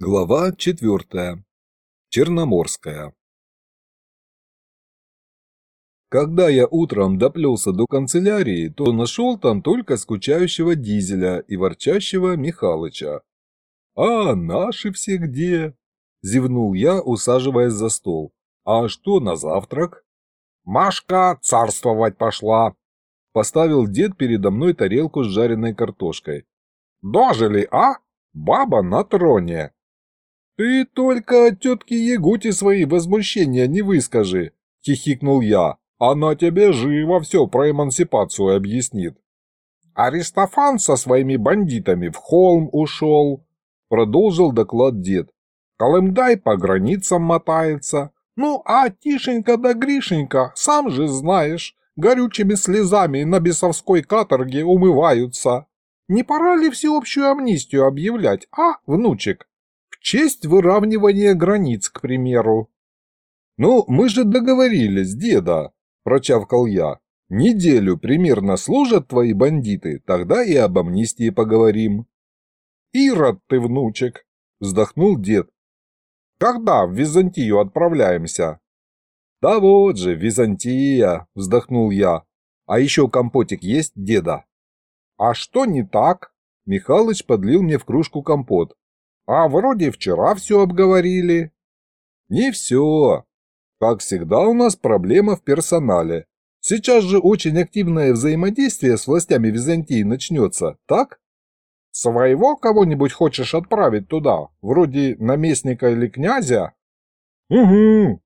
Глава четвертая. Черноморская. Когда я утром доплелся до канцелярии, то нашел там только скучающего Дизеля и ворчащего Михалыча. «А наши все где?» – зевнул я, усаживаясь за стол. «А что на завтрак?» «Машка царствовать пошла!» – поставил дед передо мной тарелку с жареной картошкой. «Дожили, а? Баба на троне!» «Ты только от тетки Ягути свои возмущения не выскажи», – хихикнул я. «Она тебе живо все про эмансипацию объяснит». «Аристофан со своими бандитами в холм ушел», – продолжил доклад дед. «Колымдай по границам мотается. Ну, а Тишенька да Гришенька, сам же знаешь, горючими слезами на бесовской каторге умываются. Не пора ли всеобщую амнистию объявлять, а, внучек?» Честь выравнивания границ, к примеру. «Ну, мы же договорились, деда», – прочавкал я. «Неделю примерно служат твои бандиты, тогда и об амнистии поговорим». «Ирод ты, внучек», – вздохнул дед. «Когда в Византию отправляемся?» «Да вот же, Византия», – вздохнул я. «А еще компотик есть, деда?» «А что не так?» Михалыч подлил мне в кружку компот. А вроде вчера все обговорили. Не все. Как всегда у нас проблема в персонале. Сейчас же очень активное взаимодействие с властями Византии начнется, так? Своего кого-нибудь хочешь отправить туда, вроде наместника или князя? Угу.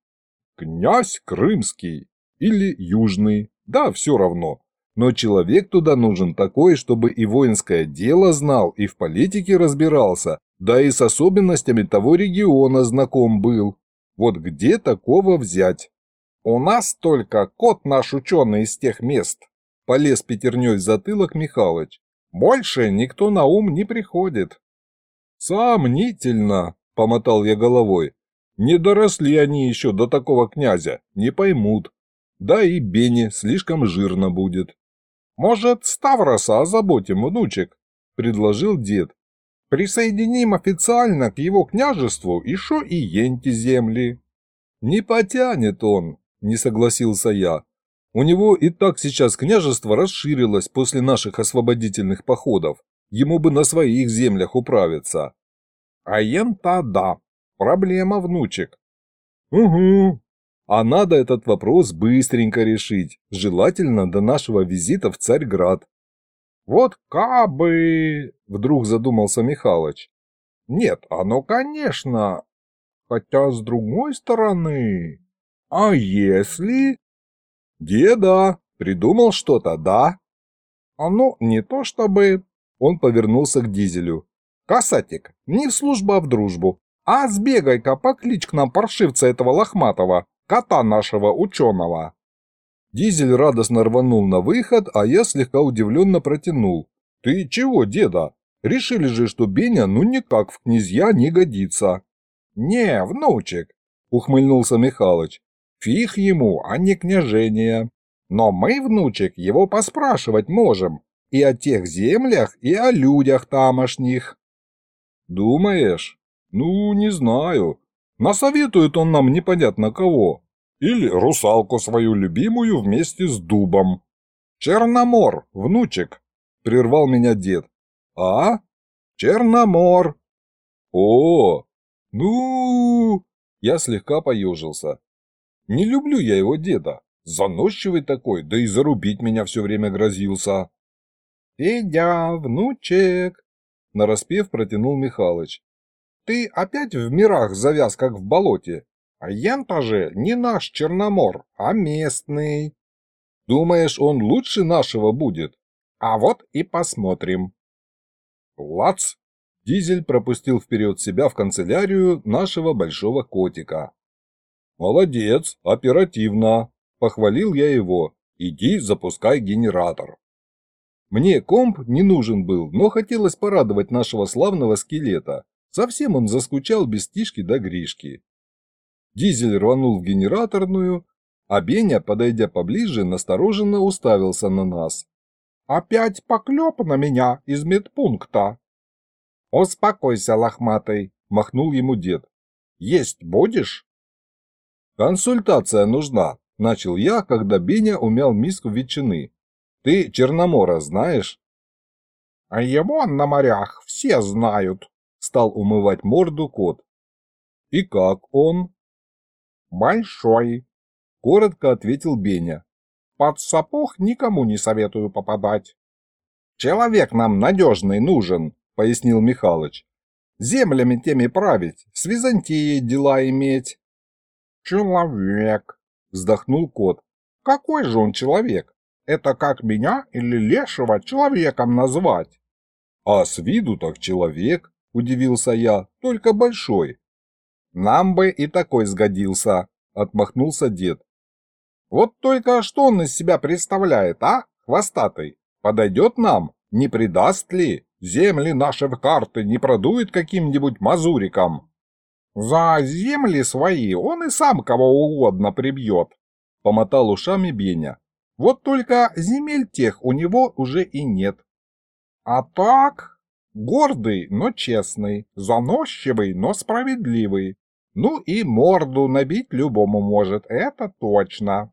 Князь Крымский или Южный, да, все равно. Но человек туда нужен такой, чтобы и воинское дело знал, и в политике разбирался, да и с особенностями того региона знаком был. Вот где такого взять? У нас только кот наш ученый из тех мест. Полез пятерней в затылок Михалыч. Больше никто на ум не приходит. Сомнительно, помотал я головой. Не доросли они еще до такого князя, не поймут. Да и Бене слишком жирно будет. Может, Ставроса озаботим, внучек? Предложил дед. Присоединим официально к его княжеству еще и енти земли. Не потянет он, не согласился я. У него и так сейчас княжество расширилось после наших освободительных походов. Ему бы на своих землях управиться. А ента да. Проблема, внучек. Угу. А надо этот вопрос быстренько решить, желательно до нашего визита в Царьград. Вот кабы... Вдруг задумался Михалыч. Нет, оно, конечно. Хотя, с другой стороны... А если... Деда, придумал что-то, да? А ну, не то чтобы... Он повернулся к Дизелю. Касатик, не в службу, а в дружбу. А сбегай-ка, покличь к нам паршивца этого лохматого, кота нашего ученого. Дизель радостно рванул на выход, а я слегка удивленно протянул. «Ты чего, деда? Решили же, что Беня ну никак в князья не годится». «Не, внучек», — ухмыльнулся Михалыч. «Фиг ему, а не княжение. Но мы, внучек, его поспрашивать можем. И о тех землях, и о людях тамошних». «Думаешь? Ну, не знаю. Насоветует он нам непонятно кого. Или русалку свою любимую вместе с дубом. «Черномор, внучек!» – прервал меня дед. «А? Черномор!» «О, ну...» Я слегка поежился. «Не люблю я его деда. Заносчивый такой, да и зарубить меня все время грозился». «Федя, внучек!» – нараспев протянул Михалыч. «Ты опять в мирах завяз, как в болоте. А Янта же не наш Черномор, а местный. Думаешь, он лучше нашего будет? А вот и посмотрим. Лац! Дизель пропустил вперед себя в канцелярию нашего большого котика. «Молодец, оперативно!» – похвалил я его. «Иди, запускай генератор». Мне комп не нужен был, но хотелось порадовать нашего славного скелета. Совсем он заскучал без Тишки до Гришки. Дизель рванул в генераторную, а Беня, подойдя поближе, настороженно уставился на нас. «Опять поклеп на меня из медпункта!» «Успокойся, лохматый, махнул ему дед. Есть будешь? Консультация нужна, начал я, когда Беня умял миску ветчины. Ты Черномора знаешь? А его на морях все знают, стал умывать морду кот. И как он? Большой, коротко ответил Беня. Под сапог никому не советую попадать. Человек нам надежный нужен, пояснил Михалыч. Землями теми править, с Византией дела иметь. Человек, вздохнул кот. Какой же он человек? Это как меня или лешего человеком назвать? А с виду так человек, удивился я, только большой. Нам бы и такой сгодился, отмахнулся дед. Вот только что он из себя представляет, а, хвостатый? Подойдет нам? Не предаст ли? Земли наши в карты не продует каким-нибудь мазуриком? За земли свои он и сам кого угодно прибьет, помотал ушами Беня. Вот только земель тех у него уже и нет. А так, гордый, но честный, заносчивый, но справедливый. Ну и морду набить любому может, это точно.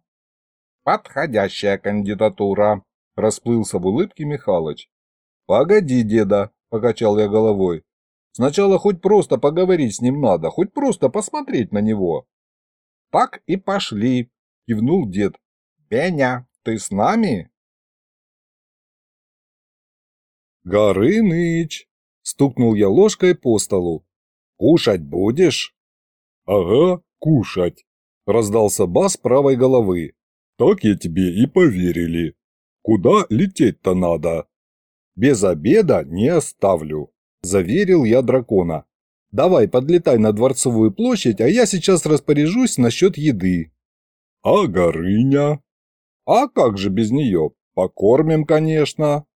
Подходящая кандидатура, расплылся в улыбке Михалыч. Погоди, деда, покачал я головой. Сначала хоть просто поговорить с ним надо, хоть просто посмотреть на него. Так и пошли, кивнул дед. Пеня, ты с нами? Горыныч, стукнул я ложкой по столу. Кушать будешь? Ага, кушать, раздался бас правой головы. Так я тебе и поверили. Куда лететь-то надо? Без обеда не оставлю, заверил я дракона. Давай, подлетай на Дворцовую площадь, а я сейчас распоряжусь насчет еды. А Горыня? А как же без нее? Покормим, конечно.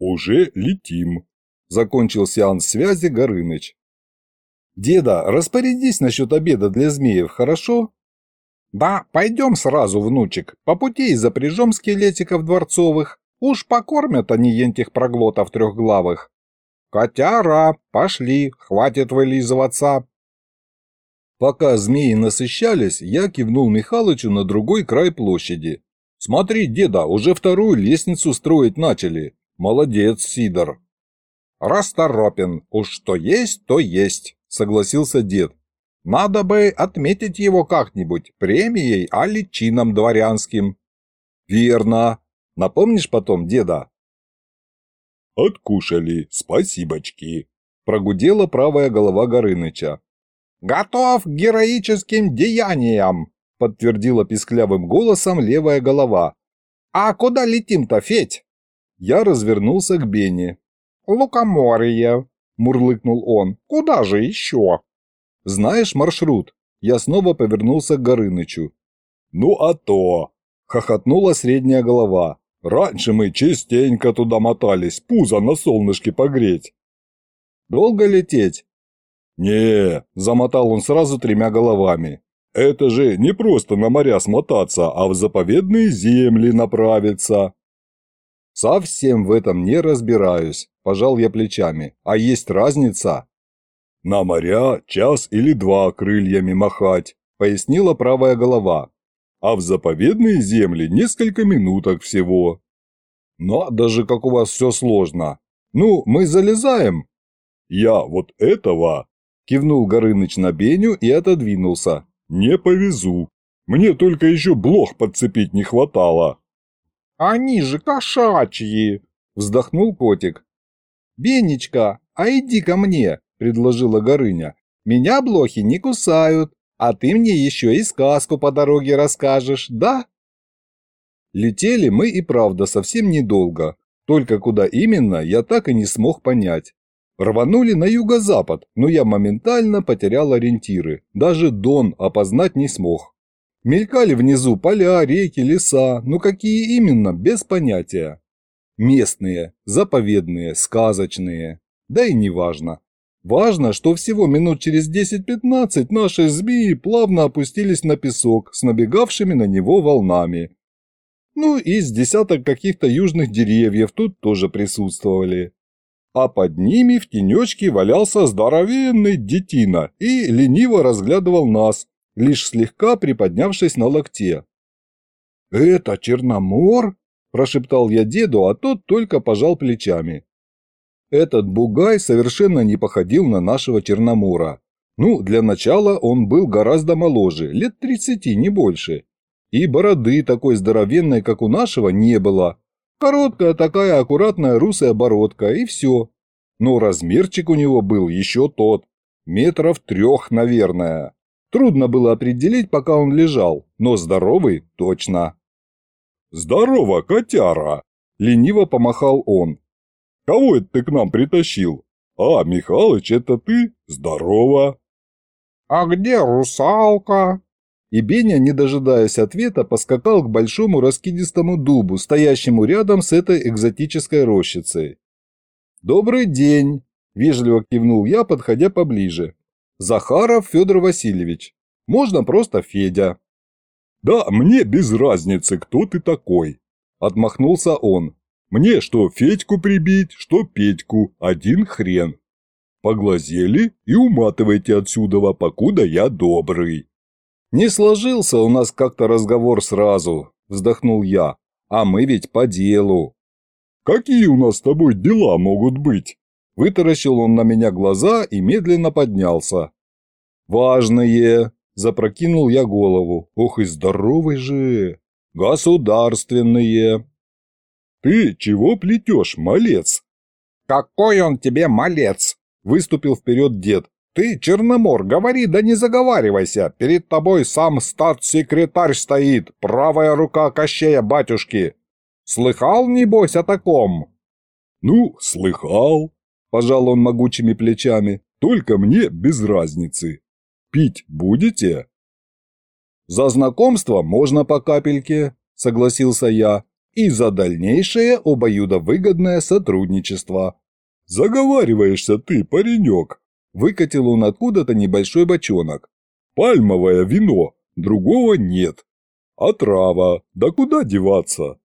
Уже летим, закончил сеанс связи Горыныч. Деда, распорядись насчет обеда для змеев, хорошо? Да, пойдем сразу, внучек, по пути и запряжем скелетиков дворцовых. Уж покормят они ентих проглотов трехглавых. Котяра, пошли, хватит вылизываться. Пока змеи насыщались, я кивнул Михалычу на другой край площади. Смотри, деда, уже вторую лестницу строить начали. Молодец, Сидор. Расторопен, уж что есть, то есть, согласился дед. Надо бы отметить его как-нибудь, премией, али чином дворянским. Верно. Напомнишь потом, деда? Откушали, спасибочки. Прогудела правая голова Горыныча. Готов к героическим деяниям, подтвердила писклявым голосом левая голова. А куда летим-то, Федь? Я развернулся к Бене. «Лукоморье», — мурлыкнул он. «Куда же еще?» «Знаешь маршрут?» Я снова повернулся к Горынычу. «Ну а то!» – хохотнула средняя голова. «Раньше мы частенько туда мотались, пузо на солнышке погреть». «Долго лететь?» «Не», – замотал он сразу тремя головами. «Это же не просто на моря смотаться, а в заповедные земли направиться». «Совсем в этом не разбираюсь», – пожал я плечами. «А есть разница?» «На моря час или два крыльями махать», – пояснила правая голова. «А в заповедные земли несколько минуток всего». «Надо же, как у вас все сложно. Ну, мы залезаем». «Я вот этого», – кивнул Горыныч на Беню и отодвинулся. «Не повезу. Мне только еще блох подцепить не хватало». «Они же кошачьи!» – вздохнул котик. «Бенечка, а иди ко мне!» предложила Горыня. «Меня блохи не кусают, а ты мне еще и сказку по дороге расскажешь, да?» Летели мы и правда совсем недолго, только куда именно я так и не смог понять. Рванули на юго-запад, но я моментально потерял ориентиры, даже Дон опознать не смог. Мелькали внизу поля, реки, леса, но какие именно, без понятия. Местные, заповедные, сказочные, да и неважно. Важно, что всего минут через 10-15 наши змеи плавно опустились на песок с набегавшими на него волнами. Ну и с десяток каких-то южных деревьев тут тоже присутствовали. а под ними в тенечке валялся здоровенный детина и лениво разглядывал нас, лишь слегка приподнявшись на локте. «Это Черномор?» – прошептал я деду, а тот только пожал плечами. Этот бугай совершенно не походил на нашего Черномора. Ну, для начала он был гораздо моложе, лет тридцати, не больше. И бороды такой здоровенной, как у нашего, не было. Короткая такая аккуратная русая бородка, и все. Но размерчик у него был еще тот. Метров трех, наверное. Трудно было определить, пока он лежал, но здоровый точно. «Здорово, котяра!» – лениво помахал он. «Кого это ты к нам притащил? А, Михалыч, это ты? Здорово!» «А где русалка?» И Беня, не дожидаясь ответа, поскакал к большому раскидистому дубу, стоящему рядом с этой экзотической рощицей. «Добрый день!» – вежливо кивнул я, подходя поближе. «Захаров Федор Васильевич. Можно просто Федя». «Да мне без разницы, кто ты такой», – отмахнулся он. «Мне что Федьку прибить, что Петьку, один хрен. Поглазели и уматывайте отсюда, покуда я добрый». «Не сложился у нас как-то разговор сразу», – вздохнул я. «А мы ведь по делу». «Какие у нас с тобой дела могут быть?» Вытаращил он на меня глаза и медленно поднялся. «Важные!» – запрокинул я голову. «Ох и здоровый же! Государственные!» «Ты чего плетешь, малец?» «Какой он тебе малец?» – выступил вперед дед. «Ты, Черномор, говори да не заговаривайся. Перед тобой сам статс-секретарь стоит, правая рука Кощея батюшки. Слыхал, небось, о таком?» «Ну, слыхал», – пожал он могучими плечами, – «только мне без разницы. Пить будете?» «За знакомство можно по капельке», – согласился я, – «и за дальнейшее обоюдовыгодное сотрудничество». «Заговариваешься ты, паренек», – выкатил он откуда-то небольшой бочонок. «Пальмовое вино, другого нет. А трава, да куда деваться?»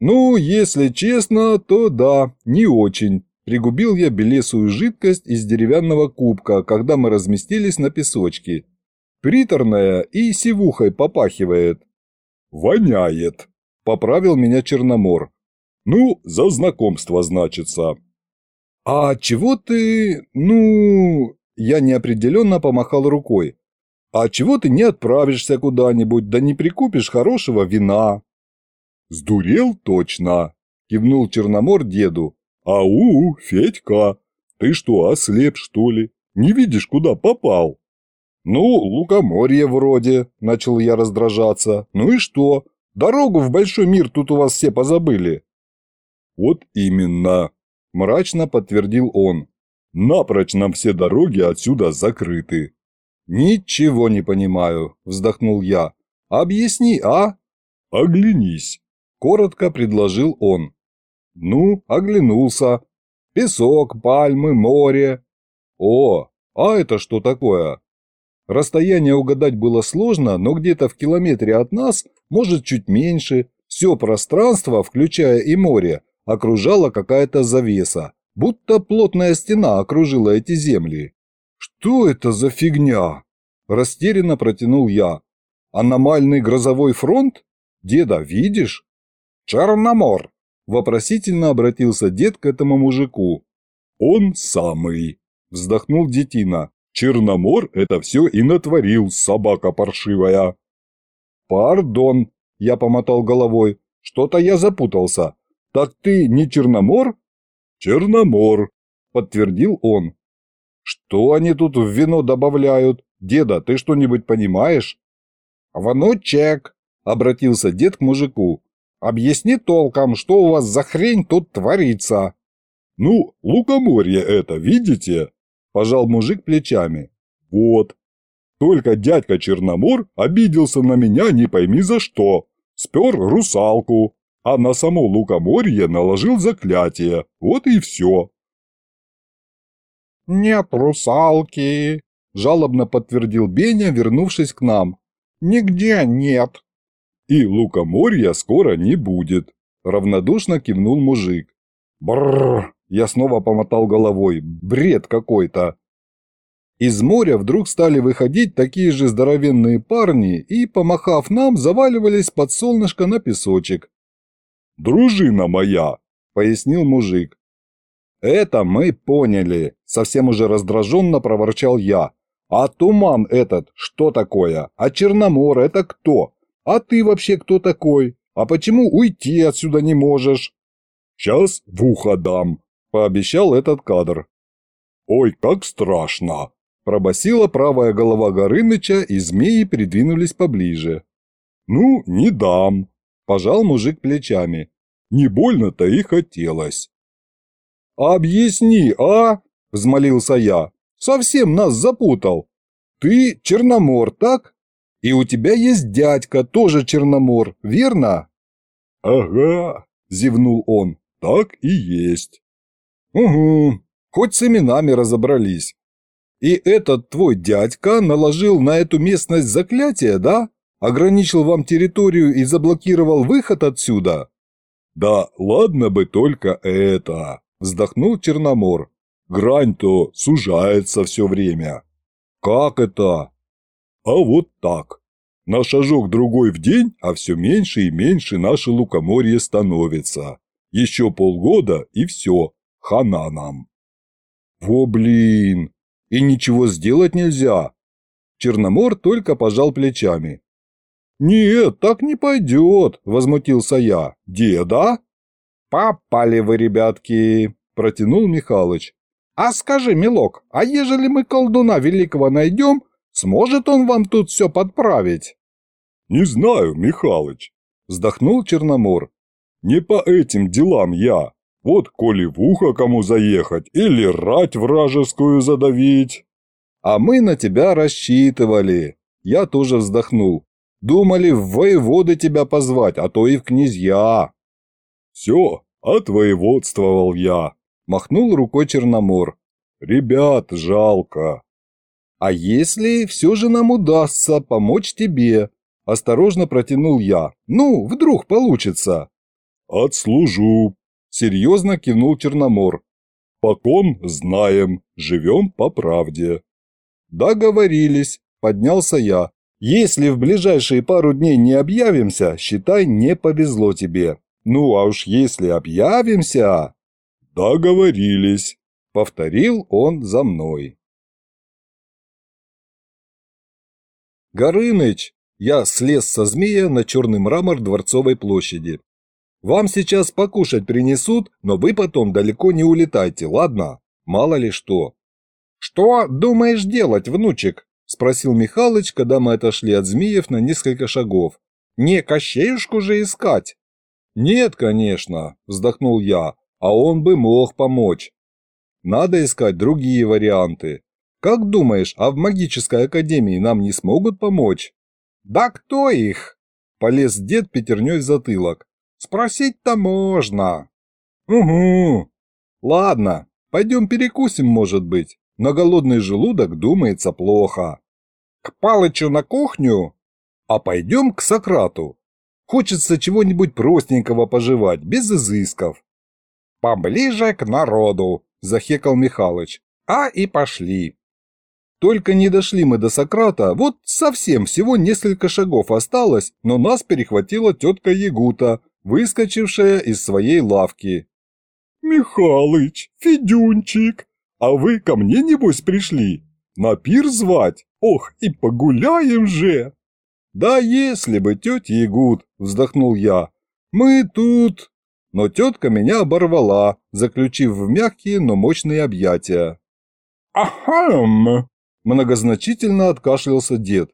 «Ну, если честно, то да, не очень». Пригубил я белесую жидкость из деревянного кубка, когда мы разместились на песочке. Приторная и сивухой попахивает. «Воняет», – поправил меня Черномор. «Ну, за знакомство, значится». «А чего ты... ну...» Я неопределенно помахал рукой. «А чего ты не отправишься куда-нибудь, да не прикупишь хорошего вина?» «Сдурел точно!» – кивнул Черномор деду. «Ау, Федька, ты что, ослеп, что ли? Не видишь, куда попал?» «Ну, лукоморье вроде», – начал я раздражаться. «Ну и что? Дорогу в большой мир тут у вас все позабыли». «Вот именно», – мрачно подтвердил он. «Напрочь нам все дороги отсюда закрыты». «Ничего не понимаю», – вздохнул я. «Объясни, а?» «Оглянись». Коротко предложил он. Ну, оглянулся. Песок, пальмы, море. О, а это что такое? Расстояние угадать было сложно, но где-то в километре от нас, может чуть меньше, все пространство, включая и море, окружала какая-то завеса, будто плотная стена окружила эти земли. «Что это за фигня?» – растерянно протянул я. «Аномальный грозовой фронт? Деда, видишь?» «Черномор!» – вопросительно обратился дед к этому мужику. «Он самый!» – вздохнул детина. «Черномор это все и натворил, собака паршивая!» «Пардон!» – я помотал головой. «Что-то я запутался. Так ты не Черномор?» «Черномор!» – подтвердил он. «Что они тут в вино добавляют? Деда, ты что-нибудь понимаешь?» «Внучек!» – обратился дед к мужику. Объясни толком, что у вас за хрень тут творится?» «Ну, лукоморье это, видите?» – пожал мужик плечами. «Вот. Только дядька Черномор обиделся на меня не пойми за что. Спер русалку, а на само лукоморье наложил заклятие. Вот и все». «Нет русалки», – жалобно подтвердил Беня, вернувшись к нам. «Нигде нет». И лукоморья скоро не будет», – равнодушно кивнул мужик. Бррр, Я снова помотал головой. Бред какой-то. Из моря вдруг стали выходить такие же здоровенные парни и, помахав нам, заваливались под солнышко на песочек. «Дружина моя!» – пояснил мужик. «Это мы поняли», – совсем уже раздраженно проворчал я. «А туман этот что такое? А Черномор это кто? А ты вообще кто такой? А почему уйти отсюда не можешь?» «Сейчас в ухо дам», – пообещал этот кадр. «Ой, как страшно!» Пробасила правая голова Горыныча, и змеи придвинулись поближе. «Ну, не дам», – пожал мужик плечами. «Не больно-то и хотелось». «Объясни, а?» – взмолился я. «Совсем нас запутал. Ты Черномор, так? И у тебя есть дядька, тоже Черномор, верно?» «Ага», – зевнул он, – «так и есть». «Угу, хоть с именами разобрались. И этот твой дядька наложил на эту местность заклятие, да? Ограничил вам территорию и заблокировал выход отсюда?» «Да ладно бы только это!» – вздохнул Черномор. «Грань-то сужается все время». «Как это?» «А вот так. На шажок другой в день, а все меньше и меньше наше лукоморье становится. Еще полгода и все, хана нам». «Во блин! И ничего сделать нельзя!» Черномор только пожал плечами. «Нет, так не пойдет», – возмутился я. «Деда?» «Попали вы, ребятки», – протянул Михалыч. «А скажи, милок, а ежели мы колдуна великого найдем, сможет он вам тут все подправить?» «Не знаю, Михалыч», – вздохнул Черномор. «Не по этим делам я. Вот коли в ухо кому заехать или рать вражескую задавить». «А мы на тебя рассчитывали». Я тоже вздохнул. Думали, в воеводы тебя позвать, а то и в князья. Все, отвоеводствовал я, махнул рукой Черномор. Ребят, жалко. А если все же нам удастся помочь тебе? Осторожно протянул я. Ну, вдруг получится. Отслужу, серьезно кивнул Черномор. Покон знаем, живем по правде. Договорились, поднялся я. Если в ближайшие пару дней не объявимся, считай, не повезло тебе. Ну а уж если объявимся... Договорились, повторил он за мной. Горыныч, я слез со змея на черный мрамор Дворцовой площади. Вам сейчас покушать принесут, но вы потом далеко не улетайте, ладно? Мало ли что. Что думаешь делать, внучек? – спросил Михалыч, когда мы отошли от змеев на несколько шагов. «Не Кощеюшку же искать!» «Нет, конечно», – вздохнул я, – «а он бы мог помочь. Надо искать другие варианты. Как думаешь, а в магической академии нам не смогут помочь?» «Да кто их?» – полез дед пятерней в затылок. «Спросить-то можно». «Угу. Ладно, пойдем перекусим, может быть. На голодный желудок думается плохо. К Палычу на кухню? А пойдем к Сократу. Хочется чего-нибудь простенького пожевать, без изысков. Поближе к народу, захекал Михалыч. А и пошли. Только не дошли мы до Сократа, вот совсем всего несколько шагов осталось, но нас перехватила тетка Ягута, выскочившая из своей лавки. «Михалыч, Федюнчик, а вы ко мне, небось, пришли? На пир звать? Ох, и погуляем же!» «Да если бы, тетя Ягуд!» – вздохнул я. «Мы тут...» Но тетка меня оборвала, заключив в мягкие, но мощные объятия. «Ахам!» – многозначительно откашлялся дед.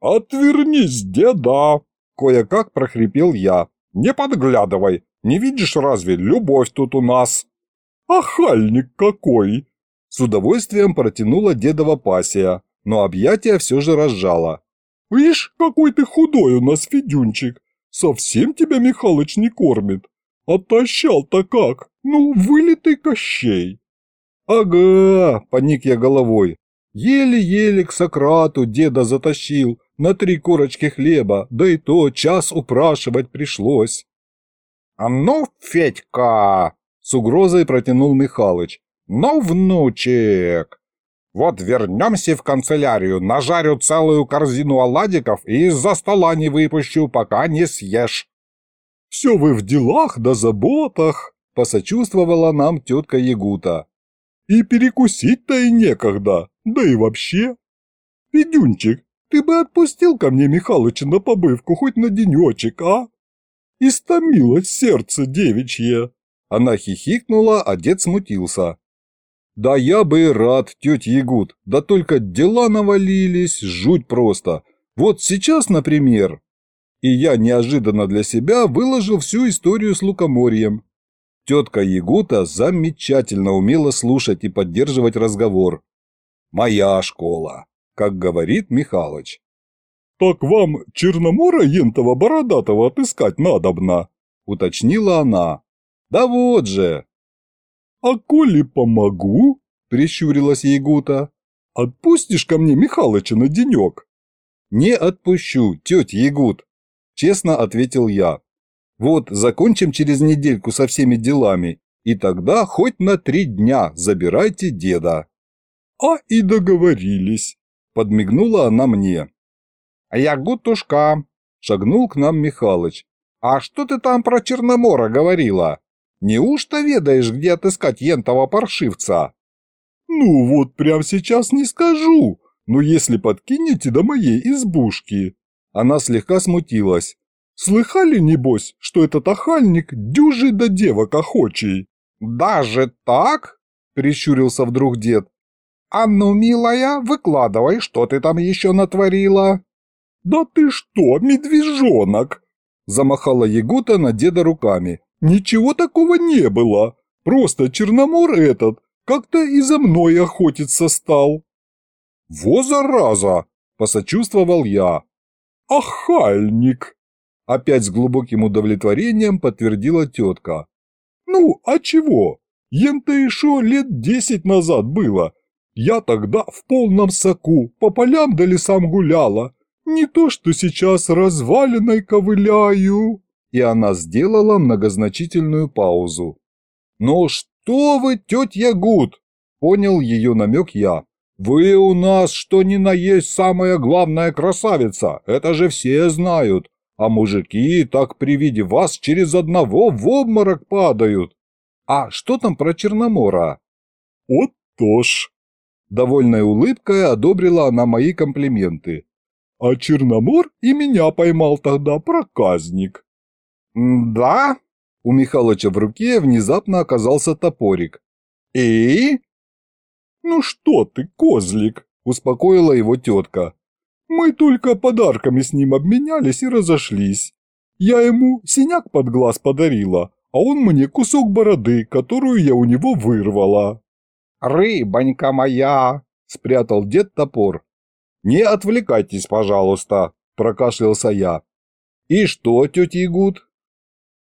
«Отвернись, деда!» – кое-как прохрипел я. «Не подглядывай! Не видишь разве, любовь тут у нас!» «Ахальник какой!» С удовольствием протянула дедова пассия, но объятия все же разжала. «Видишь, какой ты худой у нас, Федюнчик! Совсем тебя Михалыч не кормит! Отощал-то как! Ну, вылитый Кощей!» «Ага!» – поник я головой. Еле-еле к Сократу деда затащил на три корочки хлеба, да и то час упрашивать пришлось. «А ну, Федька!» С угрозой протянул Михалыч. «Ну, внучек, вот вернемся в канцелярию, нажарю целую корзину оладиков и из-за стола не выпущу, пока не съешь». «Все вы в делах да заботах», – посочувствовала нам тетка Ягута. «И перекусить-то и некогда, да и вообще. Федюнчик, ты бы отпустил ко мне Михалыча на побывку хоть на денечек, а? Истомилось сердце девичье». Она хихикнула, а дед смутился. «Да я бы рад, тетя Ягут, да только дела навалились, жуть просто. Вот сейчас, например...» И я неожиданно для себя выложил всю историю с лукоморьем. Тетка Ягута замечательно умела слушать и поддерживать разговор. «Моя школа», как говорит Михалыч. «Так вам Черномора ентова бородатого отыскать надобно», уточнила она. «Да вот же!» «А коли помогу?» – прищурилась Ягута. «Отпустишь ко мне Михалыча на денек?» «Не отпущу, тетя Ягут», – честно ответил я. «Вот, закончим через недельку со всеми делами, и тогда хоть на три дня забирайте деда». «А и договорились», – подмигнула она мне. «Ягутушка», – шагнул к нам Михалыч. «А что ты там про Черномора говорила?» Неужто ведаешь, где отыскать ентого паршивца?» «Ну вот прямо сейчас не скажу, но если подкинете до моей избушки». Она слегка смутилась. «Слыхали, небось, что этот охальник дюжий да девок охочий?» «Даже так?» – прищурился вдруг дед. «А ну, милая, выкладывай, что ты там еще натворила?» «Да ты что, медвежонок!» – замахала Ягута на деда руками. «Ничего такого не было. Просто Черномор этот как-то и за мной охотиться стал». «Во зараза!» – посочувствовал я. «Ахальник!» – опять с глубоким удовлетворением подтвердила тетка. «Ну, а чего? Ем-то еще лет десять назад было. Я тогда в полном соку по полям да лесам гуляла. Не то, что сейчас развалиной ковыляю» и она сделала многозначительную паузу. «Ну что вы, тетя Гуд!» – понял ее намек я. «Вы у нас что ни на есть самая главная красавица, это же все знают, а мужики так при виде вас через одного в обморок падают. А что там про Черномора?» «Вот то ж!» Довольной улыбкой одобрила она мои комплименты. «А Черномор и меня поймал тогда проказник». «Да?» У Михалыча в руке внезапно оказался топорик. «И?» «Ну что ты, козлик!» – успокоила его тетка. «Мы только подарками с ним обменялись и разошлись. Я ему синяк под глаз подарила, а он мне кусок бороды, которую я у него вырвала». «Рыбонька моя!» – спрятал дед топор. «Не отвлекайтесь, пожалуйста!» – прокашлялся я. «И что, тетя Игут?»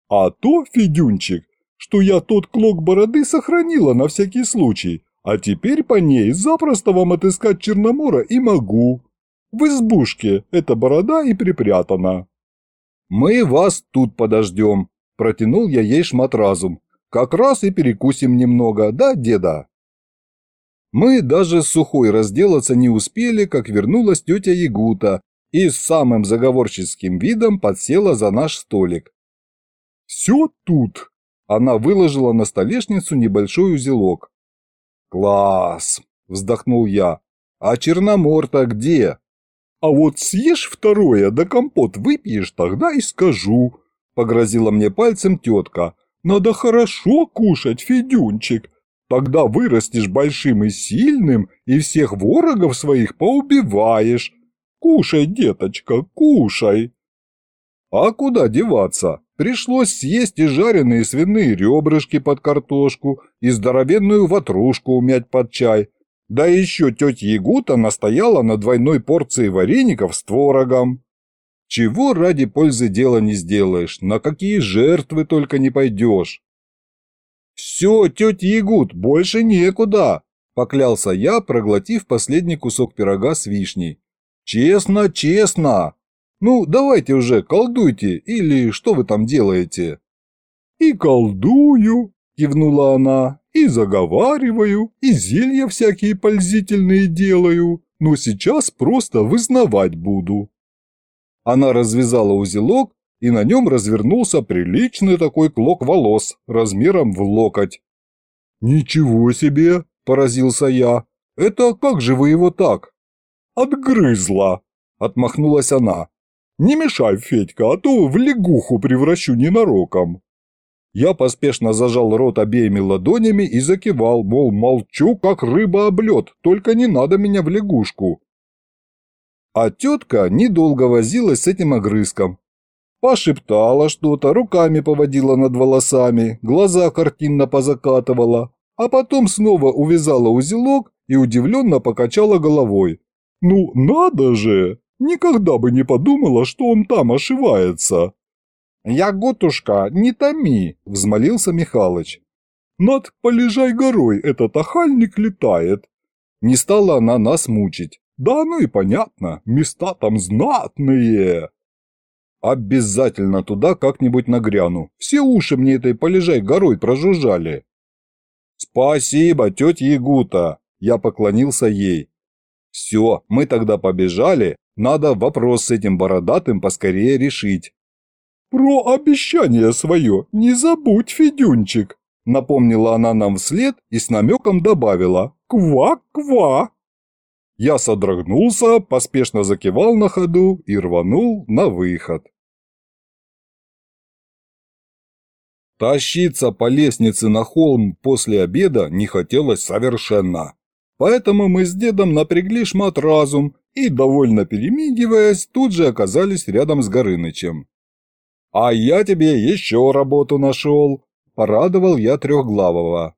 А то, Федюнчик, что я тот клок бороды сохранила на всякий случай, а теперь по ней запросто вам отыскать Черномора и могу. В избушке эта борода и припрятана». «Мы вас тут подождем», – протянул я ей шмат разум. «Как раз и перекусим немного, да, деда?» Мы даже сухой разделаться не успели, как вернулась тетя Ягута и с самым заговорческим видом подсела за наш столик. «Все тут!» Она выложила на столешницу небольшой узелок. «Класс!» – вздохнул я. «А Черномор-то где?» «А вот съешь второе, да компот выпьешь, тогда и скажу», – погрозила мне пальцем тетка. «Надо хорошо кушать, Федюнчик, тогда вырастешь большим и сильным и всех ворогов своих поубиваешь. Кушай, деточка, кушай!» «А куда деваться?» Пришлось съесть и жареные свиные ребрышки под картошку, и здоровенную ватрушку умять под чай. Да еще тетя Ягута настояла на двойной порции вареников с творогом. Чего ради пользы дела не сделаешь, на какие жертвы только не пойдешь. «Все, тетя Ягут, больше некуда!» – поклялся я, проглотив последний кусок пирога с вишней. «Честно, честно!» Ну, давайте уже, колдуйте, или что вы там делаете?» «И колдую», – кивнула она, и заговариваю, и зелья всякие пользительные делаю, но сейчас просто вызнавать буду. Она развязала узелок, и на нем развернулся приличный такой клок волос размером в локоть. «Ничего себе!» – поразился я. «Это как же вы его так?» «Отгрызла!» – отмахнулась она. «Не мешай, Федька, а то в лягуху превращу ненароком». Я поспешно зажал рот обеими ладонями и закивал, мол, молчу, как рыба об лед, только не надо меня в лягушку. А тетка недолго возилась с этим огрызком. Пошептала что-то, руками поводила над волосами, глаза картинно позакатывала, а потом снова увязала узелок и удивленно покачала головой. «Ну, надо же! Никогда бы не подумала, что он там ошивается!» «Ягутушка, не томи!» – взмолился Михалыч. «Над полежай горой этот охальник летает!» Не стала она нас мучить. «Да ну и понятно, места там знатные!» «Обязательно туда как-нибудь нагряну. Все уши мне этой полежай горой прожужжали». «Спасибо, тетя Ягута!» Я поклонился ей. «Все, мы тогда побежали, надо вопрос с этим бородатым поскорее решить». «Про обещание свое не забудь, Федюнчик!» Напомнила она нам вслед и с намеком добавила «Ква-ква!» Я содрогнулся, поспешно закивал на ходу и рванул на выход. Тащиться по лестнице на холм после обеда не хотелось совершенно. Поэтому мы с дедом напрягли шмат разум и, довольно перемигиваясь, тут же оказались рядом с Горынычем. «А я тебе еще работу нашел», – порадовал я трехглавого.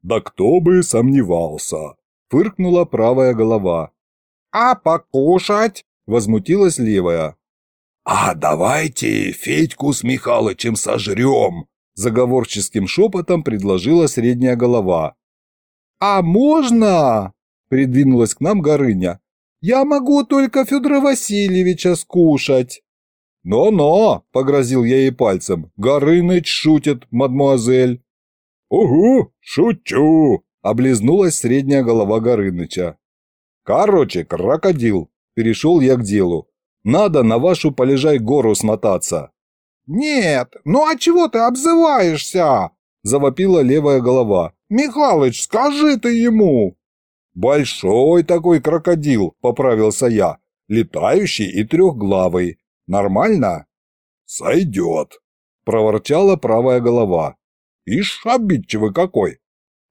«Да кто бы сомневался», – фыркнула правая голова. «А покушать?» – возмутилась левая. «А давайте Федьку с Михалычем сожрем», – заговорческим шепотом предложила средняя голова. «А можно?» – придвинулась к нам Горыня. «Я могу только Федора Васильевича скушать». «Но-но!» – погрозил я ей пальцем. «Горыныч шутит, мадмуазель!» «Угу, шучу!» – облизнулась средняя голова Горыныча. «Короче, крокодил!» – перешел я к делу. «Надо на вашу полежай гору смотаться!» «Нет, ну а чего ты обзываешься?» – завопила левая голова. «Михалыч, скажи ты ему!» «Большой такой крокодил!» – поправился я. «Летающий и трехглавый. Нормально?» «Сойдет», – проворчала правая голова. «Ишь, обидчивый какой!»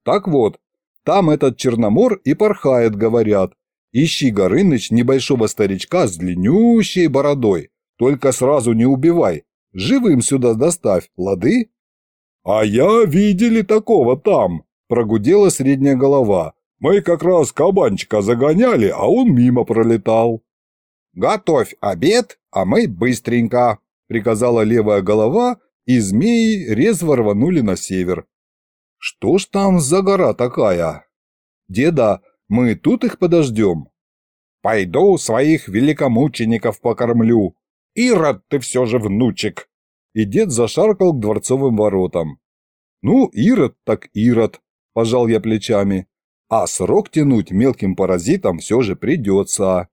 «Так вот, там этот Черномор и порхает, говорят. Ищи, Горыныч, небольшого старичка с длиннющей бородой. Только сразу не убивай. Живым сюда доставь, лады?» «А я видели такого там», – прогудела средняя голова. «Мы как раз кабанчика загоняли, а он мимо пролетал». «Готовь обед, а мы быстренько», — приказала левая голова, и змеи резво рванули на север. «Что ж там за гора такая?» «Деда, мы тут их подождем?» «Пойду своих великомучеников покормлю. Ирод ты все же внучек!» И дед зашаркал к дворцовым воротам. «Ну, Ирод так Ирод», – пожал я плечами. «А срок тянуть мелким паразитам все же придется».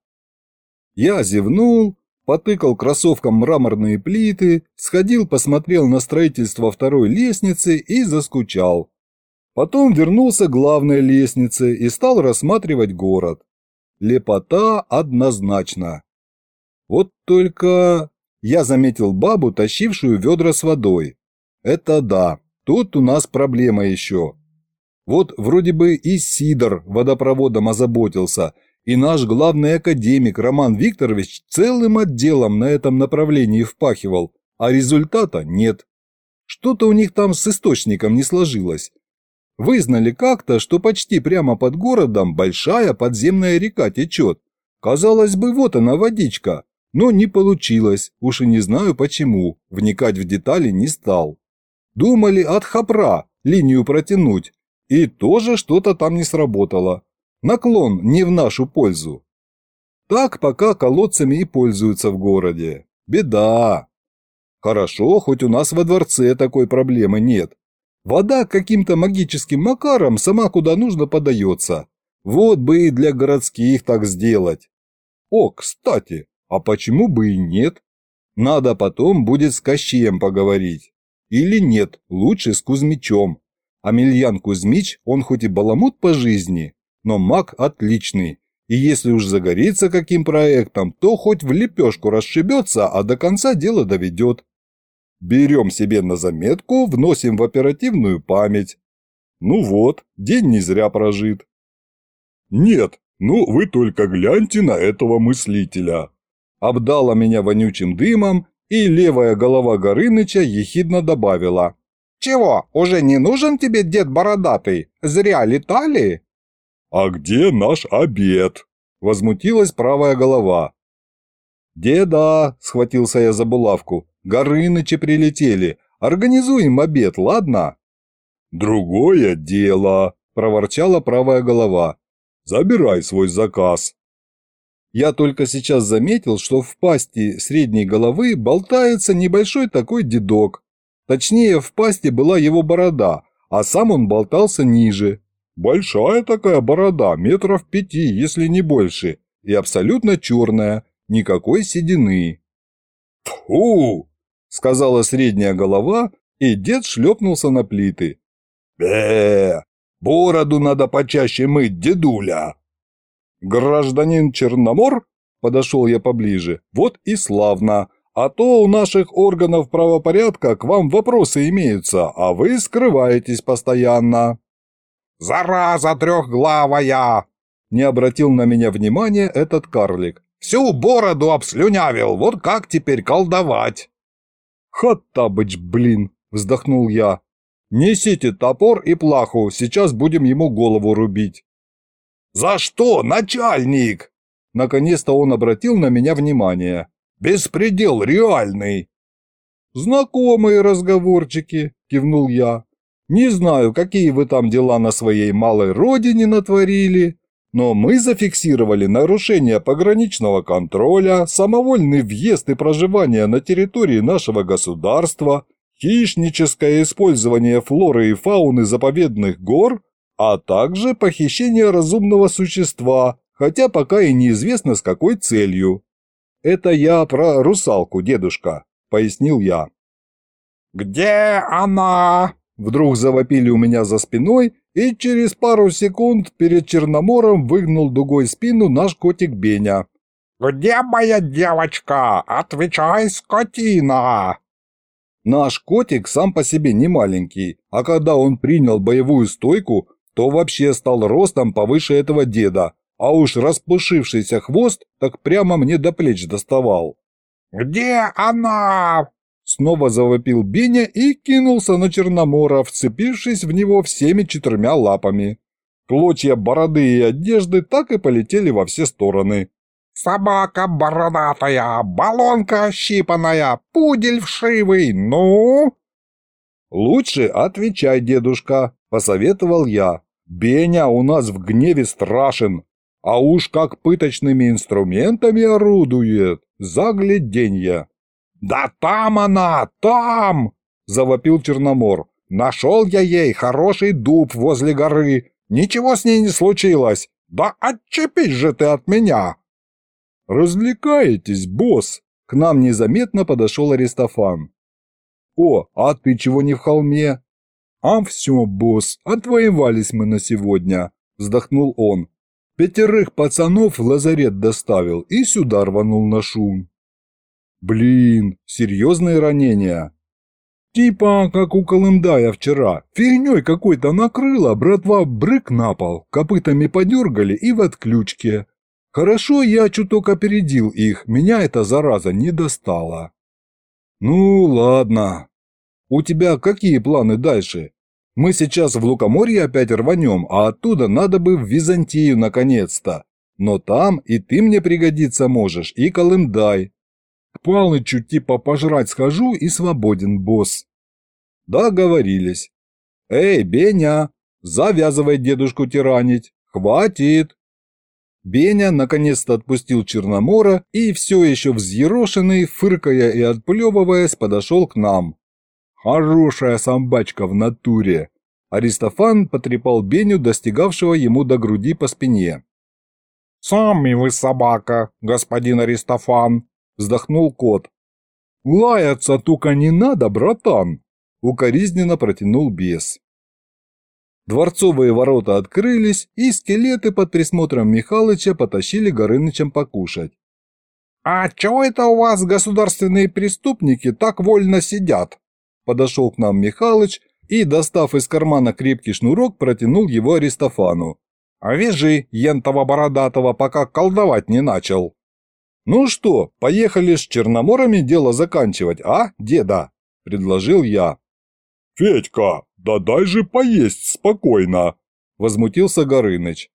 Я зевнул, потыкал кроссовком мраморные плиты, сходил посмотрел на строительство второй лестницы и заскучал. Потом вернулся к главной лестнице и стал рассматривать город. Лепота однозначно. Только я заметил бабу, тащившую ведра с водой. Это да, тут у нас проблема еще. Вот вроде бы и Сидор водопроводом озаботился – и наш главный академик Роман Викторович целым отделом на этом направлении впахивал, а результата нет. Что-то у них там с источником не сложилось. Вызнали как-то, что почти прямо под городом большая подземная река течет. Казалось бы, вот она водичка, но не получилось, уж и не знаю почему, вникать в детали не стал. Думали от Хапра линию протянуть, и тоже что-то там не сработало. Наклон не в нашу пользу. Так пока колодцами и пользуются в городе. Беда. Хорошо, хоть у нас во дворце такой проблемы нет. Вода каким-то магическим макаром сама куда нужно подается. Вот бы и для городских так сделать. О, кстати, а почему бы и нет? Надо потом будет с Кощеем поговорить. Или нет, лучше с Кузьмичом. Амельян Кузьмич, он хоть и баламут по жизни, но маг отличный. И если уж загорится каким проектом, то хоть в лепешку расшибется, а до конца дело доведет. Берем себе на заметку, вносим в оперативную память. Ну вот, день не зря прожит. Нет, ну вы только гляньте на этого мыслителя. Обдала меня вонючим дымом, и левая голова Горыныча ехидно добавила. «Чего, уже не нужен тебе дед бородатый? Зря летали?» «А где наш обед?» – возмутилась правая голова. «Деда!» – схватился я за булавку. «Горынычи прилетели. Организуем обед, ладно?» «Другое дело!» – проворчала правая голова. «Забирай свой заказ!» Я только сейчас заметил, что в пасти средней головы болтается небольшой такой дедок. Точнее, в пасти была его борода, а сам он болтался ниже. Большая такая борода, метров пяти, если не больше, и абсолютно черная, никакой седины. «Тьфу!» – сказала средняя голова, и дед шлепнулся на плиты. бе Бороду надо почаще мыть, дедуля!» «Гражданин Черномор?» – подошел я поближе. «Вот и славно. А то у наших органов правопорядка к вам вопросы имеются, а вы скрываетесь постоянно». «Зараза трехглавая!» Не обратил на меня внимания этот карлик. «Всю бороду обслюнявил, вот как теперь колдовать?» «Хаттабыч, блин!» – вздохнул я. «Несите топор и плаху, сейчас будем ему голову рубить». «За что, начальник?» Наконец-то он обратил на меня внимание. «Беспредел реальный!» «Знакомые разговорчики», – кивнул я. Не знаю, какие вы там дела на своей малой родине натворили, но мы зафиксировали нарушение пограничного контроля, самовольный въезд и проживание на территории нашего государства, хищническое использование флоры и фауны заповедных гор, а также похищение разумного существа, хотя пока и неизвестно с какой целью. Это я про русалку, дедушка, пояснил я. «Где она?» Вдруг завопили у меня за спиной, и через пару секунд перед Черномором выгнул дугой спину наш котик Беня. «Где моя девочка? Отвечай, скотина!» Наш котик сам по себе не маленький, а когда он принял боевую стойку, то вообще стал ростом повыше этого деда, а уж распушившийся хвост так прямо мне до плеч доставал. «Где она?» Снова завопил Беня и кинулся на Черномора, вцепившись в него всеми четырьмя лапами. Клочья бороды и одежды так и полетели во все стороны. «Собака бородатая, баллонка щипаная, пудель вшивый, ну?» «Лучше отвечай, дедушка», – посоветовал я. «Беня у нас в гневе страшен, а уж как пыточными инструментами орудует, загляденье». «Да там она, там!» – завопил Черномор. «Нашел я ей хороший дуб возле горы. Ничего с ней не случилось. Да отчепись же ты от меня!» «Развлекаетесь, босс!» К нам незаметно подошел Аристофан. «О, а ты чего не в холме?» «А все, босс, отвоевались мы на сегодня», – вздохнул он. «Пятерых пацанов в лазарет доставил и сюда рванул на шум». Блин, серьезные ранения. Типа, как у Колымдая вчера. Фигней какой-то накрыло, братва брык на пол, копытами подергали и в отключке. Хорошо, я чуток опередил их, меня эта зараза не достала. Ну, ладно. У тебя какие планы дальше? Мы сейчас в Лукоморье опять рванем, а оттуда надо бы в Византию наконец-то. Но там и ты мне пригодиться можешь, и Колымдай. К Палычу типа пожрать схожу и свободен, босс. Договорились. Эй, Беня, завязывай дедушку тиранить. Хватит. Беня наконец-то отпустил Черномора и все еще взъерошенный, фыркая и отплевываясь, подошел к нам. Хорошая самбачка в натуре. Аристофан потрепал Беню, достигавшего ему до груди по спине. «Сами вы собака, господин Аристофан!» – вздохнул кот. «Лаяться только не надо, братан!» – укоризненно протянул бес. Дворцовые ворота открылись, и скелеты под присмотром Михалыча потащили Горынычем покушать. «А чего это у вас государственные преступники так вольно сидят?» Подошел к нам Михалыч и, достав из кармана крепкий шнурок, протянул его Аристофану. «А вяжи, ентова бородатого, пока колдовать не начал». «Ну что, поехали с Черноморами дело заканчивать, а, деда?» – предложил я. «Федька, да дай же поесть спокойно!» – возмутился Горыныч.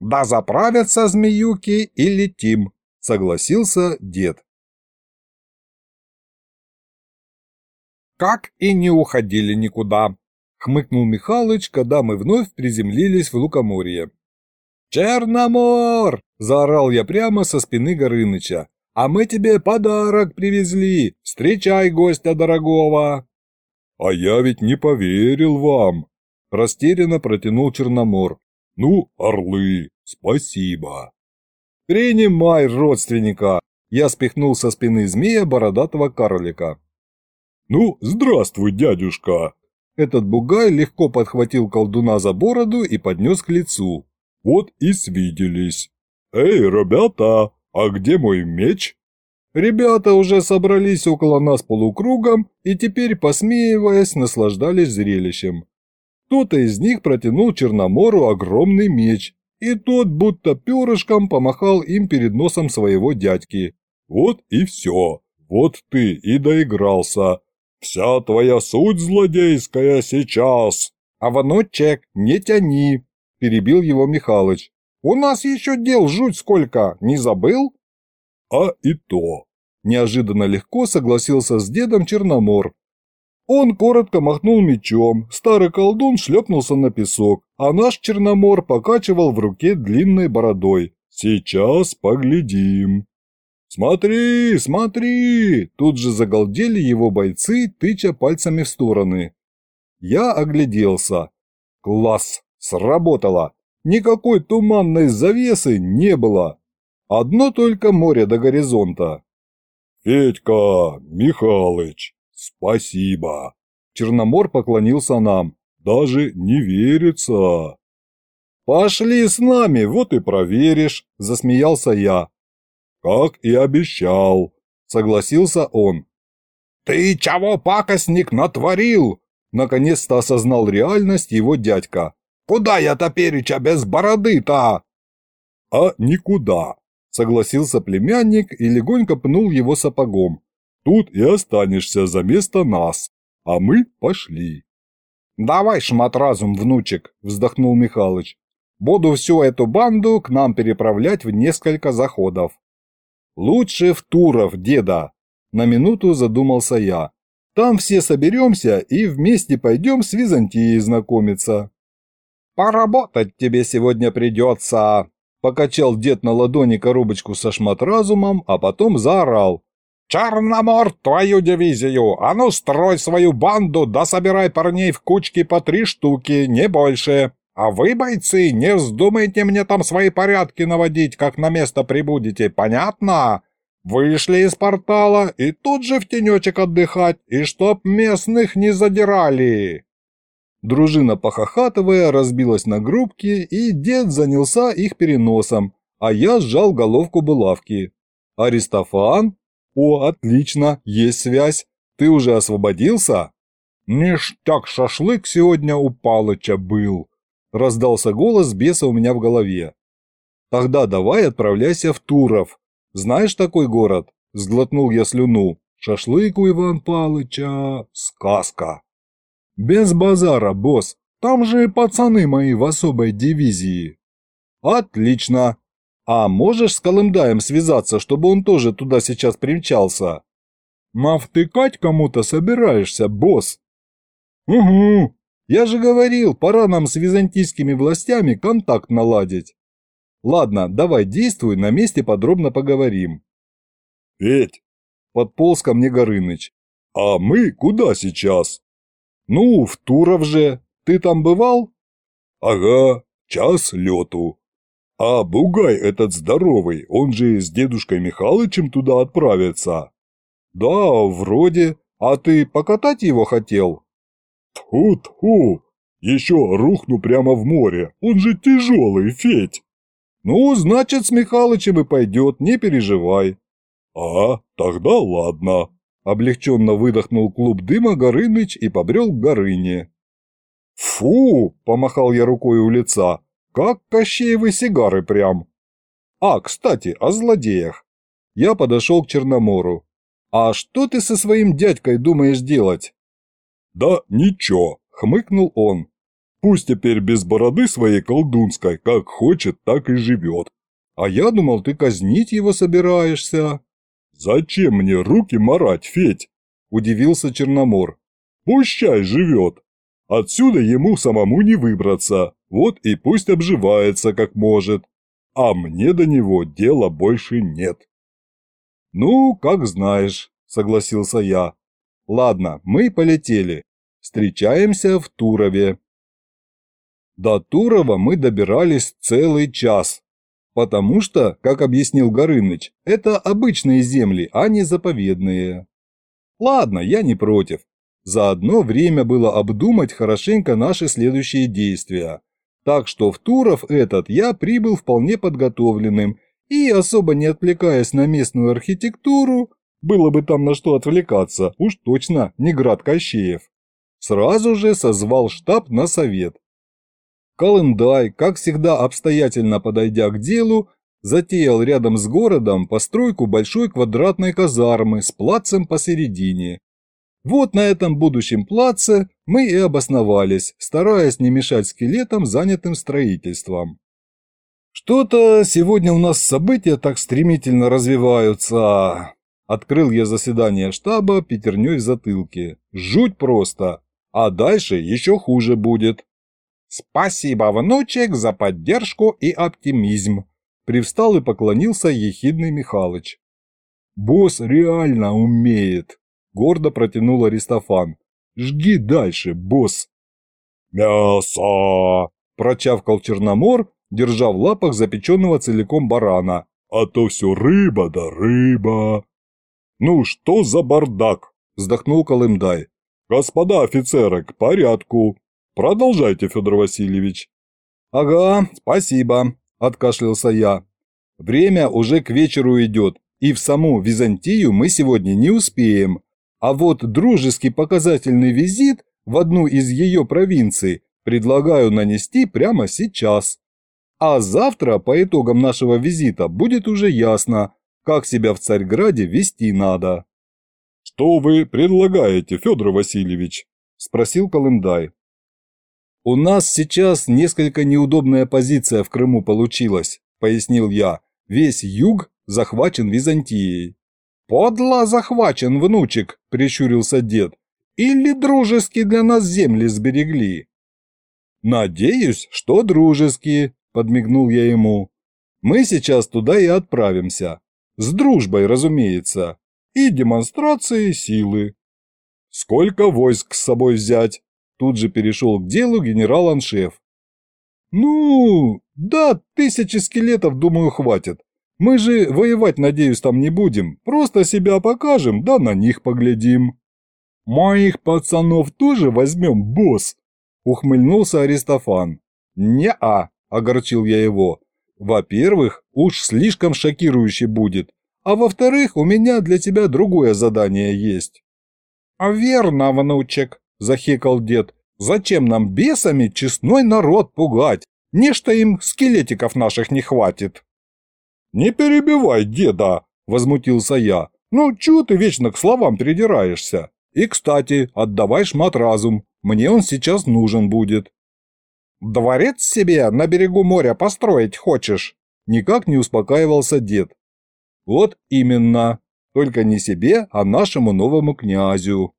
«Да заправятся змеюки и летим!» – согласился дед. «Как и не уходили никуда!» – хмыкнул Михалыч, когда мы вновь приземлились в Лукоморье. «Черномор!» – заорал я прямо со спины Горыныча. «А мы тебе подарок привезли! Встречай гостя дорогого!» «А я ведь не поверил вам!» – растерянно протянул Черномор. «Ну, орлы, спасибо!» «Принимай, родственника!» – я спихнул со спины змея бородатого карлика. «Ну, здравствуй, дядюшка!» Этот бугай легко подхватил колдуна за бороду и поднес к лицу. «Вот и свиделись. Эй, ребята, а где мой меч?» Ребята уже собрались около нас полукругом и теперь, посмеиваясь, наслаждались зрелищем. Кто-то из них протянул Черномору огромный меч, и тот будто перышком помахал им перед носом своего дядьки. «Вот и все, вот ты и доигрался. Вся твоя суть злодейская сейчас!» «А внучек, не тяни!» – перебил его Михалыч. «У нас еще дел жуть сколько, не забыл?» А и то. Неожиданно легко согласился с дедом Черномор. Он коротко махнул мечом, старый колдун шлепнулся на песок, а наш Черномор покачивал в руке длинной бородой. «Сейчас поглядим». «Смотри, смотри!» Тут же загалдели его бойцы, тыча пальцами в стороны. Я огляделся. Класс! Сработало! Никакой туманной завесы не было. Одно только море до горизонта. «Федька, Михалыч, спасибо!» Черномор поклонился нам. «Даже не верится!» «Пошли с нами, вот и проверишь!» – засмеялся я. «Как и обещал!» – согласился он. «Ты чего, пакостник, натворил?» Наконец-то осознал реальность его дядька. «Куда я топереча без бороды-то?» «А никуда!» Согласился племянник и легонько пнул его сапогом. Тут и останешься за место нас, а мы пошли. «Давай, шмат разум, внучек», – вздохнул Михалыч. «Буду всю эту банду к нам переправлять в несколько заходов». «Лучше в Туров, деда», – на минуту задумался я. «Там все соберемся и вместе пойдем с Византией знакомиться». «Поработать тебе сегодня придется», Покачал дед на ладони коробочку со шматразумом, а потом заорал. «Черномор, твою дивизию! А ну, строй свою банду, да собирай парней в кучки по три штуки, не больше! А вы, бойцы, не вздумайте мне там свои порядки наводить, как на место прибудете, понятно? Вышли из портала и тут же в тенечек отдыхать, и чтоб местных не задирали!» Дружина, похохатывая, разбилась на группки, и дед занялся их переносом, а я сжал головку булавки. «Аристофан? О, отлично, есть связь. Ты уже освободился?» «Ништяк шашлык сегодня у Палыча был», – раздался голос беса у меня в голове. «Тогда давай отправляйся в Туров. Знаешь такой город?» – сглотнул я слюну. «Шашлык у Иван Палыча – сказка». «Без базара, босс. Там же пацаны мои в особой дивизии». «Отлично. А можешь с Колымдаем связаться, чтобы он тоже туда сейчас примчался?» «Навтыкать кому-то собираешься, босс?» «Угу. Я же говорил, пора нам с византийскими властями контакт наладить». «Ладно, давай действуй, на месте подробно поговорим». «Петь!» – подполз ко мне Горыныч. А мы куда сейчас? Ну, в Туров же. Ты там бывал? Ага, час лету. А Бугай этот здоровый, он же с дедушкой Михалычем туда отправится. Да, вроде. А ты покатать его хотел? Тьфу-тьфу, еще рухну прямо в море, он же тяжелый, Федь. Ну, значит, с Михалычем и пойдет, не переживай. А, тогда ладно. Облегченно выдохнул клуб дыма Горыныч и побрел к Горыне. «Фу!» – помахал я рукой у лица. «Как Кощеевы сигары прям!» «А, кстати, о злодеях!» Я подошел к Черномору. «А что ты со своим дядькой думаешь делать?» «Да ничего», – хмыкнул он. «Пусть теперь без бороды своей колдунской, как хочет, так и живет». «А я думал, ты казнить его собираешься». «Зачем мне руки марать, Федь?» – удивился Черномор. «Пущай живет. Отсюда ему самому не выбраться, вот и пусть обживается как может. А мне до него дела больше нет». «Ну, как знаешь», – согласился я. «Ладно, мы полетели. Встречаемся в Турове». До Турова мы добирались целый час, потому что, как объяснил Горыныч, это обычные земли, а не заповедные. Ладно, я не против. Заодно время было обдумать хорошенько наши следующие действия. Так что в Туров этот я прибыл вполне подготовленным и, особо не отвлекаясь на местную архитектуру, было бы там на что отвлекаться, уж точно не град Кощеев, сразу же созвал штаб на совет. Колымдай, как всегда обстоятельно подойдя к делу, затеял рядом с городом постройку большой квадратной казармы с плацем посередине. Вот на этом будущем плаце мы и обосновались, стараясь не мешать скелетам, занятым строительством. Что-то сегодня у нас события так стремительно развиваются. Открыл я заседание штаба пятерней в затылке. Жуть просто. А дальше еще хуже будет. «Спасибо, внучек, за поддержку и оптимизм», – привстал и поклонился ехидный Михалыч. «Босс реально умеет», – гордо протянул Аристофан. «Жги дальше, босс». «Мясо!» – прочавкал Черномор, держа в лапах запеченного целиком барана. «А то все рыба да рыба!» «Ну что за бардак?» – вздохнул Колымдай. «Господа офицеры, к порядку!» Продолжайте, Федор Васильевич. Ага, спасибо, откашлялся я. Время уже к вечеру идет, и в саму Византию мы сегодня не успеем. А вот дружеский показательный визит в одну из ее провинций предлагаю нанести прямо сейчас. А завтра по итогам нашего визита будет уже ясно, как себя в Царьграде вести надо. «Что вы предлагаете, Федор Васильевич?» – спросил Колымдай. «У нас сейчас несколько неудобная позиция в Крыму получилась», – пояснил я. «Весь юг захвачен Византией». «Подло захвачен, внучек», – прищурился дед. «Или дружески для нас земли сберегли?» «Надеюсь, что дружески», – подмигнул я ему. «Мы сейчас туда и отправимся. С дружбой, разумеется. И демонстрацией силы». «Сколько войск с собой взять?» Тут же перешел к делу генерал-аншеф. «Ну, да, тысячи скелетов, думаю, хватит. Мы же воевать, надеюсь, там не будем. Просто себя покажем, да на них поглядим». «Моих пацанов тоже возьмем, босс?» – ухмыльнулся Аристофан. «Не-а», – огорчил я его. «Во-первых, уж слишком шокирующе будет, а во-вторых, у меня для тебя другое задание есть». «А верно, внучек», – захекал дед. «Зачем нам бесами честной народ пугать? Нечто им скелетиков наших не хватит». «Не перебивай деда», – возмутился я. «Ну, чего ты вечно к словам придираешься? И, кстати, отдавай шмат разум, мне он сейчас нужен будет». «Дворец себе на берегу моря построить хочешь?» Никак не успокаивался дед. «Вот именно. Только не себе, а нашему новому князю».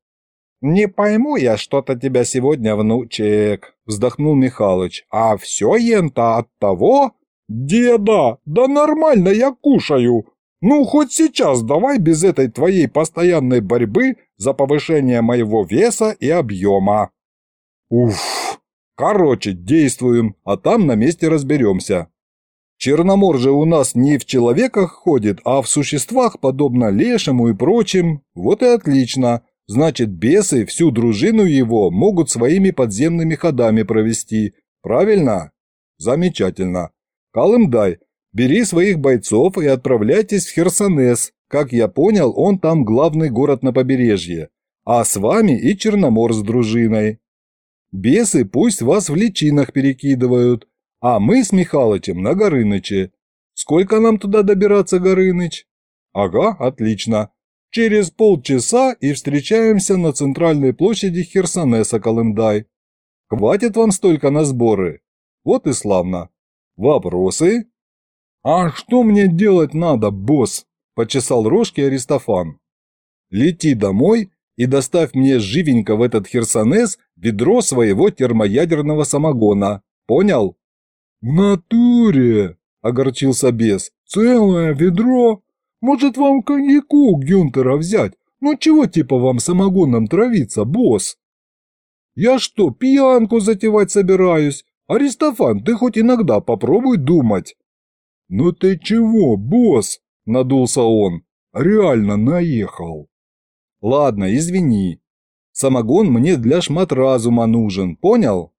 «Не пойму я что-то тебя сегодня, внучек», – вздохнул Михалыч. «А все ента от того...» «Деда, да нормально я кушаю. Ну, хоть сейчас давай без этой твоей постоянной борьбы за повышение моего веса и объема. Уф. Короче, действуем, а там на месте разберемся. Черномор же у нас не в человеках ходит, а в существах, подобно лешему и прочим. Вот и отлично. Значит, бесы всю дружину его могут своими подземными ходами провести. Правильно? Замечательно. Калымдай, бери своих бойцов и отправляйтесь в Херсонес. Как я понял, он там главный город на побережье. А с вами и Черномор с дружиной. Бесы пусть вас в личинах перекидывают, а мы с Михалычем на Горыныче. Сколько нам туда добираться, Горыныч? Ага, отлично. Через полчаса и встречаемся на центральной площади Херсонеса Колымдай. Хватит вам столько на сборы? Вот и славно. Вопросы? А что мне делать надо, босс? Почесал рожки Аристофан. Лети домой и доставь мне живенько в этот Херсонес ведро своего термоядерного самогона. Понял? «В натуре!» – огорчился бес. «Целое ведро? Может, вам коньяку Гюнтера взять? Ну чего типа вам самогоном травиться, босс?» «Я что, пьянку затевать собираюсь? Аристофан, ты хоть иногда попробуй думать». «Ну ты чего, босс?» – надулся он. «Реально наехал». «Ладно, извини. Самогон мне для шмат разума нужен, понял?»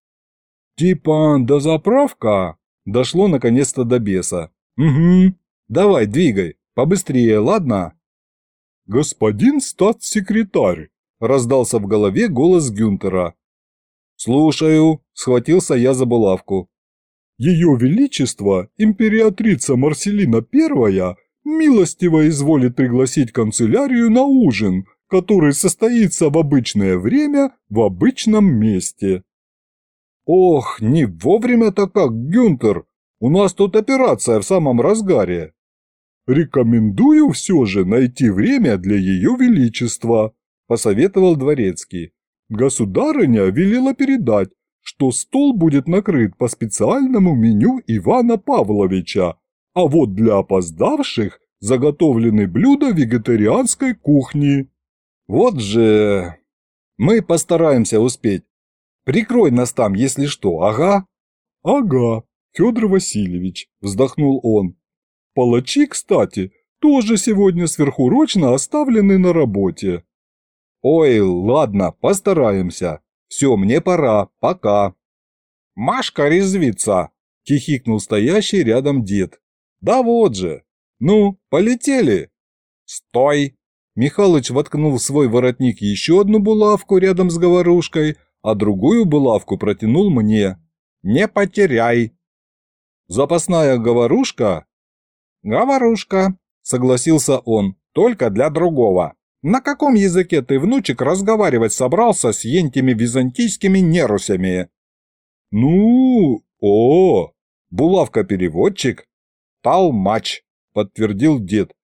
«Типа дозаправка?» Дошло наконец-то до беса. «Угу. Давай, двигай. Побыстрее, ладно?» «Господин статс-секретарь!» Раздался в голове голос Гюнтера. «Слушаю», — схватился я за булавку. «Ее Величество, императрица Марселина Первая, милостиво изволит пригласить канцелярию на ужин, который состоится в обычное время в обычном месте». «Ох, не вовремя-то как, Гюнтер! У нас тут операция в самом разгаре!» «Рекомендую все же найти время для ее величества», – посоветовал дворецкий. «Государыня велела передать, что стол будет накрыт по специальному меню Ивана Павловича, а вот для опоздавших заготовлены блюда вегетарианской кухни». «Вот же...» «Мы постараемся успеть. Прикрой нас там, если что, ага». «Ага, Федор Васильевич», – вздохнул он. «Палачи, кстати, тоже сегодня сверхурочно оставлены на работе». «Ой, ладно, постараемся. Все, мне пора, пока». «Машка резвится», – хихикнул стоящий рядом дед. «Да вот же. Ну, полетели». «Стой!» Михалыч воткнул в свой воротник еще одну булавку рядом с говорушкой – а другую булавку протянул мне. «Не потеряй!» «Запасная говорушка?» «Говорушка», — согласился он, — «только для другого. На каком языке ты, внучек, разговаривать собрался с ентими византийскими нерусями?» «Ну, о, булавка-переводчик?» «Талмач», — подтвердил дед.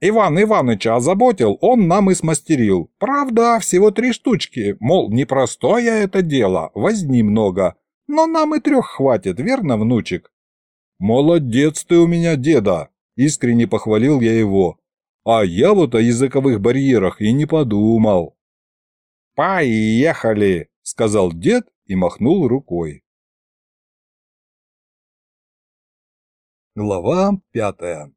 Иван Иваныча озаботил, он нам и смастерил. Правда, всего три штучки, мол, непростое это дело, возни много. Но нам и трех хватит, верно, внучек? Молодец ты у меня, деда, искренне похвалил я его. А я вот о языковых барьерах и не подумал. «Поехали!» — сказал дед и махнул рукой. Глава пятая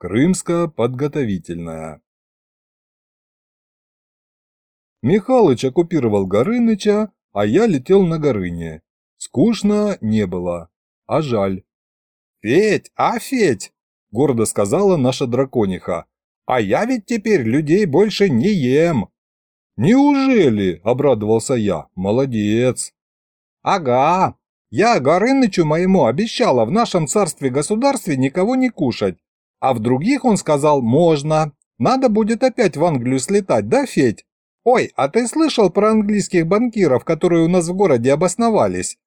Крымско-подготовительная. Михалыч оккупировал Горыныча, а я летел на Горыне. Скучно не было, а жаль. «Федь, а Федь!» – гордо сказала наша дракониха. «А я ведь теперь людей больше не ем!» «Неужели?» – обрадовался я. «Молодец!» «Ага! Я Горынычу моему обещала в нашем царстве-государстве никого не кушать, а в других он сказал «можно». Надо будет опять в Англию слетать, да, Федь? Ой, а ты слышал про английских банкиров, которые у нас в городе обосновались?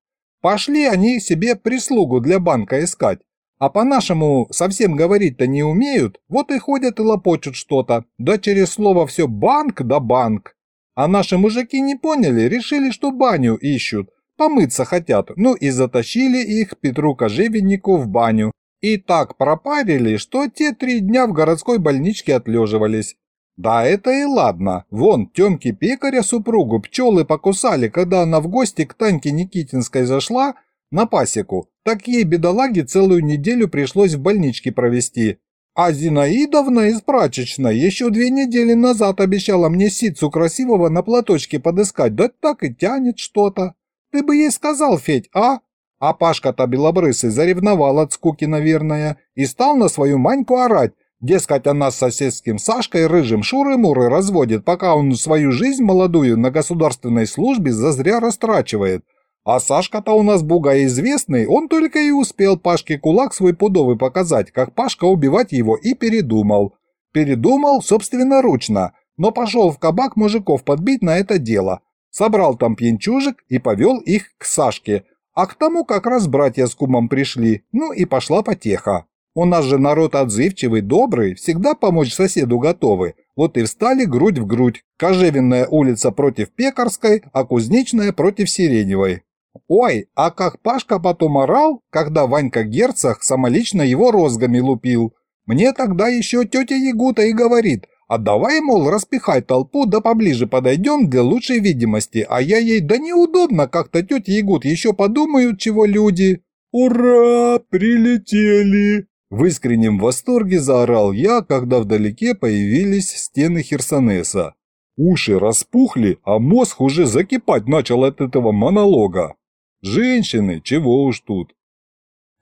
Пошли они себе прислугу для банка искать. А по-нашему совсем говорить-то не умеют, вот и ходят и лопочут что-то, да через слово все банк да банк. А наши мужики не поняли, решили, что баню ищут, помыться хотят, ну и затащили их Петру Кожевеннику в баню, и так пропарили, что те три дня в городской больничке отлеживались. Да это и ладно. Вон, Тёмки пекаря супругу пчелы покусали, когда она в гости к Таньке Никитинской зашла на пасеку. Так ей, бедолаге, целую неделю пришлось в больничке провести. А Зинаидовна из прачечной еще две недели назад обещала мне ситцу красивого на платочке подыскать, да так и тянет что-то. Ты бы ей сказал, Федь, а? А Пашка-то белобрысый заревновал от скуки, наверное, и стал на свою Маньку орать, Дескать, она с соседским Сашкой рыжим шуры-муры разводит, пока он свою жизнь молодую на государственной службе зазря растрачивает. А Сашка-то у нас буга известный, он только и успел Пашке кулак свой пудовый показать, как Пашка убивать его и передумал. Передумал собственноручно, но пошел в кабак мужиков подбить на это дело. Собрал там пьянчужек и повел их к Сашке, а к тому как раз братья с кумом пришли, ну и пошла потеха. У нас же народ отзывчивый, добрый, всегда помочь соседу готовы. Вот и встали грудь в грудь. Кожевенная улица против Пекарской, а Кузнечная против Сиреневой. Ой, а как Пашка потом орал, когда Ванька Герцог самолично его розгами лупил. Мне тогда еще тетя Ягута и говорит, а давай, мол, распихай толпу, да поближе подойдем для лучшей видимости, а я ей, да неудобно как-то тетя Ягут, еще подумают, чего люди. «Ура! Прилетели!» В искреннем восторге заорал я, когда вдалеке появились стены Херсонеса. Уши распухли, а мозг уже закипать начал от этого монолога. Женщины, чего уж тут.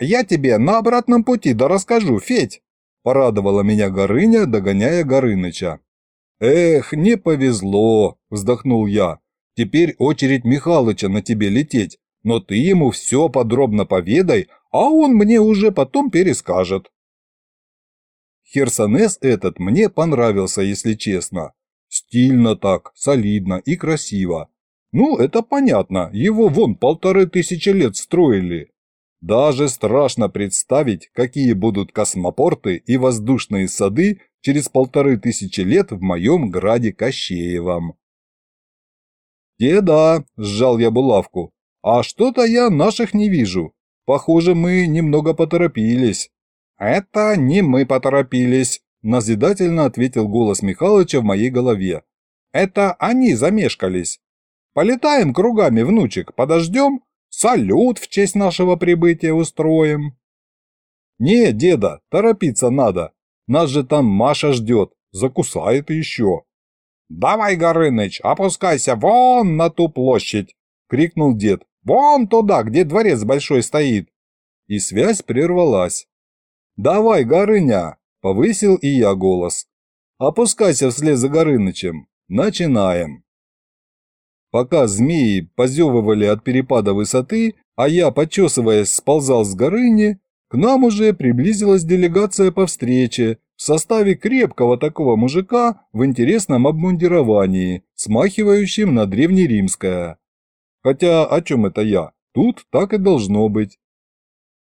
«Я тебе на обратном пути да расскажу, Федь!» Порадовала меня Горыня, догоняя Горыныча. «Эх, не повезло!» – вздохнул я. «Теперь очередь Михалыча на тебе лететь, но ты ему все подробно поведай, а он мне уже потом перескажет. Херсонес этот мне понравился, если честно. Стильно так, солидно и красиво. Ну, это понятно, его вон полторы тысячи лет строили. Даже страшно представить, какие будут космопорты и воздушные сады через полторы тысячи лет в моем граде Кощеевом. «Деда!» – сжал я булавку. «А что-то я наших не вижу. Похоже, мы немного поторопились». «Это не мы поторопились», – назидательно ответил голос Михалыча в моей голове. «Это они замешкались. Полетаем кругами, внучек, подождем, салют в честь нашего прибытия устроим». «Не, деда, торопиться надо. Нас же там Маша ждет, закусает еще». «Давай, Горыныч, опускайся вон на ту площадь!» — крикнул дед. Вон туда, где дворец большой стоит!» И связь прервалась. «Давай, Горыня!» – повысил и я голос. «Опускайся вслед за Горынычем. Начинаем!» Пока змеи позевывали от перепада высоты, а я, почесываясь, сползал с Горыни, к нам уже приблизилась делегация по встрече в составе крепкого такого мужика в интересном обмундировании, смахивающем на древнеримское. Хотя о чем это я? Тут так и должно быть.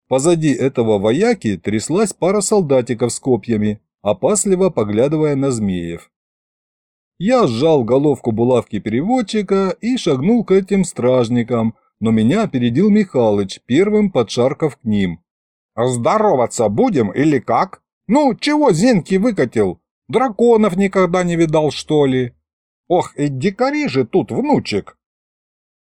Позади этого вояки тряслась пара солдатиков с копьями, опасливо поглядывая на змеев. Я сжал головку булавки переводчика и шагнул к этим стражникам, но меня опередил Михалыч, первым подшаркав к ним. «Здороваться будем или как? Ну, чего Зенки выкатил? Драконов никогда не видал, что ли? Ох, и дикари же тут, внучек!»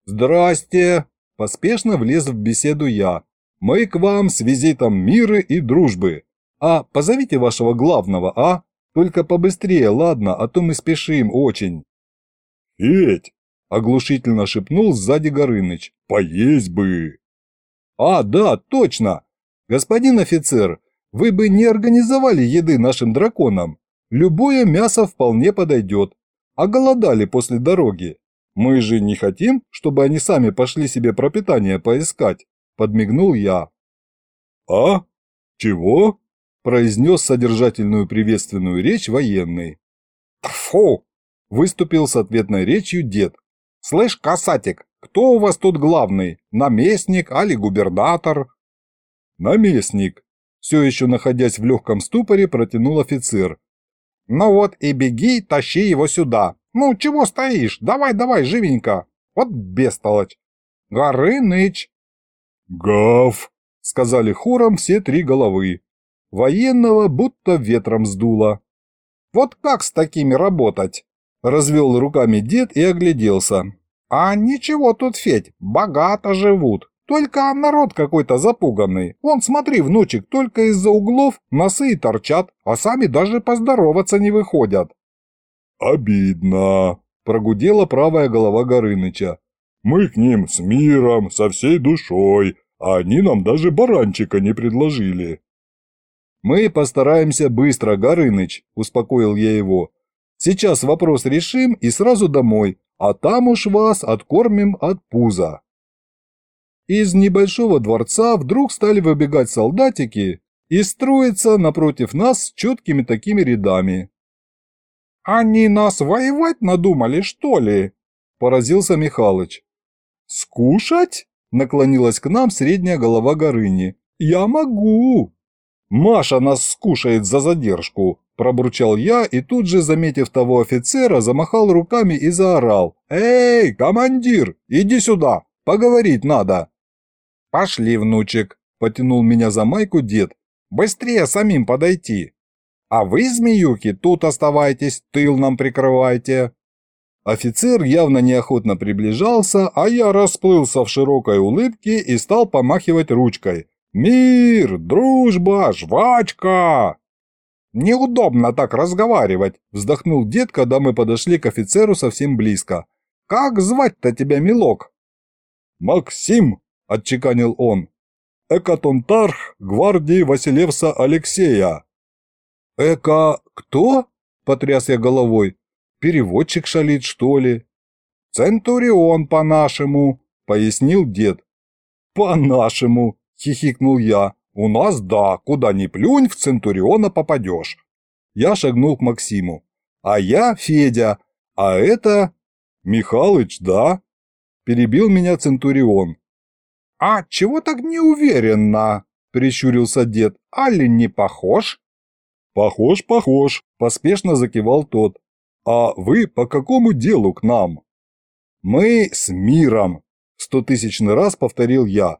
«Здрасте!» – поспешно влез в беседу я. «Мы к вам с визитом мира и дружбы. А позовите вашего главного, а? Только побыстрее, ладно, а то мы спешим очень». «Федь!» – оглушительно шепнул сзади Горыныч. «Поесть бы!» «А, да, точно! Господин офицер, вы бы не организовали еды нашим драконам. Любое мясо вполне подойдет. А голодали после дороги. «Мы же не хотим, чтобы они сами пошли себе пропитание поискать», – подмигнул я. «А? Чего?» – произнес содержательную приветственную речь военный. «Тьфу!» – выступил с ответной речью дед. «Слышь, касатик, кто у вас тут главный? Наместник али губернатор?» «Наместник», – все еще находясь в легком ступоре, протянул офицер. «Ну вот и беги, тащи его сюда», «Ну, чего стоишь? Давай, давай, живенько! Вот бестолочь! Горыныч!» «Гав!» — сказали хором все три головы. Военного будто ветром сдуло. Вот как с такими работать?» Развел руками дед и огляделся. «А ничего тут, Федь, богато живут. Только народ какой-то запуганный. Вон, смотри, внучек, только из-за углов носы и торчат, а сами даже поздороваться не выходят». «Обидно», – прогудела правая голова Горыныча. «Мы к ним с миром, со всей душой, а они нам даже баранчика не предложили». «Мы постараемся быстро, Горыныч», – успокоил я его. «Сейчас вопрос решим и сразу домой, а там уж вас откормим от пуза». Из небольшого дворца вдруг стали выбегать солдатики и строиться напротив нас с четкими такими рядами. «Они нас воевать надумали, что ли?» – поразился Михалыч. «Скушать?» – наклонилась к нам средняя голова Горыни. «Я могу!» «Маша нас скушает за задержку», – пробурчал я и тут же, заметив того офицера, замахал руками и заорал. «Эй, командир, иди сюда, поговорить надо!» «Пошли, внучек», – потянул меня за майку дед. «Быстрее самим подойти!» «А вы, змеюки, тут оставайтесь, тыл нам прикрывайте!» Офицер явно неохотно приближался, а я расплылся в широкой улыбке и стал помахивать ручкой – «Мир! Дружба! Жвачка!» «Неудобно так разговаривать», – вздохнул дед, когда мы подошли к офицеру совсем близко. «Как звать-то тебя, милок?» «Максим», – отчеканил он. «Экатонтарх гвардии Василевса Алексея». «Эка... кто?» – потряс я головой. «Переводчик шалит, что ли?» «Центурион по-нашему», – пояснил дед. «По-нашему», – хихикнул я. «У нас, да, куда ни плюнь, в Центуриона попадешь». Я шагнул к Максиму. «А я Федя, а это...» «Михалыч, да?» Перебил меня Центурион. «А чего так неуверенно?» – прищурился дед. «Али не похож?» «Похож, похож», – поспешно закивал тот. «А вы по какому делу к нам?» «Мы с миром», – стотысячный раз повторил я.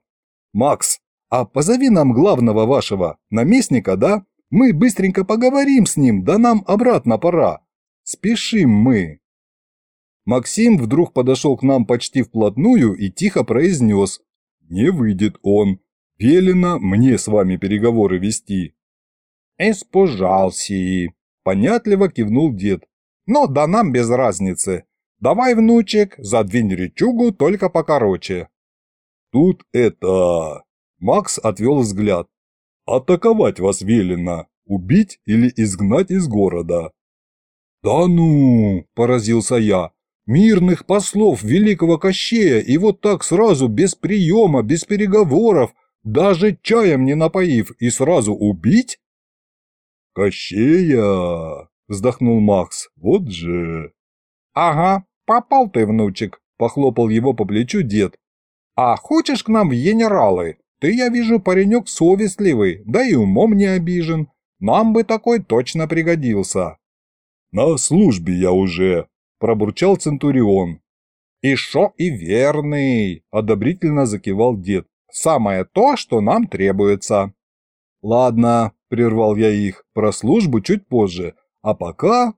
«Макс, а позови нам главного вашего, наместника, да? Мы быстренько поговорим с ним, да нам обратно пора. Спешим мы». Максим вдруг подошел к нам почти вплотную и тихо произнес. «Не выйдет он. Велено мне с вами переговоры вести». «Испужался и...» – понятливо кивнул дед. «Но да нам без разницы. Давай, внучек, задвинь речугу только покороче». «Тут это...» Макс отвел взгляд. «Атаковать вас велено, убить или изгнать из города». «Да ну!» – поразился я. «Мирных послов великого Кощея и вот так сразу, без приема, без переговоров, даже чаем не напоив, и сразу убить?» «Кощея!» – вздохнул Макс. «Вот же!» «Ага, попал ты, внучек!» – похлопал его по плечу дед. «А хочешь к нам в генералы?» Ты, я вижу, паренек совестливый, да и умом не обижен. Нам бы такой точно пригодился». «На службе я уже», – пробурчал Центурион. «И шо и верный», – одобрительно закивал дед. «Самое то, что нам требуется». «Ладно», – прервал я их, – «про службу чуть позже. А пока...»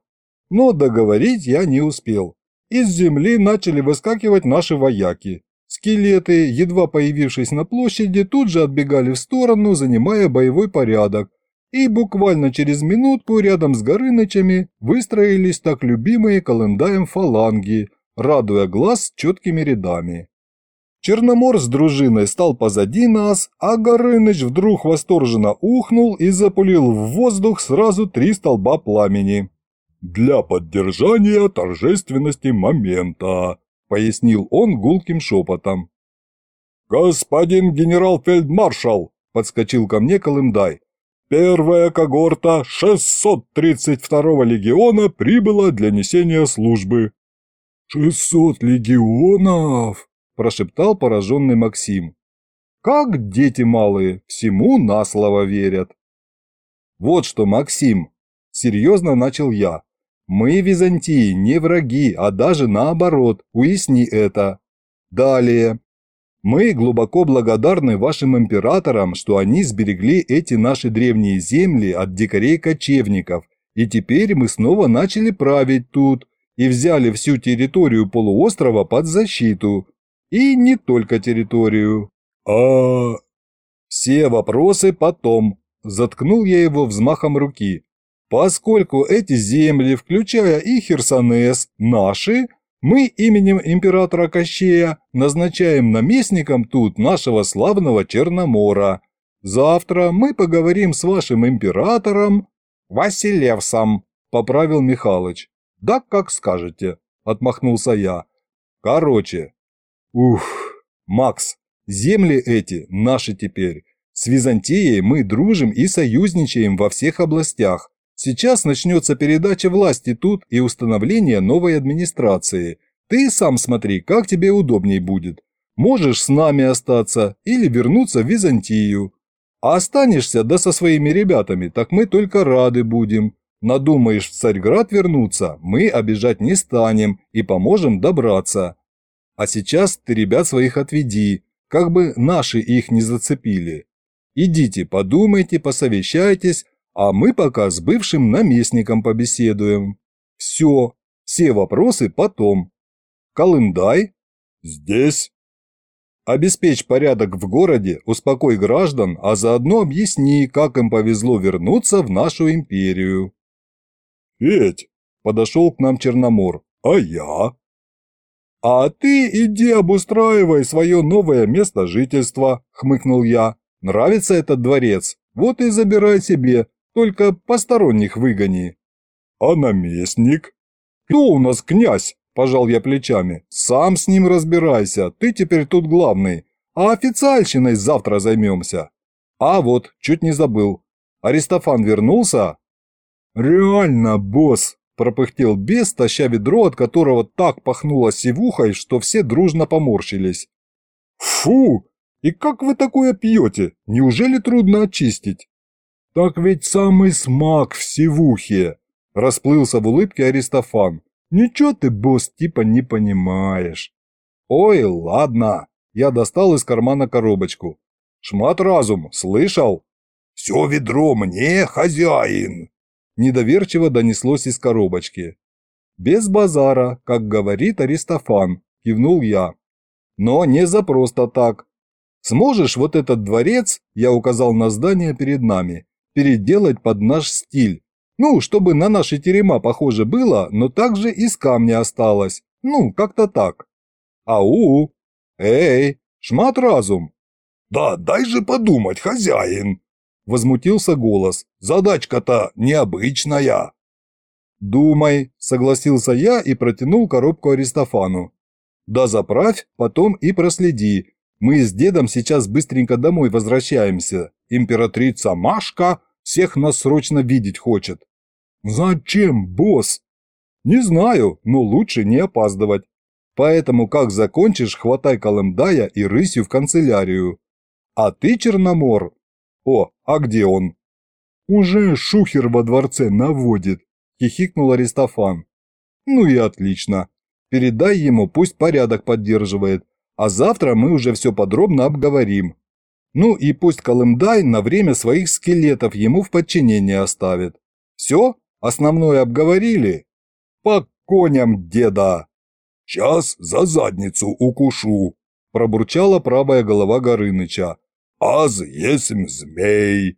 Но договорить я не успел. Из земли начали выскакивать наши вояки. Скелеты, едва появившись на площади, тут же отбегали в сторону, занимая боевой порядок, и буквально через минутку рядом с Горынычами выстроились так любимые Колымдаем фаланги, радуя глаз четкими рядами. Черномор с дружиной стал позади нас, а Горыныч вдруг восторженно ухнул и запулил в воздух сразу три столба пламени. «Для поддержания торжественности момента», – пояснил он гулким шепотом. «Господин генерал-фельдмаршал!» – подскочил ко мне Колымдай. «Первая когорта 632-го легиона прибыла для несения службы». «Шестьсот легионов!» – прошептал пораженный Максим. «Как дети малые, всему на слово верят». «Вот что, Максим!» – серьезно начал я. Мы Византии не враги, а даже наоборот, уясни это. Далее. Мы глубоко благодарны вашим императорам, что они сберегли эти наши древние земли от дикарей-кочевников И теперь мы снова начали править тут и взяли всю территорию полуострова под защиту. И не только территорию. А... Все вопросы потом. Заткнул я его взмахом руки. Поскольку эти земли, включая и Херсонес, наши, мы именем императора Кощея назначаем наместником тут нашего славного Черномора. Завтра мы поговорим с вашим императором Василевсом, поправил Михалыч. Да как скажете, отмахнулся я. Короче, ух, Макс, земли эти наши теперь. С Византией мы дружим и союзничаем во всех областях. Сейчас начнется передача власти тут и установление новой администрации. Ты сам смотри, как тебе удобней будет. Можешь с нами остаться или вернуться в Византию. А останешься да со своими ребятами, так мы только рады будем. Надумаешь в Царьград вернуться, мы обижать не станем и поможем добраться. А сейчас ты ребят своих отведи, как бы наши их не зацепили. Идите, подумайте, посовещайтесь, а мы пока с бывшим наместником побеседуем. Все, все вопросы потом. Колымдай? Здесь? Обеспечь порядок в городе, успокой граждан, а заодно объясни, как им повезло вернуться в нашу империю. Федь, подошел к нам Черномор. А я? А ты иди обустраивай свое новое место жительства, хмыкнул я. Нравится этот дворец? Вот и забирай себе, только посторонних выгони. А наместник? Кто у нас князь? Пожал я плечами. Сам с ним разбирайся, ты теперь тут главный. А официальщиной завтра займемся. А вот, чуть не забыл. Аристофан вернулся? Реально, босс, пропыхтел бес, таща ведро, от которого так пахнуло сивухой, что все дружно поморщились. Фу! И как вы такое пьете? Неужели трудно очистить? Так ведь самый смак в сивухе, расплылся в улыбке Аристофан. Ничего ты, босс, типа не понимаешь. Ой, ладно. Я достал из кармана коробочку. Шмат разум, слышал? Все ведро мне, хозяин. Недоверчиво донеслось из коробочки. Без базара, как говорит Аристофан, кивнул я. Но не за просто так. Сможешь вот этот дворец, я указал на здание перед нами, переделать под наш стиль? Ну, чтобы на наши терема похоже было, но также из камня осталось. Ну, как-то так. Ау! Эй, шмат разум! Да дай же подумать, хозяин! Возмутился голос. Задачка-то необычная. «Думай», — согласился я и протянул коробку Аристофану. «Да заправь, потом и проследи, мы с дедом сейчас быстренько домой возвращаемся. Императрица Машка всех нас срочно видеть хочет. Зачем, босс? Не знаю, но лучше не опаздывать. Поэтому как закончишь, хватай Колымдая и рысью в канцелярию. А ты, Черномор? О, а где он? Уже шухер во дворце наводит, хихикнул Аристофан. Ну и отлично. Передай ему, пусть порядок поддерживает, а завтра мы уже все подробно обговорим. Ну и пусть Колымдай на время своих скелетов ему в подчинение оставит. Все? Основное обговорили? По коням, деда! Сейчас за задницу укушу, пробурчала правая голова Горыныча. Аз есмь змей.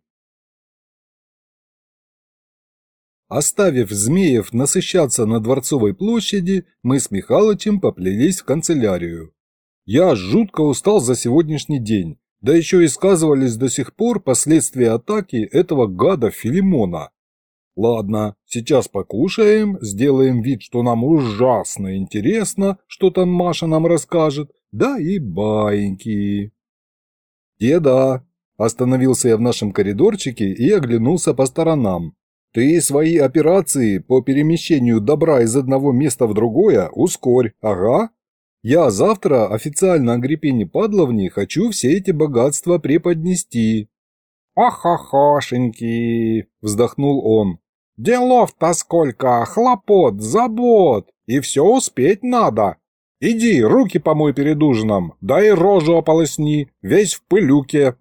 Оставив змеев насыщаться на Дворцовой площади, мы с Михалычем поплелись в канцелярию. Я жутко устал за сегодняшний день, да еще и сказывались до сих пор последствия атаки этого гада Филимона. Ладно, сейчас покушаем, сделаем вид, что нам ужасно интересно, что там Маша нам расскажет, да и баиньки. Деда, остановился я в нашем коридорчике и оглянулся по сторонам. Ты свои операции по перемещению добра из одного места в другое ускорь, ага. Я завтра официально Агриппине Падловне хочу все эти богатства преподнести». «Ох-охошеньки!» – вздохнул он. «Делов-то сколько, хлопот, забот, и все успеть надо. Иди, руки помой перед ужином, да и рожу ополосни, весь в пылюке».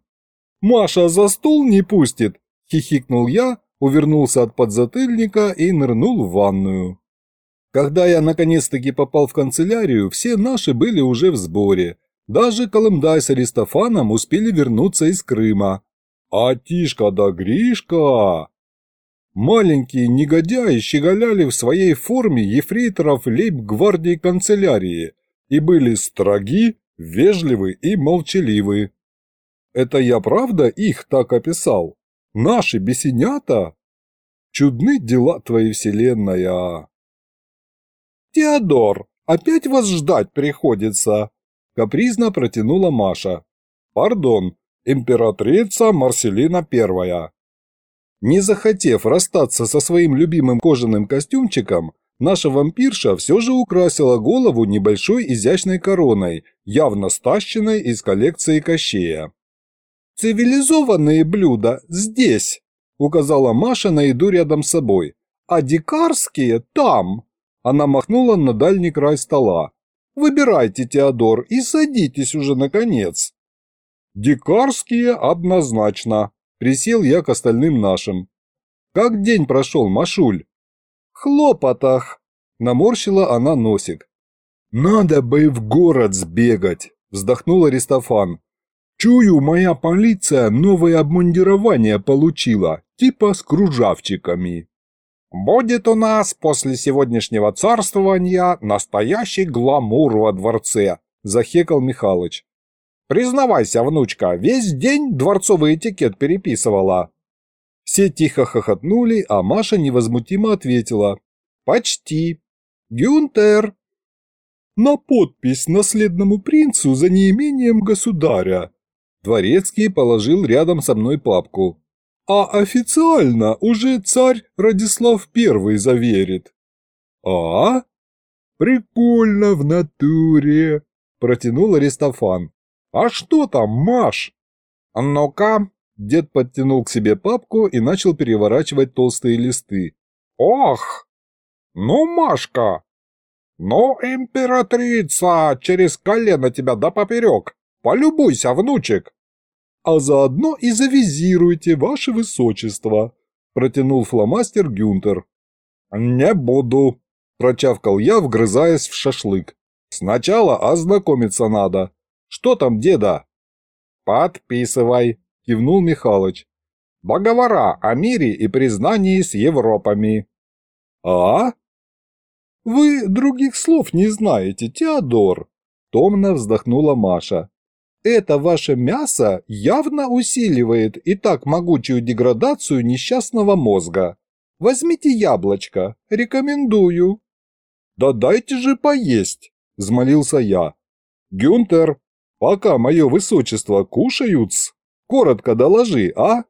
«Маша за стол не пустит!» – хихикнул я, увернулся от подзатыльника и нырнул в ванную. Когда я наконец-таки попал в канцелярию, все наши были уже в сборе. Даже Колымдай с Аристофаном успели вернуться из Крыма. А Тишка да Гришка... Маленькие негодяи щеголяли в своей форме ефрейторов лейб-гвардии канцелярии и были строги, вежливы и молчаливы. Это я правда их так описал? Наши бесенята? Чудны дела твоей вселенная. Теодор, опять вас ждать приходится, капризно протянула Маша. Пардон, императрица Марселина Первая. Не захотев расстаться со своим любимым кожаным костюмчиком, наша вампирша все же украсила голову небольшой изящной короной, явно стащенной из коллекции Кощея. «Цивилизованные блюда здесь», – указала Маша на еду рядом с собой, – «а дикарские там». Она махнула на дальний край стола. «Выбирайте, Теодор, и садитесь уже наконец». «Дикарские однозначно», – присел я к остальным нашим. «Как день прошел, Машуль?» «Хлопотах», – наморщила она носик. «Надо бы в город сбегать», – вздохнул Аристофан. «Чую, моя полиция новое обмундирование получила, типа с кружавчиками». «Будет у нас после сегодняшнего царствования настоящий гламур во дворце», – захекал Михалыч. «Признавайся, внучка, весь день дворцовый этикет переписывала». Все тихо хохотнули, а Маша невозмутимо ответила. «Почти. Гюнтер, на подпись наследному принцу за неимением государя. Дворецкий положил рядом со мной папку. А официально уже царь Радислав I заверит. А? Прикольно в натуре, протянул Аристофан. А что там, Маш? Ну-ка, дед подтянул к себе папку и начал переворачивать толстые листы. Ох! Ну, Машка, «Ну, императрица, через колено тебя да поперек! Полюбуйся, внучек!» «А заодно и завизируйте, ваше высочество!» протянул фломастер Гюнтер. «Не буду!» – прочавкал я, вгрызаясь в шашлык. «Сначала ознакомиться надо. Что там, деда?» «Подписывай!» – кивнул Михалыч. «Договора о мире и признании с Европами». «А?» «Вы других слов не знаете, Теодор!» Томно вздохнула Маша. «Это ваше мясо явно усиливает и так могучую деградацию несчастного мозга. Возьмите яблочко, рекомендую». «Да дайте же поесть!» – взмолился я. «Гюнтер, пока мое высочество кушают, коротко доложи, а?»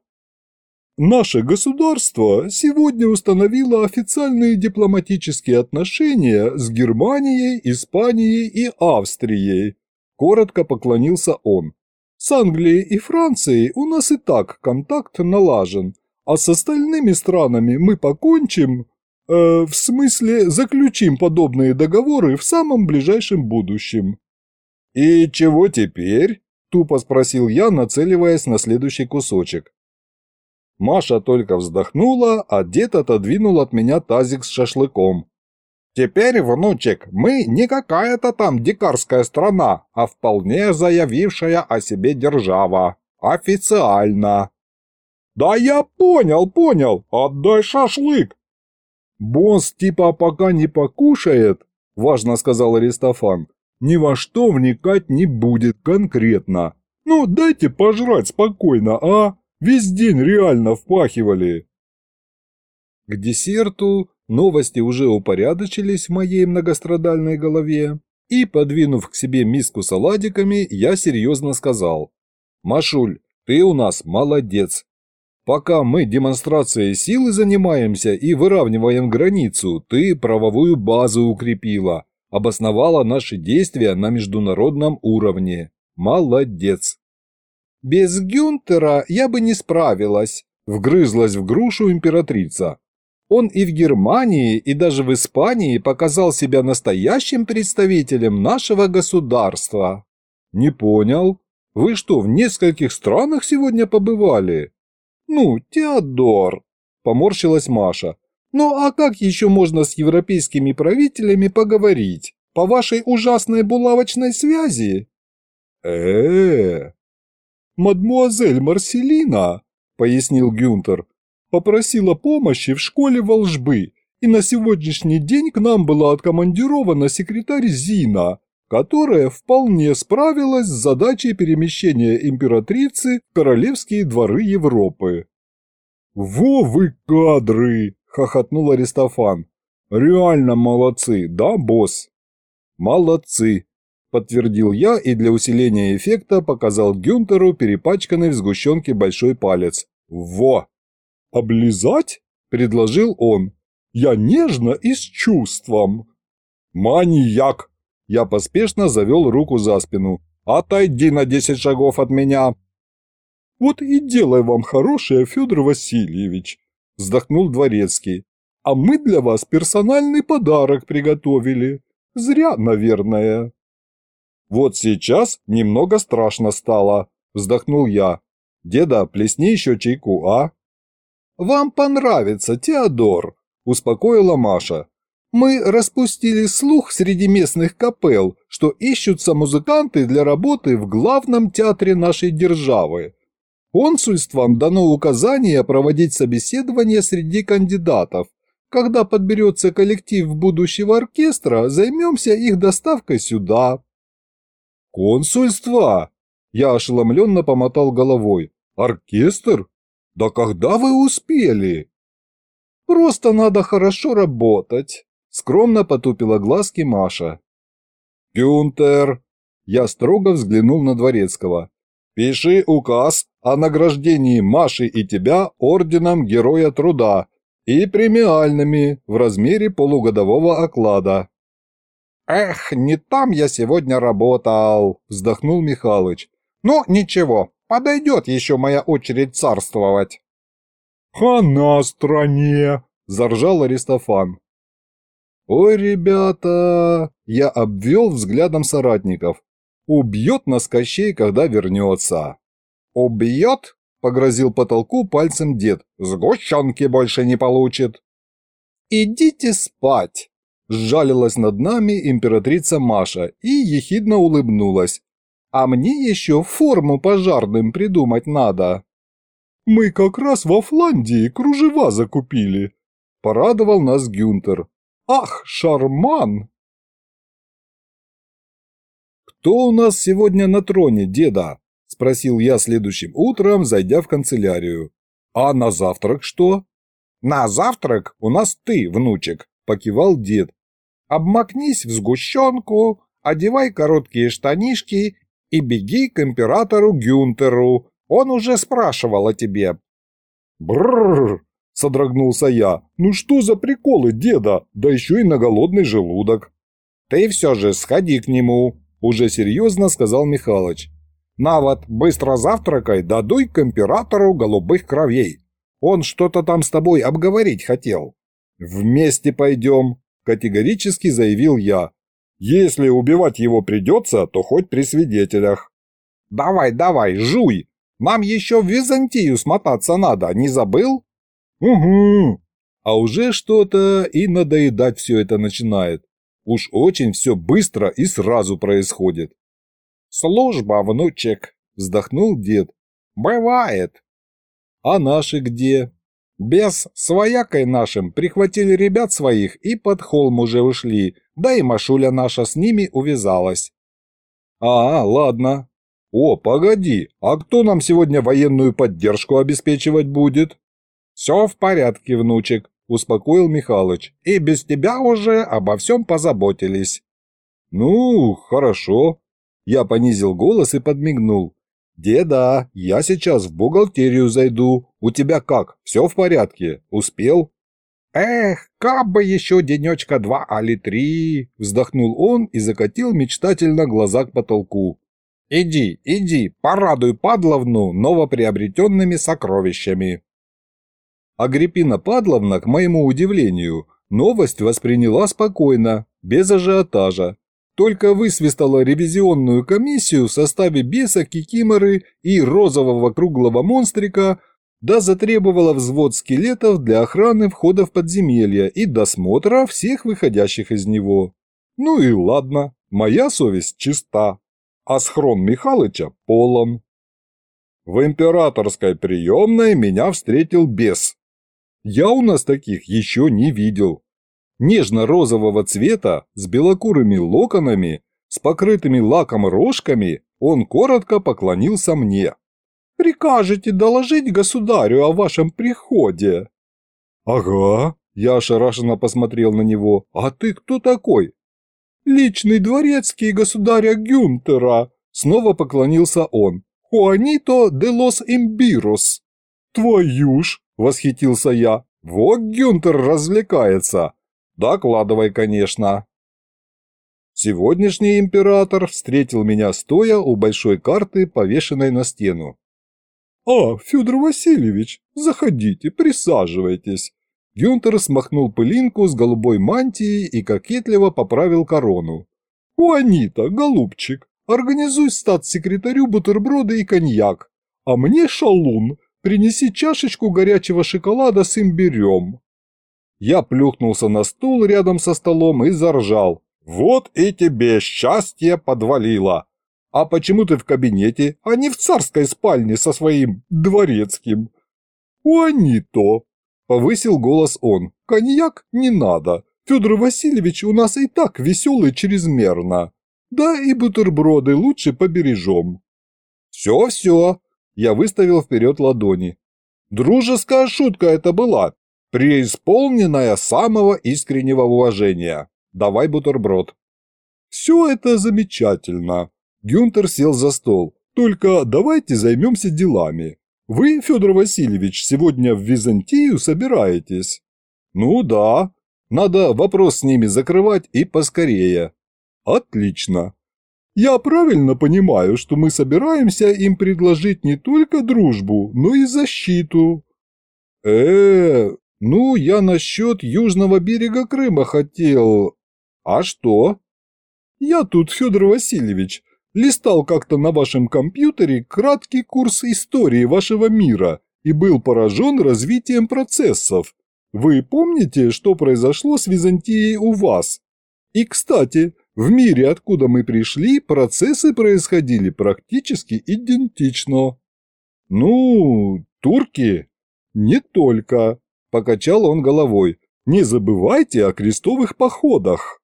Наше государство сегодня установило официальные дипломатические отношения с Германией, Испанией и Австрией. Коротко поклонился он. С Англией и Францией у нас и так контакт налажен, а с остальными странами мы покончим, э, в смысле заключим подобные договоры в самом ближайшем будущем. «И чего теперь?» – тупо спросил я, нацеливаясь на следующий кусочек. Маша только вздохнула, а дед отодвинул от меня тазик с шашлыком. «Теперь, внучек, мы не какая-то там дикарская страна, а вполне заявившая о себе держава. Официально». «Да я понял, понял, отдай шашлык!» «Босс типа пока не покушает», – важно сказал Аристофан, – «ни во что вникать не будет конкретно. Ну, дайте пожрать спокойно, а?» Весь день реально впахивали. К десерту новости уже упорядочились в моей многострадальной голове, и, подвинув к себе миску с оладиками, я серьезно сказал. «Машуль, ты у нас молодец. Пока мы демонстрацией силы занимаемся и выравниваем границу, ты правовую базу укрепила, обосновала наши действия на международном уровне. Молодец!» «Без Гюнтера я бы не справилась», – вгрызлась в грушу императрица. «Он и в Германии, и даже в Испании показал себя настоящим представителем нашего государства». «Не понял. Вы что, в нескольких странах сегодня побывали?» «Ну, Теодор». Поморщилась Маша. Ну а как еще можно с европейскими правителями поговорить? По вашей ужасной булавочной связи? э э «Мадмуазель Марселина», — пояснил Гюнтер, — «попросила помощи в школе волжбы, и на сегодняшний день к нам была откомандирована секретарь Зина, которая вполне справилась с задачей перемещения императрицы в королевские дворы Европы. «Во вы кадры!» – хохотнул Аристофан. «Реально молодцы, да, босс?» «Молодцы!» – подтвердил я и для усиления эффекта показал Гюнтеру перепачканный в сгущенке большой палец. «Во!» «Облизать?» – предложил он. «Я нежно и с чувством». «Маньяк!» Я поспешно завел руку за спину. «Отойди на десять шагов от меня!» «Вот и делай вам хорошее, Федор Васильевич!» Вздохнул Дворецкий. «А мы для вас персональный подарок приготовили. Зря, наверное». «Вот сейчас немного страшно стало», – вздохнул я. «Деда, плесни еще чайку, а?» «Вам понравится, Теодор», – успокоила Маша. Мы распустили слух среди местных капел, что ищутся музыканты для работы в главном театре нашей державы. Консульствам дано указание проводить собеседование среди кандидатов. Когда подберется коллектив будущего оркестра, займемся их доставкой сюда. Консульство? Я ошеломленно помотал головой. Оркестр? Да когда вы успели? Просто надо хорошо работать. Скромно потупила глазки Маша. «Гюнтер!» Я строго взглянул на Дворецкого. «Пиши указ о награждении Маши и тебя орденом Героя Труда и премиальными в размере полугодового оклада». «Эх, не там я сегодня работал», – вздохнул Михалыч. «Ну, ничего, подойдет еще моя очередь царствовать». «Хана стране!» – заржал Аристофан. «Ой, ребята!» – я обвел взглядом соратников. «Убьет нас Кощей, когда вернется». «Убьет?» – погрозил потолку пальцем дед. «Сгущенки больше не получит». «Идите спать!» – сжалилась над нами императрица Маша и ехидно улыбнулась. «А мне еще форму пожарным придумать надо». «Мы как раз во Фландии кружева закупили», – порадовал нас Гюнтер. Ах, шарман! «Кто у нас сегодня на троне, деда?» – спросил я следующим утром, зайдя в канцелярию. «А на завтрак что?» «На завтрак у нас ты, внучек», – покивал дед. «Обмакнись в сгущенку, одевай короткие штанишки и беги к императору Гюнтеру. Он уже спрашивал о тебе». «Брррр!» Содрогнулся я. «Ну что за приколы, деда? Да еще и на голодный желудок». «Ты все же сходи к нему», – уже серьезно сказал Михалыч. «На вот, быстро завтракай, да дуй к императору голубых кровей. Он что-то там с тобой обговорить хотел». «Вместе пойдем», – категорически заявил я. «Если убивать его придется, то хоть при свидетелях». «Давай, давай, жуй! Нам еще в Византию смотаться надо, не забыл?» «Угу!» А уже что-то и надоедать все это начинает. Уж очень все быстро и сразу происходит. «Служба, внучек!» – вздохнул дед. «Бывает!» «А наши где?» «Без своякой нашим прихватили ребят своих и под холм уже ушли, да и Машуля наша с ними увязалась». «А, ладно. О, погоди, а кто нам сегодня военную поддержку обеспечивать будет?» «Все в порядке, внучек», – успокоил Михалыч. «И без тебя уже обо всем позаботились». «Ну, хорошо». Я понизил голос и подмигнул. «Деда, я сейчас в бухгалтерию зайду. У тебя как, все в порядке? Успел?» «Эх, как бы еще денечка два али три!» Вздохнул он и закатил мечтательно глаза к потолку. «Иди, иди, порадуй Падловну новоприобретенными сокровищами!» Агриппина Падловна, к моему удивлению, новость восприняла спокойно, без ажиотажа. Только высвистала ревизионную комиссию в составе беса, кикиморы и розового круглого монстрика, да затребовала взвод скелетов для охраны входа в подземелье и досмотра всех выходящих из него. Ну и ладно, моя совесть чиста, а схрон Михалыча полон. В императорской приемной меня встретил бес. Я у нас таких еще не видел. Нежно-розового цвета, с белокурыми локонами, с покрытыми лаком рожками, он коротко поклонился мне. «Прикажете доложить государю о вашем приходе?» «Ага», – я ошарашенно посмотрел на него. «А ты кто такой?» «Личный дворецкий государя Гюнтера», – снова поклонился он. «Хуанито де лос Имбирус». «Твою ж!» – восхитился я. «Вот Гюнтер развлекается!» «Докладывай, конечно!» Сегодняшний император встретил меня стоя у большой карты, повешенной на стену. «А, Федор Васильевич, заходите, присаживайтесь!» Гюнтер смахнул пылинку с голубой мантии и кокетливо поправил корону. «Уанита, голубчик, Организуй статс-секретарю бутерброды и коньяк, а мне шалун, принеси чашечку горячего шоколада с имбирем». Я плюхнулся на стул рядом со столом и заржал. «Вот и тебе счастье подвалило! А почему ты в кабинете, а не в царской спальне со своим дворецким?» «Уанито!» — повысил голос он. «Коньяк не надо. Федор Васильевич у нас и так веселый чрезмерно. Да и бутерброды лучше побережем. Все-все, я выставил вперед ладони. Дружеская шутка это была, преисполненная самого искреннего уважения. Давай бутерброд. Все это замечательно. Гюнтер сел за стол. Только давайте займемся делами. Вы, Федор Васильевич, сегодня в Византию собираетесь? Ну да. Надо вопрос с ними закрывать и поскорее. Отлично. Я правильно понимаю, что мы собираемся им предложить не только дружбу, но и защиту? э, -э ну, я насчет южного берега Крыма хотел. А что? Я тут, Федор Васильевич, листал как-то на вашем компьютере краткий курс истории вашего мира и был поражен развитием процессов. Вы помните, что произошло с Византией у вас? И, кстати, в мире, откуда мы пришли, процессы происходили практически идентично. Ну, турки? Не только. Покачал он головой. Не забывайте о крестовых походах.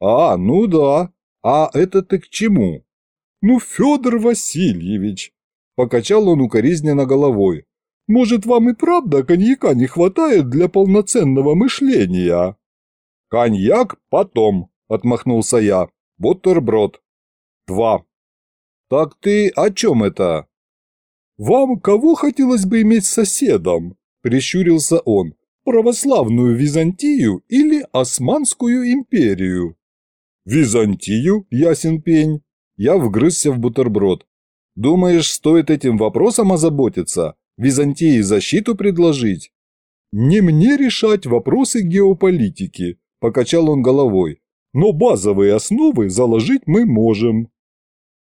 А, ну да. А это ты к чему? Ну, Федор Васильевич. Покачал он укоризненно головой. Может, вам и правда коньяка не хватает для полноценного мышления? Коньяк потом, – отмахнулся я. «Бутерброд. Два». «Так ты о чем это?» «Вам кого хотелось бы иметь соседом?» – прищурился он. «Православную Византию или Османскую империю?» «Византию, ясен пень». Я вгрызся в бутерброд. «Думаешь, стоит этим вопросом озаботиться? Византии защиту предложить?» «Не мне решать вопросы геополитики», – покачал он головой но базовые основы заложить мы можем».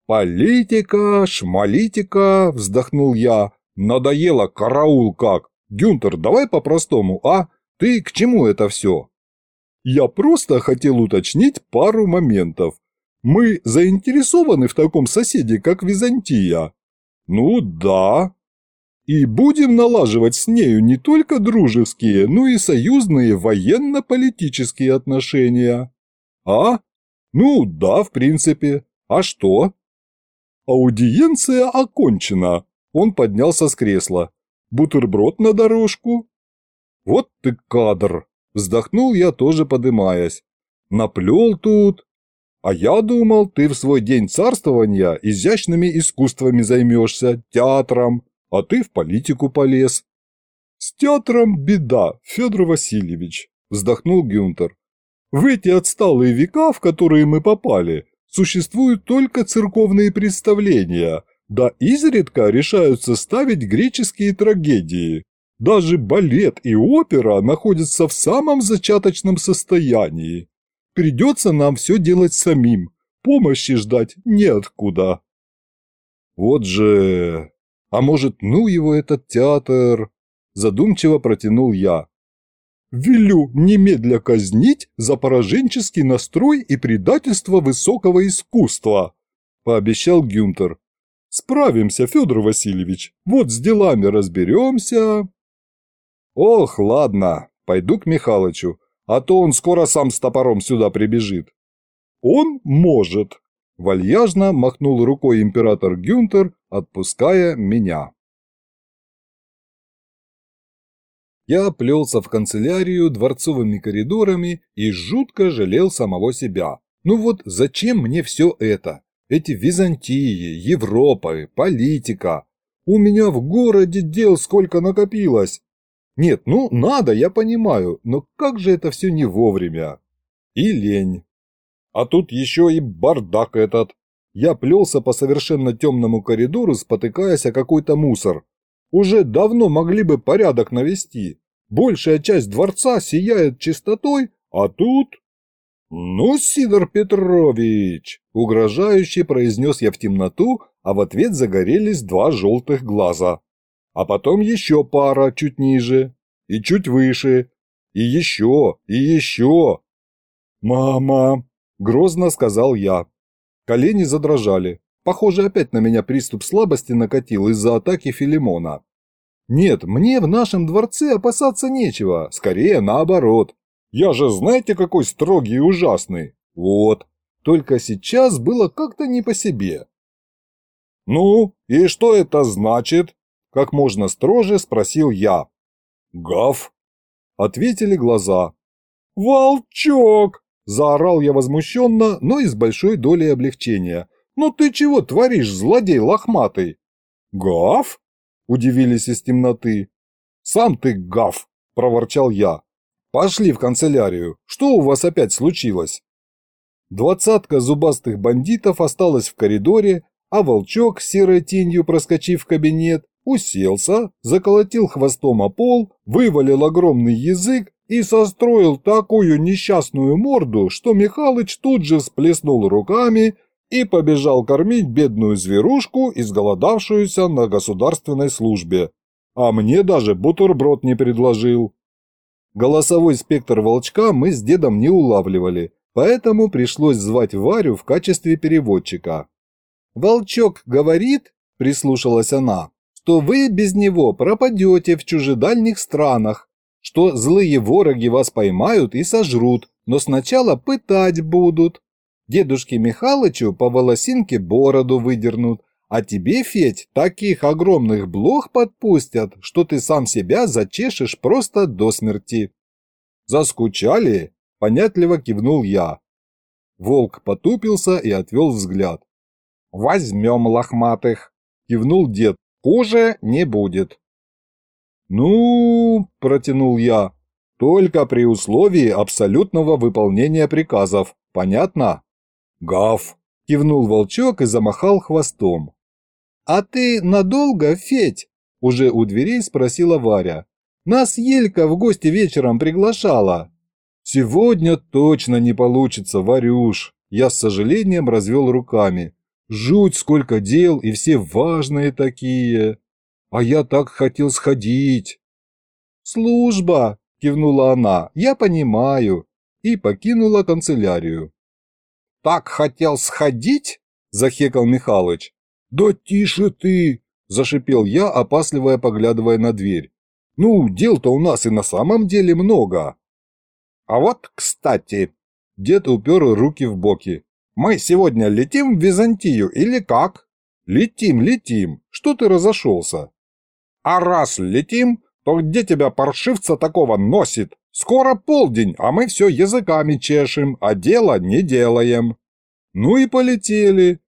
«Политика, шмалитика», – вздохнул я. «Надоело, караул как! Гюнтер, давай по-простому, а? Ты к чему это все?» «Я просто хотел уточнить пару моментов. Мы заинтересованы в таком соседе, как Византия?» «Ну да». «И будем налаживать с нею не только дружеские, но и союзные военно-политические отношения». «А? Ну да, в принципе. А что?» «Аудиенция окончена!» Он поднялся с кресла. «Бутерброд на дорожку?» «Вот ты кадр!» Вздохнул я, тоже подымаясь. «Наплел тут. А я думал, ты в свой день царствования изящными искусствами займешься, театром, а ты в политику полез». «С театром беда, Федор Васильевич», вздохнул Гюнтер. В эти отсталые века, в которые мы попали, существуют только церковные представления, да изредка решаются ставить греческие трагедии. Даже балет и опера находятся в самом зачаточном состоянии. Придется нам все делать самим, помощи ждать неоткуда. Вот же... А может, ну его этот театр? Задумчиво протянул я. «Велю немедля казнить за пораженческий настрой и предательство высокого искусства», – пообещал Гюнтер. «Справимся, Федор Васильевич, вот с делами разберемся». «Ох, ладно, пойду к Михалычу, а то он скоро сам с топором сюда прибежит». «Он может», – вальяжно махнул рукой император Гюнтер, отпуская меня. Я плелся в канцелярию дворцовыми коридорами и жутко жалел самого себя. Ну вот зачем мне все это? Эти Византии, Европы, политика. У меня в городе дел сколько накопилось. Нет, ну надо, я понимаю, но как же это все не вовремя? И лень. А тут еще и бардак этот. Я плелся по совершенно темному коридору, спотыкаясь о какой-то мусор. Уже давно могли бы порядок навести. Большая часть дворца сияет чистотой, а тут... «Ну, Сидор Петрович!» – угрожающе произнес я в темноту, а в ответ загорелись два желтых глаза. А потом еще пара чуть ниже, и чуть выше, и еще, и еще. «Мама!» – грозно сказал я. Колени задрожали. Похоже, опять на меня приступ слабости накатил из-за атаки Филимона. Нет, мне в нашем дворце опасаться нечего, скорее наоборот. Я же знаете, какой строгий и ужасный. Вот. Только сейчас было как-то не по себе. «Ну, и что это значит?» Как можно строже спросил я. «Гав!» Ответили глаза. «Волчок!» Заорал я возмущенно, но и с большой долей облегчения. «Ну ты чего творишь, злодей лохматый?» «Гав?» – удивились из темноты. «Сам ты гав!» – проворчал я. «Пошли в канцелярию. Что у вас опять случилось?» Двадцатка зубастых бандитов осталась в коридоре, а волчок, серой тенью проскочив в кабинет, уселся, заколотил хвостом о пол, вывалил огромный язык и состроил такую несчастную морду, что Михалыч тут же всплеснул руками и побежал кормить бедную зверушку, изголодавшуюся на государственной службе. А мне даже бутерброд не предложил. Голосовой спектр волчка мы с дедом не улавливали, поэтому пришлось звать Варю в качестве переводчика. «Волчок говорит», – прислушалась она, – «что вы без него пропадете в чужедальних странах, что злые вороги вас поймают и сожрут, но сначала пытать будут. Дедушке Михалычу по волосинке бороду выдернут, а тебе, Федь, таких огромных блох подпустят, что ты сам себя зачешешь просто до смерти. Заскучали? Понятливо кивнул я. Волк потупился и отвел взгляд. «Возьмем лохматых», – кивнул дед. «Хуже не будет». «Ну...» – протянул я. «Только при условии абсолютного выполнения приказов. Понятно?» «Гав!» – кивнул волчок и замахал хвостом. «А ты надолго, Федь?» – уже у дверей спросила Варя. «Нас Елька в гости вечером приглашала». «Сегодня точно не получится, Варюш!» Я с сожалением развел руками. «Жуть сколько дел и все важные такие!» А я так хотел сходить. Служба, кивнула она, я понимаю. И покинула канцелярию. Так хотел сходить? Захекал Михалыч. Да тише ты, зашипел я, опасливая, поглядывая на дверь. Ну, дел-то у нас и на самом деле много. А вот, кстати, дед упер руки в боки. Мы сегодня летим в Византию или как? Летим, летим. Что ты разошелся? А раз летим, то где тебя паршивца такого носит? Скоро полдень, а мы все языками чешем, а дело не делаем. Ну и полетели.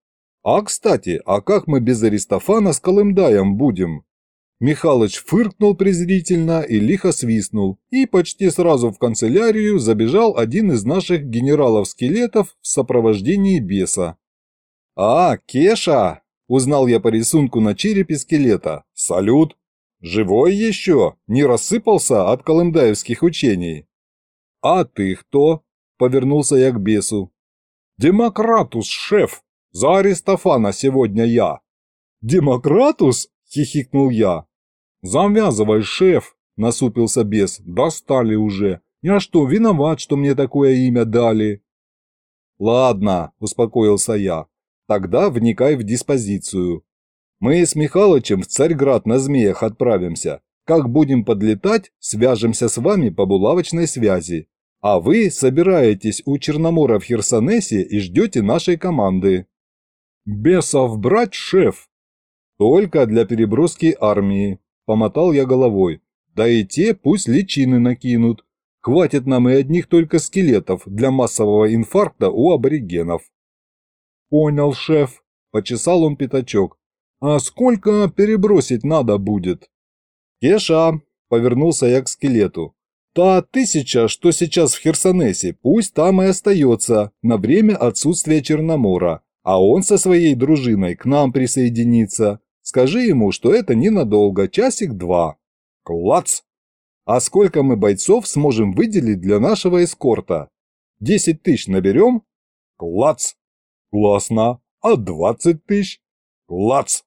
А, кстати, а как мы без Аристофана с Колымдаем будем? Михалыч фыркнул презрительно и лихо свистнул, и почти сразу в канцелярию забежал один из наших генералов-скелетов в сопровождении беса. «А, Кеша!» – узнал я по рисунку на черепе скелета. «Салют!» Живой еще, не рассыпался от колымдаевских учений. А ты кто? Повернулся я к бесу. Демократус, шеф. За Аристофана сегодня я. Демократус? – хихикнул я. «Завязывай, шеф!» – насупился бес. «Достали уже. Я что, виноват, что мне такое имя дали?» «Ладно», – успокоился я. «Тогда вникай в диспозицию. Мы с Михалычем в Царьград на змеях отправимся. Как будем подлетать, свяжемся с вами по булавочной связи. А вы собираетесь у Черномора в Херсонесе и ждете нашей команды». «Бесов брать, шеф!» «Только для переброски армии», – помотал я головой. «Да и те пусть личины накинут. Хватит нам и одних только скелетов для массового инфаркта у аборигенов». «Понял, шеф», – почесал он пятачок. «А сколько перебросить надо будет?» «Кеша», – повернулся я к скелету. «Та тысяча, что сейчас в Херсонесе, пусть там и остается на время отсутствия Черномора, а он со своей дружиной к нам присоединится. Скажи ему, что это ненадолго, часик-два. Клац! А сколько мы бойцов сможем выделить для нашего эскорта? Десять тысяч наберем? Клац! Классно! А двадцать тысяч? Клац!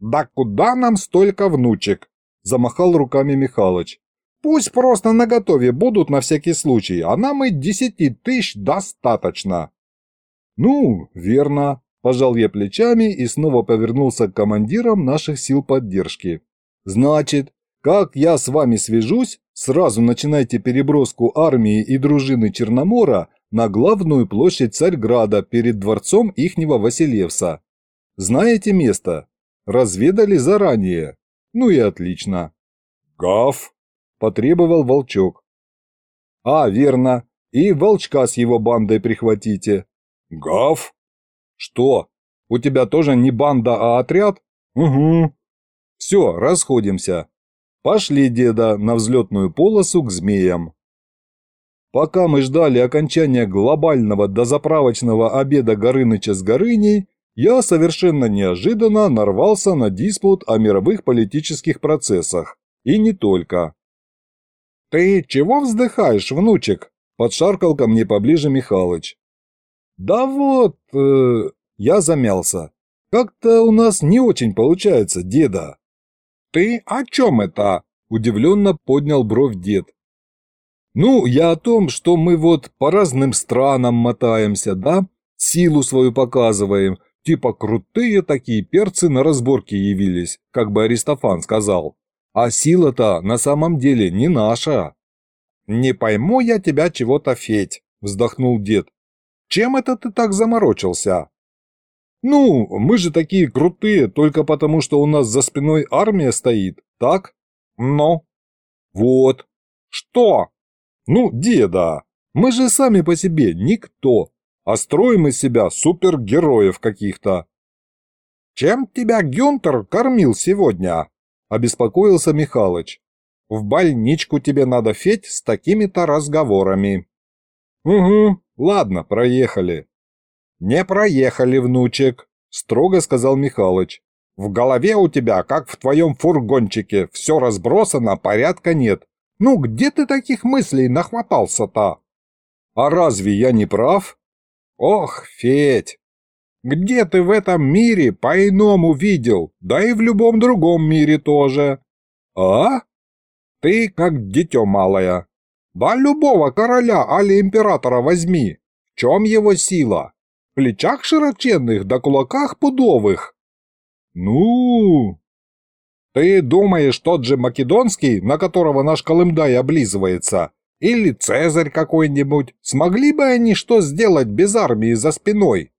Да куда нам столько внучек? Замахал руками Михалыч. Пусть просто наготове будут на всякий случай, а нам и десяти тысяч достаточно. Ну, верно, Пожал я плечами и снова повернулся к командирам наших сил поддержки. «Значит, как я с вами свяжусь, сразу начинайте переброску армии и дружины Черномора на главную площадь Царьграда перед дворцом ихнего Василевса. Знаете место? Разведали заранее? Ну и отлично». «Гав!» – потребовал Волчок. «А, верно. И Волчка с его бандой прихватите». «Гав!» «Что? У тебя тоже не банда, а отряд?» «Угу». «Все, расходимся. Пошли, деда, на взлетную полосу к змеям». Пока мы ждали окончания глобального дозаправочного обеда Горыныча с Горыней, я совершенно неожиданно нарвался на диспут о мировых политических процессах. И не только. «Ты чего вздыхаешь, внучек?» – подшаркал ко мне поближе Михалыч. «Да вот...» э, Я замялся. «Как-то у нас не очень получается, деда». «Ты о чем это?» – удивленно поднял бровь дед. «Ну, я о том, что мы вот по разным странам мотаемся, да? Силу свою показываем. Типа крутые такие перцы на разборке явились, как бы Аристофан сказал. А сила-то на самом деле не наша». «Не пойму я тебя чего-то, Федь», – вздохнул дед. Чем это ты так заморочился?» «Ну, мы же такие крутые только потому, что у нас за спиной армия стоит, так?» «Но?» «Вот». «Что?» «Ну, деда, мы же сами по себе никто, а строим из себя супергероев каких-то». «Чем тебя Гюнтер кормил сегодня?» – обеспокоился Михалыч. «В больничку тебе надо, Федь, с такими-то разговорами». «Угу, ладно, проехали». «Не проехали, внучек», – строго сказал Михалыч. «В голове у тебя, как в твоем фургончике, все разбросано, порядка нет. Ну, где ты таких мыслей нахватался-то?» «А разве я не прав?» «Ох, Федь, где ты в этом мире по-иному видел, да и в любом другом мире тоже?» «А?» «Ты как дитё малое, да любого короля али императора возьми. В чем его сила? В плечах широченных да кулаках пудовых. Ну... Ты думаешь, тот же Македонский, на которого наш Колымдай облизывается, или Цезарь какой-нибудь, смогли бы они что сделать без армии за спиной?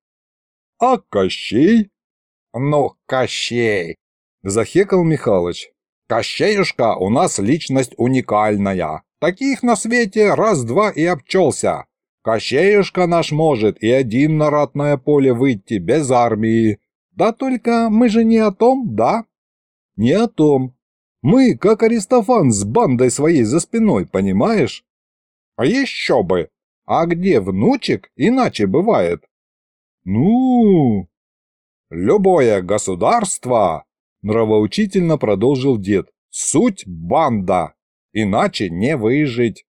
А Кощей? Ну, Кощей, захекал Михалыч. Кощеюшка у нас личность уникальная. Таких на свете раз-два и обчелся. Кощеюшка наш может и один на ратное поле выйти без армии. Да только мы же не о том, да? Не о том. Мы, как Аристофан, с бандой своей за спиной, понимаешь? А еще бы. А где внучек, иначе бывает. Ну... Любое государство, нравоучительно продолжил дед, суть банда. Иначе не выжить.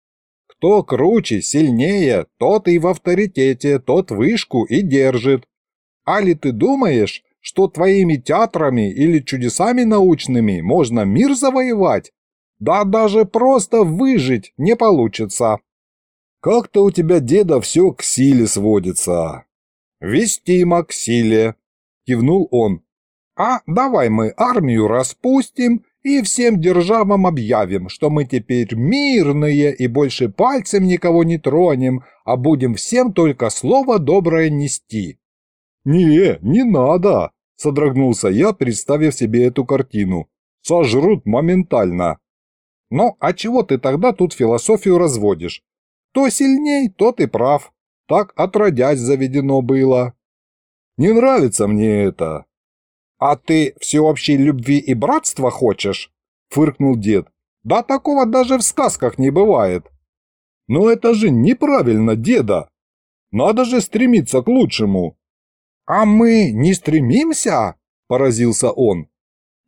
Кто круче, сильнее, тот и в авторитете, тот вышку и держит. Али ты думаешь, что твоими театрами или чудесами научными можно мир завоевать? Да даже просто выжить не получится. Как-то у тебя, деда, все к силе сводится. Вестимо к силе, кивнул он. А давай мы армию распустим и всем державам объявим, что мы теперь мирные и больше пальцем никого не тронем, а будем всем только слово доброе нести. «Не, не надо!» – содрогнулся я, представив себе эту картину. «Сожрут моментально!» «Ну, а чего ты тогда тут философию разводишь? Кто сильней, тот и прав. Так отродясь заведено было». «Не нравится мне это!» «А ты всеобщей любви и братства хочешь?» – фыркнул дед. «Да такого даже в сказках не бывает». «Но это же неправильно, деда! Надо же стремиться к лучшему!» «А мы не стремимся?» – поразился он.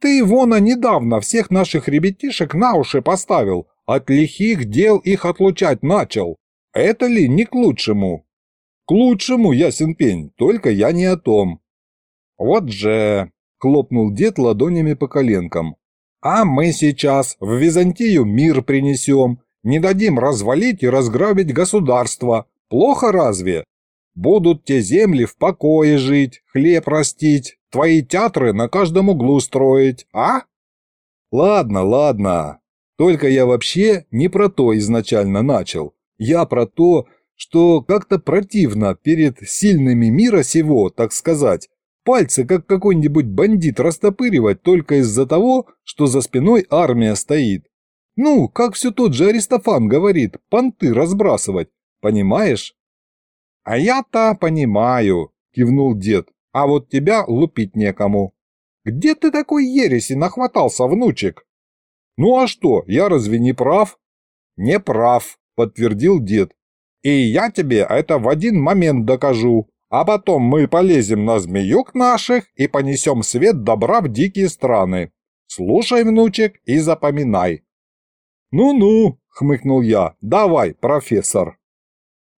«Ты, Ивона, недавно всех наших ребятишек на уши поставил, от лихих дел их отлучать начал. Это ли не к лучшему?» «К лучшему, ясен пень, только я не о том». «Вот же!» – хлопнул дед ладонями по коленкам. «А мы сейчас в Византию мир принесем, не дадим развалить и разграбить государство. Плохо разве?» Будут те земли в покое жить, хлеб растить, твои театры на каждом углу строить, а? Ладно, ладно. Только я вообще не про то изначально начал. Я про то, что как-то противно перед сильными мира сего, так сказать, пальцы как какой-нибудь бандит растопыривать только из-за того, что за спиной армия стоит. Ну, как все тот же Аристофан говорит, понты разбрасывать, понимаешь? «А я-то понимаю», – кивнул дед, – «а вот тебя лупить некому». «Где ты такой ереси нахватался, внучек?» «Ну а что, я разве не прав?» «Не прав», – подтвердил дед. «И я тебе это в один момент докажу, а потом мы полезем на змеюк наших и понесем свет добра в дикие страны. Слушай, внучек, и запоминай». «Ну-ну», – хмыкнул я, – «давай, профессор».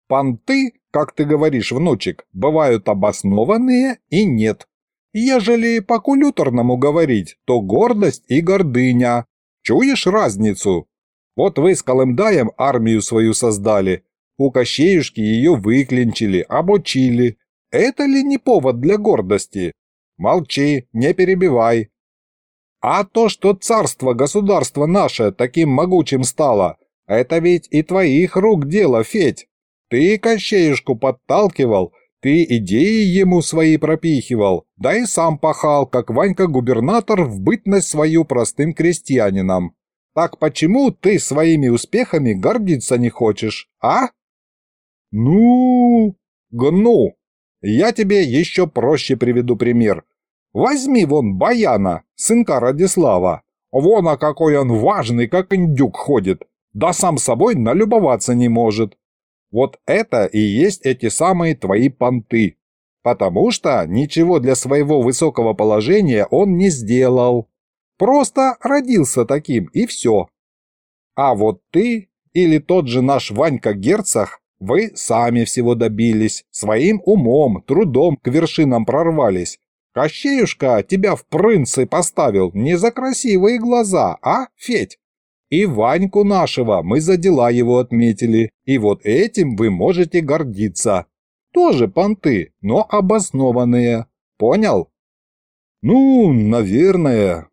«Понты как ты говоришь, внучек, бывают обоснованные и нет. Ежели по кулюторному говорить, то гордость и гордыня. Чуешь разницу? Вот вы с Колымдаем армию свою создали, у Кощеюшки ее выклинчили, обучили. Это ли не повод для гордости? Молчи, не перебивай. А то, что царство, государство наше таким могучим стало, это ведь и твоих рук дело, Федь. Ты Кощеюшку подталкивал, ты идеи ему свои пропихивал, да и сам пахал, как Ванька-губернатор в бытность свою простым крестьянином. Так почему ты своими успехами гордиться не хочешь, а? Ну, гну. Я тебе еще проще приведу пример. Возьми вон Баяна, сынка Радислава. Вон, а какой он важный, как индюк ходит. Да сам собой налюбоваться не может. Вот это и есть эти самые твои понты. Потому что ничего для своего высокого положения он не сделал. Просто родился таким, и все. А вот ты или тот же наш Ванька Герцах, вы сами всего добились, своим умом, трудом к вершинам прорвались. Кощеюшка тебя в прынцы поставил не за красивые глаза, а, Федь? И Ваньку нашего мы за дела его отметили, и вот этим вы можете гордиться. Тоже понты, но обоснованные. Понял? Ну, наверное.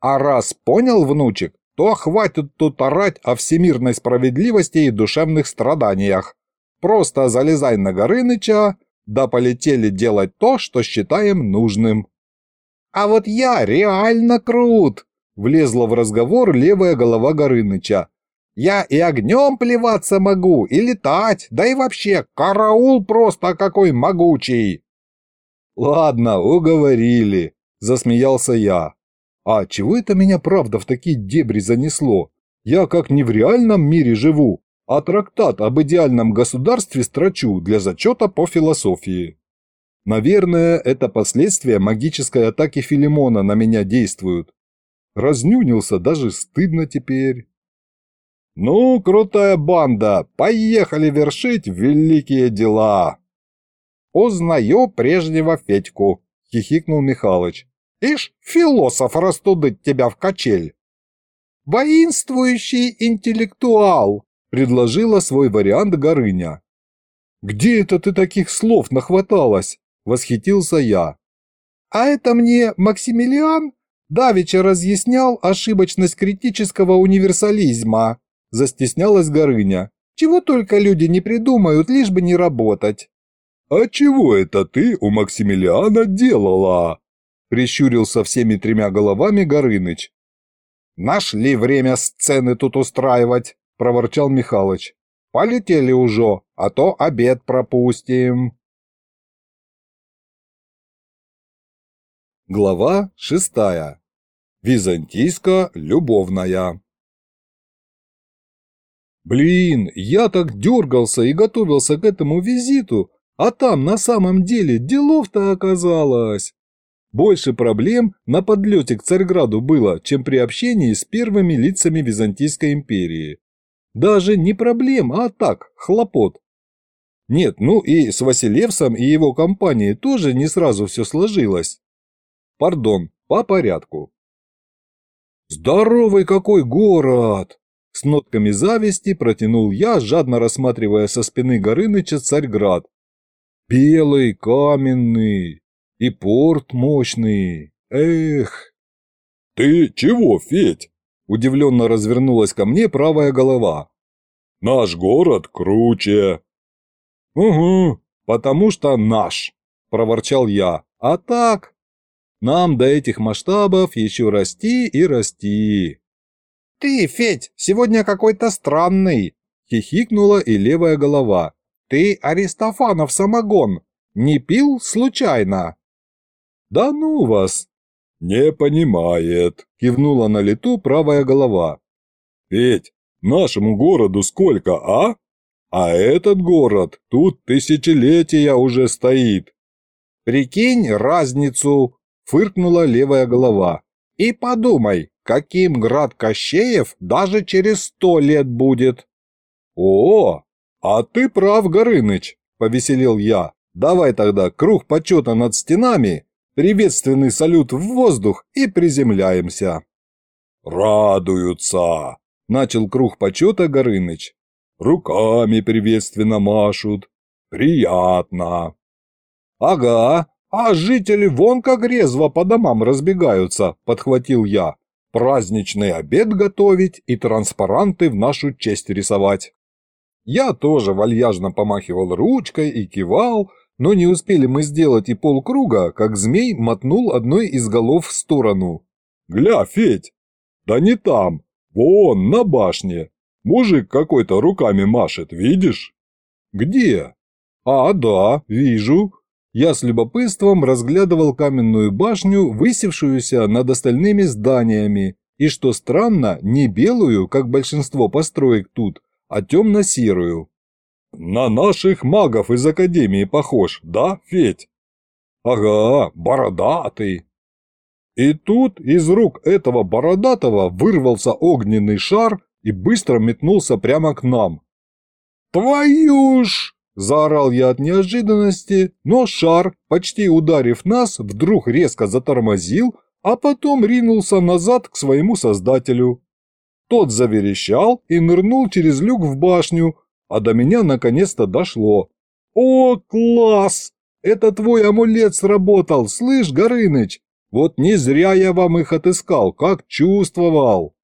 А раз понял, внучек, то хватит тут орать о всемирной справедливости и душевных страданиях. Просто залезай на Горыныча, да полетели делать то, что считаем нужным. А вот я реально крут, Влезла в разговор левая голова Горыныча. «Я и огнем плеваться могу, и летать, да и вообще, караул просто какой могучий!» «Ладно, уговорили», – засмеялся я. «А чего это меня правда в такие дебри занесло? Я как не в реальном мире живу, а трактат об идеальном государстве строчу для зачета по философии». Наверное, это последствия магической атаки Филимона на меня действуют. Разнюнился, даже стыдно теперь. «Ну, крутая банда, поехали вершить великие дела!» «Узнаю прежнего Федьку», —– хихикнул Михалыч. «Ишь, философ растудит тебя в качель!» «Воинствующий интеллектуал!» – предложила свой вариант Горыня. «Где это ты таких слов нахваталась?» – восхитился я. «А это мне Максимилиан давеча разъяснял ошибочность критического универсализма», – застеснялась Горыня. «Чего только люди не придумают, лишь бы не работать». «А чего это ты у Максимилиана делала?» – прищурился всеми тремя головами Горыныч. «Нашли время сцены тут устраивать», – проворчал Михалыч. «Полетели уже, а то обед пропустим». Глава шестая. Византийско-любовная. Блин, я так дергался и готовился к этому визиту, а там на самом деле делов-то оказалось. Больше проблем на подлете к Царьграду было, чем при общении с первыми лицами Византийской империи. Даже не проблем, а так, хлопот. Нет, ну и с Василевсом и его компанией тоже не сразу все сложилось. Пардон, по порядку. Здоровый какой город! С нотками зависти протянул я, жадно рассматривая со спины Горыныча Царьград, Белый, каменный и порт мощный. Эх! Ты чего, Федь? Удивленно развернулась ко мне правая голова. Наш город круче. Угу, потому что наш, проворчал я. А так, нам до этих масштабов еще расти и расти. Ты, Федь, сегодня какой-то странный, хихикнула и левая голова. «Ты Аристофанов самогон не пил случайно?» «Да ну вас!» «Не понимает», – кивнула на лету правая голова. «Ведь нашему городу сколько, а? А этот город тут тысячелетия уже стоит». «Прикинь разницу», – фыркнула левая голова. «И подумай, каким град Кощеев даже через сто лет будет». «О, «А ты прав, Горыныч», – повеселил я. «Давай тогда круг почета над стенами, приветственный салют в воздух и приземляемся». «Радуются», – начал круг почета Горыныч. «Руками приветственно машут. Приятно». «Ага, а жители вон как резво по домам разбегаются», – подхватил я. «Праздничный обед готовить и транспаранты в нашу честь рисовать». Я тоже вальяжно помахивал ручкой и кивал, но не успели мы сделать и полкруга, как змей мотнул одной из голов в сторону. «Гля, Федь! Да не там! Вон, на башне! Мужик какой-то руками машет, видишь?» «Где?» «А, да, вижу». Я с любопытством разглядывал каменную башню, высевшуюся над остальными зданиями, и, что странно, не белую, как большинство построек тут, а темно-серую. На наших магов из Академии похож, да, Федь? Ага, бородатый. И тут из рук этого бородатого вырвался огненный шар и быстро метнулся прямо к нам. «Твою ж!» – заорал я от неожиданности, но шар, почти ударив нас, вдруг резко затормозил, а потом ринулся назад к своему создателю. Тот заверещал и нырнул через люк в башню, а до меня наконец-то дошло. «О, класс! Это твой амулет сработал, слышь, Горыныч? Вот не зря я вам их отыскал, как чувствовал!»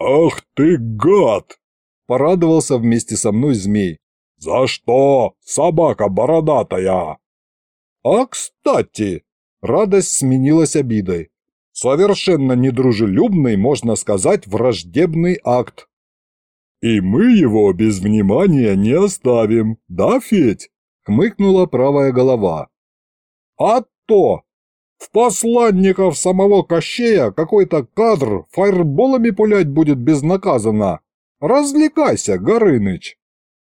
«Ах ты гад!» – порадовался вместе со мной змей. «За что, собака бородатая?» «А кстати!» – радость сменилась обидой. Совершенно недружелюбный, можно сказать, враждебный акт. «И мы его без внимания не оставим, да, Федь?» – хмыкнула правая голова. «А то! В посланников самого Кощея какой-то кадр фаерболами пулять будет безнаказанно. Развлекайся, Горыныч!»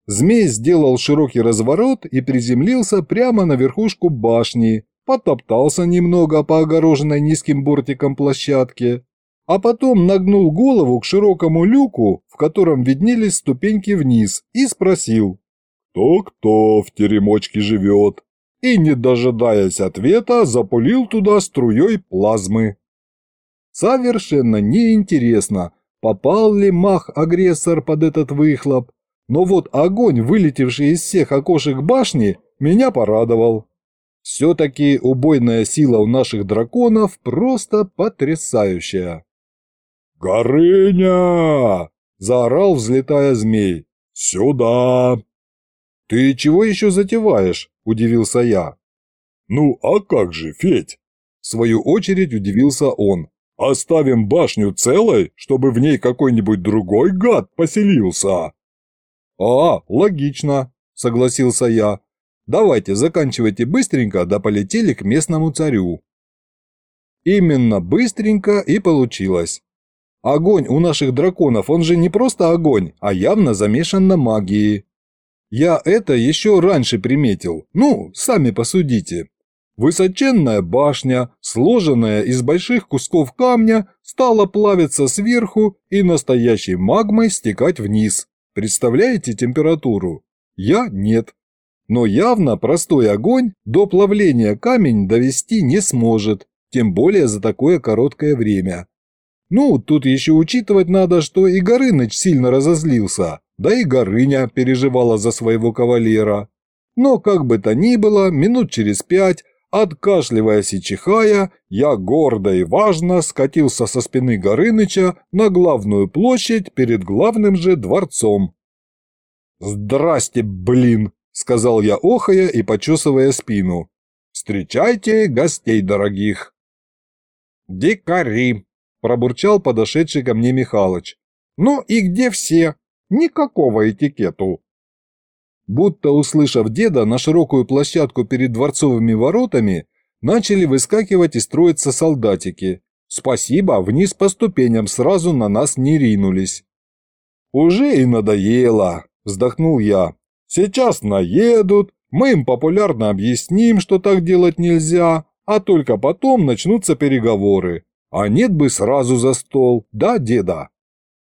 Змей сделал широкий разворот и приземлился прямо на верхушку башни, потоптался немного по огороженной низким бортиком площадке, а потом нагнул голову к широкому люку, в котором виднелись ступеньки вниз, и спросил. «Кто-кто в теремочке живет? и, не дожидаясь ответа, запулил туда струей плазмы. Совершенно неинтересно, попал ли мах-агрессор под этот выхлоп, но вот огонь, вылетевший из всех окошек башни, меня порадовал. Все-таки убойная сила у наших драконов просто потрясающая. «Горыня!» – заорал, взлетая змей. «Сюда!» «Ты чего еще затеваешь?» – удивился я. «Ну, а как же, Федь?» В свою очередь удивился он. «Оставим башню целой, чтобы в ней какой-нибудь другой гад поселился?» «А, логично», – согласился я. «Давайте, заканчивайте быстренько, да полетели к местному царю». Именно быстренько и получилось. Огонь у наших драконов, он же не просто огонь, а явно замешан на магии. Я это еще раньше приметил, ну, сами посудите. Высоченная башня, сложенная из больших кусков камня, стала плавиться сверху и настоящей магмой стекать вниз. Представляете температуру? Я нет. Но явно простой огонь до плавления камень довести не сможет, тем более за такое короткое время. Ну, тут еще учитывать надо, что и Горыныч сильно разозлился, да и Горыня переживала за своего кавалера. Но как бы то ни было, минут через пять, откашливаясь и чихая, я гордо и важно скатился со спины Горыныча на главную площадь перед главным же дворцом. «Здрасте, блин!» – сказал я, охая и почесывая спину. «Встречайте гостей дорогих!» «Дикари!» Пробурчал подошедший ко мне Михалыч. «Ну и где все? Никакого этикету!» Будто услышав деда, на широкую площадку перед дворцовыми воротами начали выскакивать и строиться солдатики. Спасибо, вниз по ступеням сразу на нас не ринулись. «Уже и надоело», – вздохнул я. «Сейчас наедут, мы им популярно объясним, что так делать нельзя, а только потом начнутся переговоры. А нет бы сразу за стол, да, деда?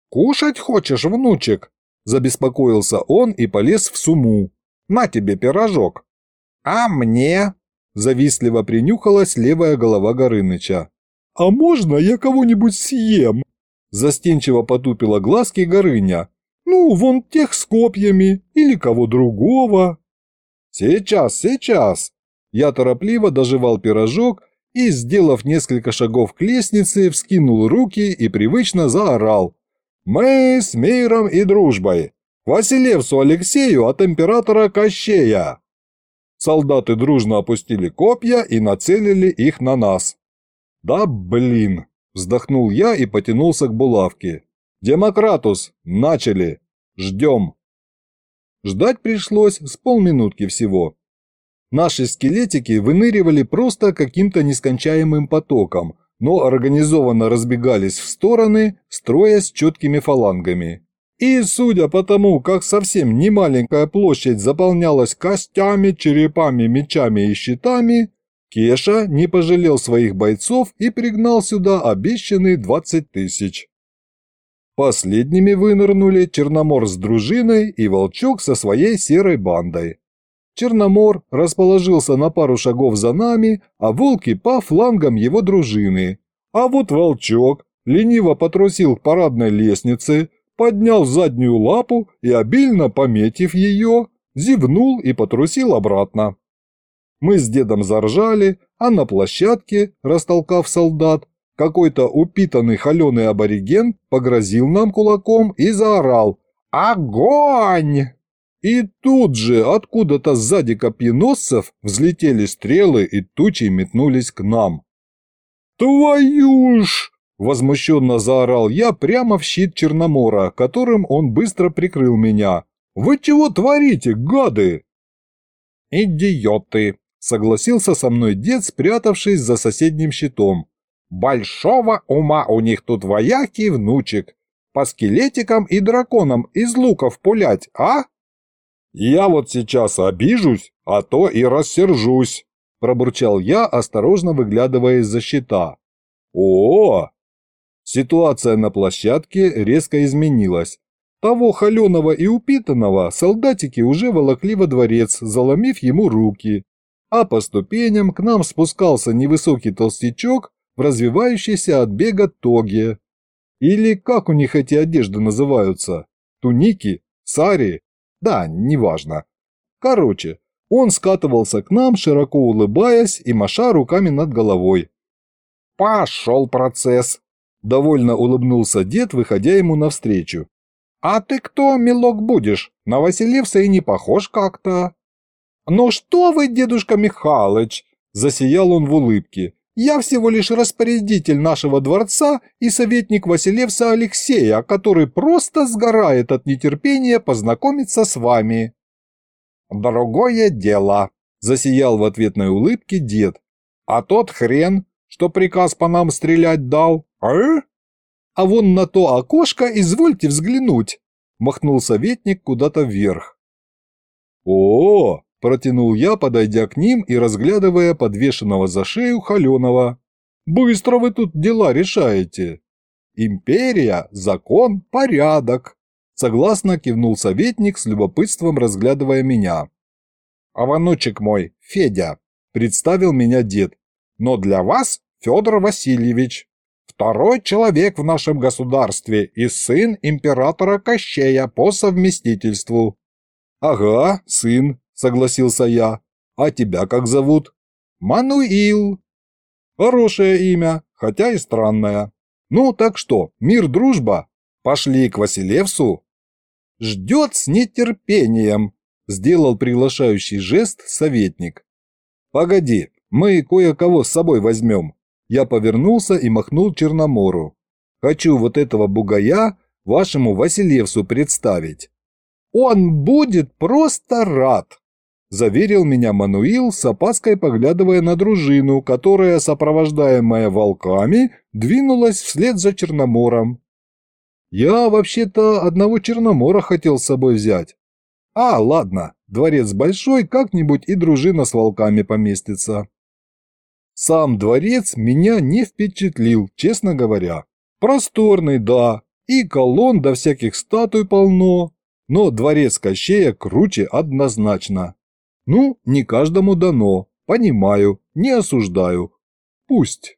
Кушать хочешь, внучек? Забеспокоился он и полез в суму. На тебе пирожок. А мне? Завистливо принюхалась левая голова Горыныча. «А можно я кого-нибудь съем?» Застенчиво потупила глазки Горыня. «Ну, вон тех с копьями или кого другого». «Сейчас, сейчас!» Я торопливо доживал пирожок и, сделав несколько шагов к лестнице, вскинул руки и привычно заорал. «Мы с миром и дружбой! Василевсу Алексею от императора Кощея!» Солдаты дружно опустили копья и нацелили их на нас. «Да блин!» – вздохнул я и потянулся к булавке. «Демократус! Начали! Ждем!» Ждать пришлось с полминутки всего. Наши скелетики выныривали просто каким-то нескончаемым потоком, но организованно разбегались в стороны, строясь четкими фалангами. И судя по тому, как совсем немаленькая площадь заполнялась костями, черепами, мечами и щитами, Кеша не пожалел своих бойцов и пригнал сюда обещанные 20 тысяч. Последними вынырнули Черномор с дружиной и Волчок со своей серой бандой. Черномор расположился на пару шагов за нами, а волки по флангам его дружины. А вот волчок лениво потрусил к парадной лестнице, поднял заднюю лапу и, обильно пометив ее, зевнул и потрусил обратно. Мы с дедом заржали, а на площадке, растолкав солдат, какой-то упитанный холеный абориген погрозил нам кулаком и заорал «Огонь!». И тут же откуда-то сзади копьеносцев взлетели стрелы и тучи метнулись к нам. «Твою ж!» – возмущенно заорал я прямо в щит Черномора, которым он быстро прикрыл меня. «Вы чего творите, гады?» «Идиоты!» – согласился со мной дед, спрятавшись за соседним щитом. «Большого ума у них тут вояки, внучек. По скелетикам и драконам из луков пулять, а?» «Я вот сейчас обижусь, а то и рассержусь», – пробурчал я, осторожно выглядывая из-за щита. о Ситуация на площадке резко изменилась. Того холеного и упитанного солдатики уже волокли во дворец, заломив ему руки. а по ступеням к нам спускался невысокий толстячок в развивающейся от бега тоге. Или как у них эти одежды называются? Туники? Сари? Да, неважно. Короче, он скатывался к нам, широко улыбаясь и маша руками над головой. «Пошел процесс!» – довольно улыбнулся дед, выходя ему навстречу. «А ты кто, милок, будешь? На Василевса и не похож как-то». «Ну что вы, дедушка Михалыч!» – засиял он в улыбке. «Я всего лишь распорядитель нашего дворца и советник Василевса Алексея, который просто сгорает от нетерпения познакомиться с вами». «Другое дело», – засиял в ответной улыбке дед. «А тот хрен, что приказ по нам стрелять дал, а?» «А вон на то окошко извольте взглянуть», – махнул советник куда-то вверх. «О, Протянул я, подойдя к ним и разглядывая подвешенного за шею холеного. «Быстро вы тут дела решаете!» «Империя, закон, порядок!» Согласно кивнул советник с любопытством, разглядывая меня. «А внучек мой, Федя!» Представил меня дед. «Но для вас Федор Васильевич, второй человек в нашем государстве и сын императора Кощея по совместительству». «Ага, сын», – согласился я. «А тебя как зовут?» «Мануил». «Хорошее имя, хотя и странное. Ну, так что, мир, дружба? Пошли к Василевсу?» «Ждет с нетерпением», – сделал приглашающий жест советник. «Погоди, мы кое-кого с собой возьмем». Я повернулся и махнул Черномору. «Хочу вот этого бугая вашему Василевсу представить». «Он будет просто рад!» Заверил меня Мануил, с опаской поглядывая на дружину, которая, сопровождаемая волками, двинулась вслед за Черномором. Я вообще-то одного Черномора хотел с собой взять. А, ладно, дворец большой, как-нибудь и дружина с волками поместится. Сам дворец меня не впечатлил, честно говоря. Просторный, да, и колонн до всяких статуй полно, но дворец Кощея круче однозначно. Ну, не каждому дано, понимаю, не осуждаю. Пусть.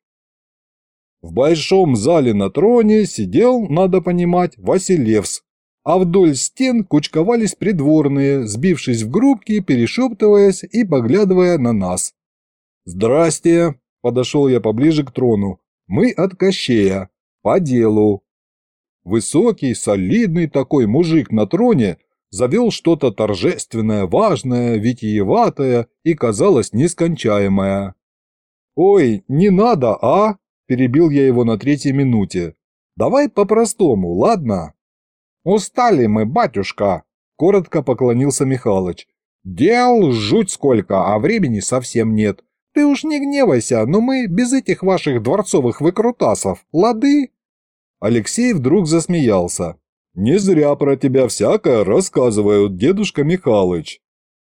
В большом зале на троне сидел, надо понимать, Василевс, а вдоль стен кучковались придворные, сбившись в группки, перешептываясь и поглядывая на нас. «Здрасте!» – подошел я поближе к трону. «Мы от Кощея. По делу». Высокий, солидный такой мужик на троне завел что-то торжественное, важное, витиеватое и, казалось, нескончаемое. «Ой, не надо, а?» – перебил я его на третьей минуте. «Давай по-простому, ладно?» «Устали мы, батюшка!» – коротко поклонился Михалыч. «Дел жуть сколько, а времени совсем нет. Ты уж не гневайся, но мы без этих ваших дворцовых выкрутасов, лады?» Алексей вдруг засмеялся. Не зря про тебя всякое рассказывают, дедушка Михалыч.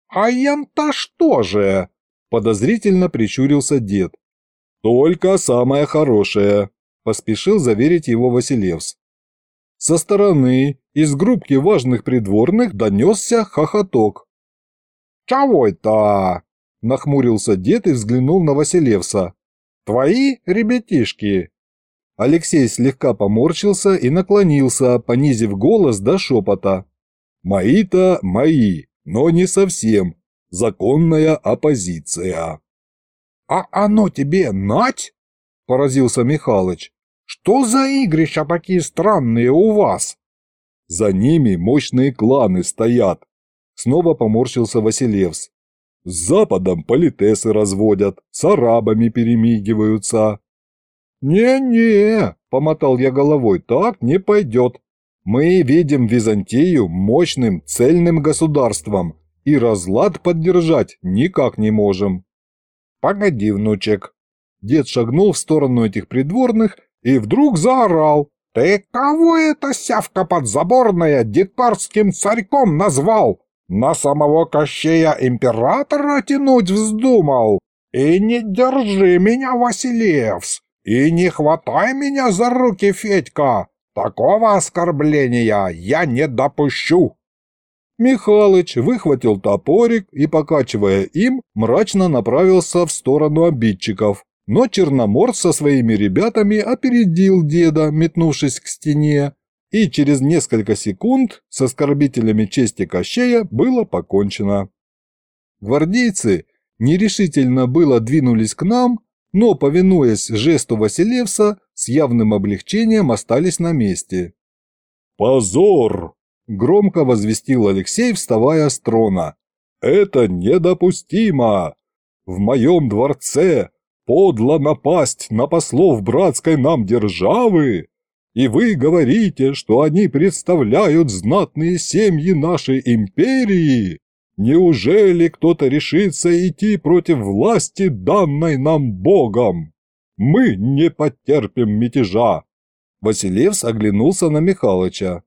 А ян-то что же? Подозрительно прищурился дед. Только самое хорошее, поспешил заверить его Василевс. Со стороны из группки важных придворных донесся хохоток. «Чего это?» – нахмурился дед и взглянул на Василевса. «Твои ребятишки?» Алексей слегка поморщился и наклонился, понизив голос до шепота. «Мои-то мои, но не совсем. Законная оппозиция». «А оно тебе нать?» – поразился Михалыч. «Что за игрища такие странные у вас?» «За ними мощные кланы стоят», – снова поморщился Василевс. «С Западом политесы разводят, с арабами перемигиваются, «Не-не», – помотал я головой, – «так не пойдет. Мы видим Византию мощным, цельным государством, и разлад поддержать никак не можем». «Погоди, внучек». Дед шагнул в сторону этих придворных и вдруг заорал. «Ты кого это сявка подзаборная дикарским царьком назвал? На самого Кощея императора тянуть вздумал? И не держи меня, Василевс, «И не хватай меня за руки, Федька! Такого оскорбления я не допущу!» Михалыч выхватил топорик и, покачивая им, мрачно направился в сторону обидчиков. Но Черномор со своими ребятами опередил деда, метнувшись к стене, и через несколько секунд с оскорбителями чести Кощея было покончено. Гвардейцы нерешительно было двинулись к нам, но, повинуясь жесту Василевса, с явным облегчением остались на месте. «Позор!» – громко возвестил Алексей, вставая с трона. «Это недопустимо! В моем дворце подло напасть на послов братской нам державы, и вы говорите, что они представляют знатные семьи нашей империи? Неужели кто-то решится идти против власти, данной нам Богом? Мы не потерпим мятежа!» Василевс оглянулся на Михалыча.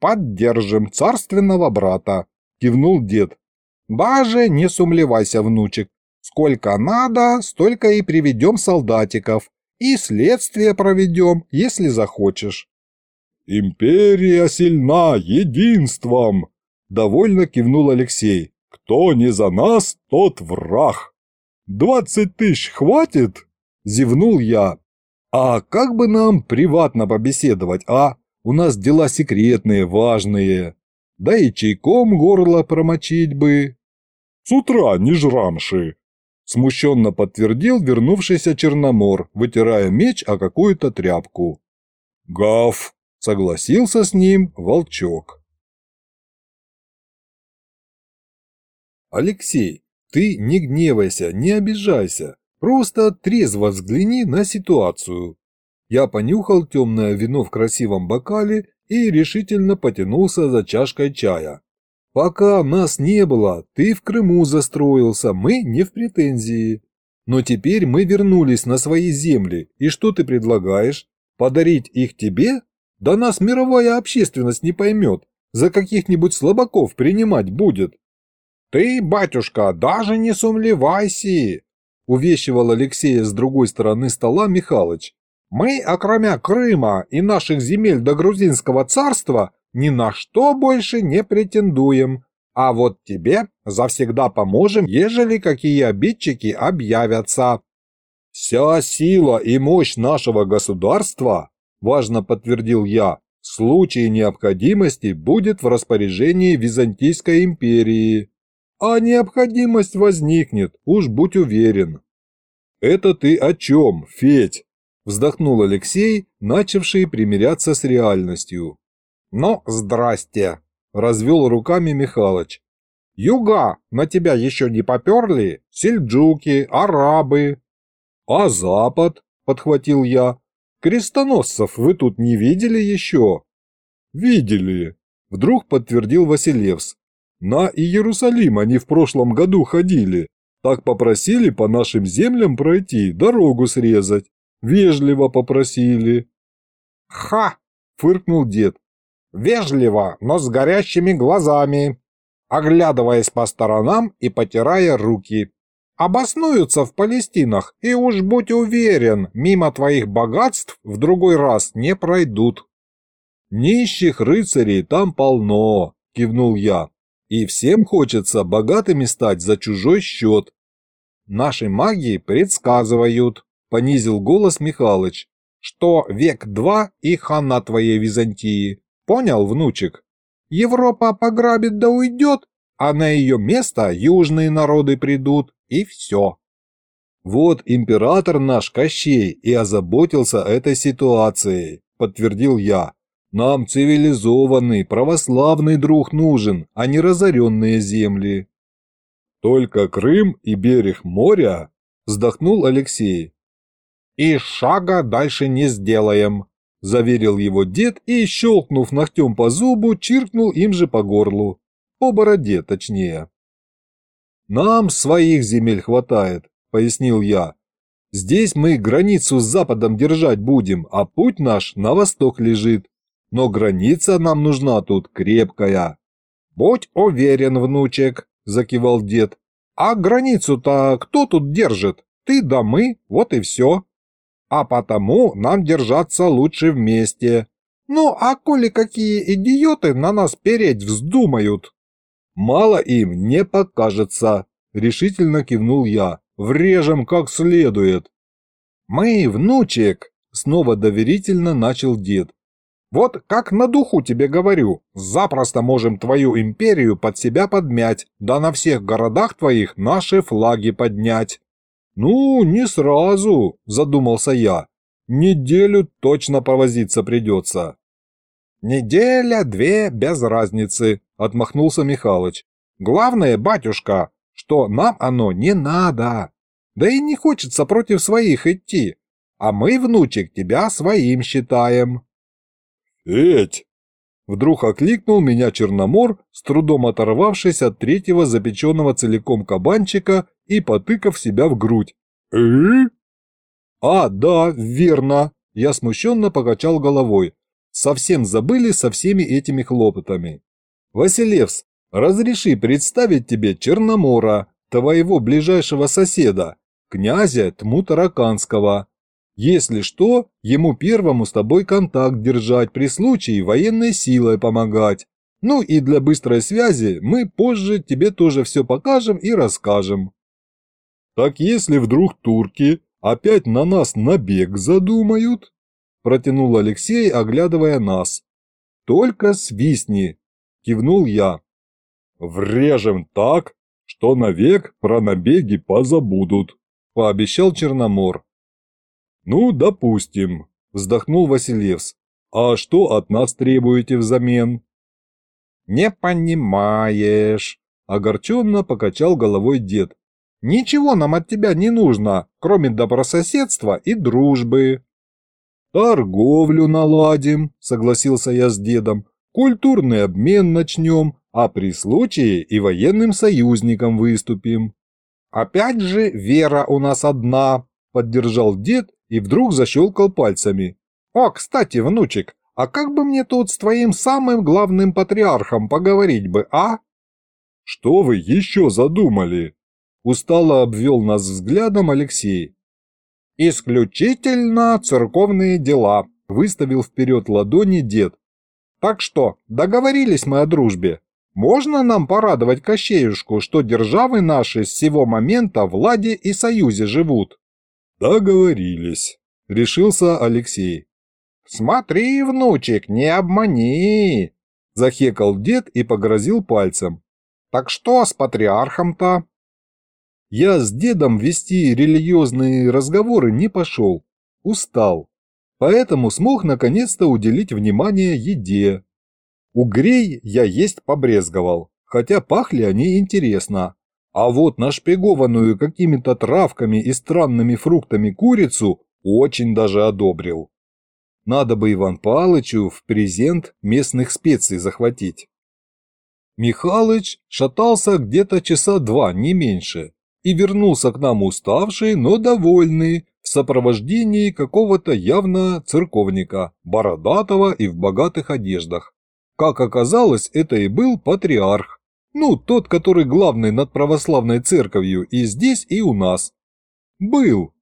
«Поддержим царственного брата», – кивнул дед. «Даже не сумлевайся, внучек. Сколько надо, столько и приведем солдатиков. И следствие проведем, если захочешь». «Империя сильна единством!» – довольно кивнул Алексей. «Кто не за нас, тот враг!» «Двадцать тысяч хватит?» – зевнул я. «А как бы нам приватно побеседовать, а? У нас дела секретные, важные. Да и чайком горло промочить бы». «С утра не жрамши!» Смущенно подтвердил вернувшийся Черномор, вытирая меч о какую-то тряпку. «Гав!» – согласился с ним волчок. Алексей, ты не гневайся, не обижайся, просто трезво взгляни на ситуацию. Я понюхал темное вино в красивом бокале и решительно потянулся за чашкой чая. Пока нас не было, ты в Крыму застроился, мы не в претензии. Но теперь мы вернулись на свои земли, и что ты предлагаешь? Подарить их тебе? Да нас мировая общественность не поймет, за каких-нибудь слабаков принимать будет. Ты, батюшка, даже не сумлевайся, увещевал Алексея с другой стороны стола Михалыч. Мы, окромя Крыма и наших земель до Грузинского царства, ни на что больше не претендуем. А вот тебе завсегда поможем, ежели какие обидчики объявятся. Вся сила и мощь нашего государства, важно подтвердил я, в случае необходимости будет в распоряжении Византийской империи. А необходимость возникнет, уж будь уверен. Это ты о чем, Федь? Вздохнул Алексей, начавший примиряться с реальностью. «Ну, здрасте!» – развел руками Михалыч. «Юга на тебя еще не поперли? Сельджуки, арабы!» «А запад?» – подхватил я. «Крестоносцев вы тут не видели еще?» «Видели», – вдруг подтвердил Василевс. «На Иерусалим они в прошлом году ходили. Так попросили по нашим землям пройти, дорогу срезать. Вежливо попросили». «Ха!» – фыркнул дед. Вежливо, но с горящими глазами, оглядываясь по сторонам и потирая руки. Обоснуются в Палестинах, и уж будь уверен, мимо твоих богатств в другой раз не пройдут. Нищих рыцарей там полно, кивнул я, и всем хочется богатыми стать за чужой счет. Наши маги предсказывают, понизил голос Михалыч, что век два и хана твоей Византии Понял, внучек? Европа пограбит да уйдет, а на ее место южные народы придут, и все. Вот император наш Кощей и озаботился этой ситуацией, подтвердил я. Нам цивилизованный, православный друг нужен, а не разоренные земли. Только Крым и берег моря, вздохнул Алексей. И шага дальше не сделаем, заверил его дед и, щелкнув ногтем по зубу, чиркнул им же по горлу. По бороде, точнее. «Нам своих земель хватает», — пояснил я. «Здесь мы границу с Западом держать будем, а путь наш на восток лежит. Но граница нам нужна тут крепкая». «Будь уверен, внучек», — закивал дед. «А границу-то кто тут держит? Ты да мы, вот и все» а потому нам держаться лучше вместе. Ну, а коли какие идиоты на нас переть вздумают? Мало им не покажется, решительно кивнул я. Врежем как следует. Мы, внучек, снова доверительно начал дед. Вот как на духу тебе говорю, запросто можем твою империю под себя подмять, да на всех городах твоих наши флаги поднять. Ну, не сразу, задумался я. Неделю точно повозиться придется. Неделя-две без разницы, отмахнулся Михалыч. Главное, батюшка, что нам оно не надо. Да и не хочется против своих идти. А мы, внучек, тебя своим считаем. Эть! Вдруг окликнул меня Черномор, с трудом оторвавшись от третьего запеченного целиком кабанчика и потыкав себя в грудь. «Э?» «А, да, верно!» Я смущенно покачал головой. Совсем забыли со всеми этими хлопотами. «Василевс, разреши представить тебе Черномора, твоего ближайшего соседа, князя Тмутараканского. Если что, ему первому с тобой контакт держать, при случае военной силой помогать. Ну и для быстрой связи мы позже тебе тоже все покажем и расскажем. Так если вдруг турки опять на нас набег задумают? Протянул Алексей, оглядывая нас. Только свистни, кивнул я. Врежем так, что навек про набеги позабудут, пообещал Черномор. «Ну, допустим», – вздохнул Василевс. «А что от нас требуете взамен?» «Не понимаешь», – огорченно покачал головой дед. «Ничего нам от тебя не нужно, кроме добрососедства и дружбы». «Торговлю наладим», – согласился я с дедом. «Культурный обмен начнем, а при случае и военным союзником выступим». «Опять же, вера у нас одна», – поддержал дед и вдруг защелкал пальцами. «О, кстати, внучек, а как бы мне тут с твоим самым главным патриархом поговорить бы, а?» «Что вы еще задумали?» Устало обвел нас взглядом Алексей. «Исключительно церковные дела», – выставил вперед ладони дед. «Так что, договорились мы о дружбе. Можно нам порадовать Кощеюшку, что державы наши с сего момента в ладе и союзе живут?» «Договорились», — решился Алексей. «Смотри, внучек, не обмани!» — захекал дед и погрозил пальцем. «Так что с патриархом-то?» Я с дедом вести религиозные разговоры не пошел, устал, поэтому смог наконец-то уделить внимание еде. Угрей я есть побрезговал, хотя пахли они интересно, а вот нашпигованную какими-то травками и странными фруктами курицу очень даже одобрил. Надо бы Иван Палычу в презент местных специй захватить. Михалыч шатался где-то часа два, не меньше, и вернулся к нам уставший, но довольный, в сопровождении какого-то явно церковника, бородатого и в богатых одеждах. Как оказалось, это и был патриарх. Ну, тот, который главный над православной церковью и здесь, и у нас. Был.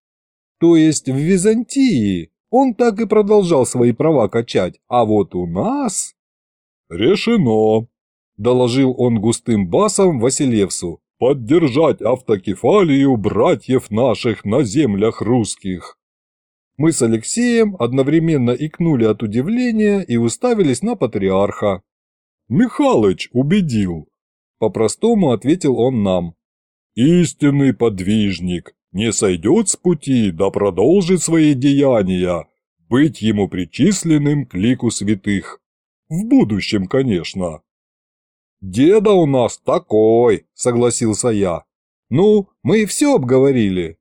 То есть в Византии он так и продолжал свои права качать, а вот у нас... «Решено», – доложил он густым басом Василевсу. «Поддержать автокефалию братьев наших на землях русских». Мы с Алексеем одновременно икнули от удивления и уставились на патриарха. «Михалыч убедил», по-простому ответил он нам. «Истинный подвижник не сойдет с пути, да продолжит свои деяния, быть ему причисленным к лику святых. В будущем, конечно». «Деда у нас такой», — согласился я. «Ну, мы все обговорили».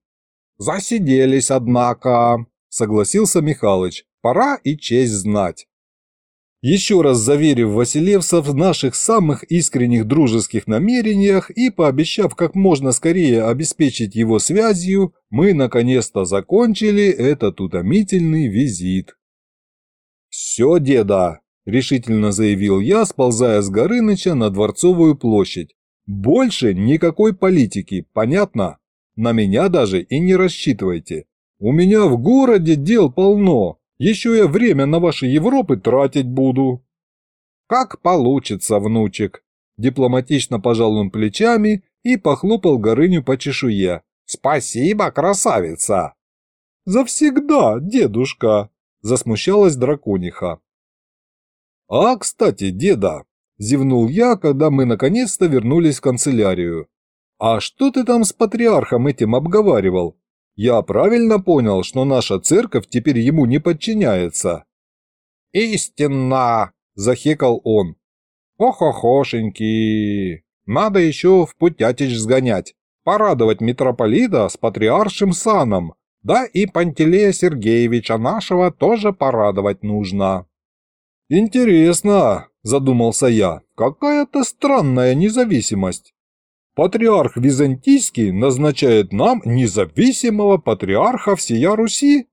«Засиделись, однако», — согласился Михалыч. «Пора и честь знать». Еще раз заверив Василевса в наших самых искренних дружеских намерениях и пообещав как можно скорее обеспечить его связью, мы наконец-то закончили этот утомительный визит. «Все, деда!» – решительно заявил я, сползая с Горыныча на Дворцовую площадь. «Больше никакой политики, понятно? На меня даже и не рассчитывайте. У меня в городе дел полно, еще я время на ваши Европы тратить буду». «Как получится, внучек», Дипломатично пожал он плечами и похлопал Горыню по чешуе. «Спасибо, красавица!» «Завсегда, дедушка!» – засмущалась дракониха. «А, кстати, деда!» – зевнул я, когда мы наконец-то вернулись в канцелярию. «А что ты там с патриархом этим обговаривал? Я правильно понял, что наша церковь теперь ему не подчиняется?» «Истинно!» – захекал он. «Ох-охошеньки! Надо еще в Путятич сгонять, порадовать митрополита с патриаршим саном, да и Пантелея Сергеевича нашего тоже порадовать нужно». «Интересно», – задумался я, – «какая-то странная независимость. Патриарх Византийский назначает нам независимого патриарха всея Руси?»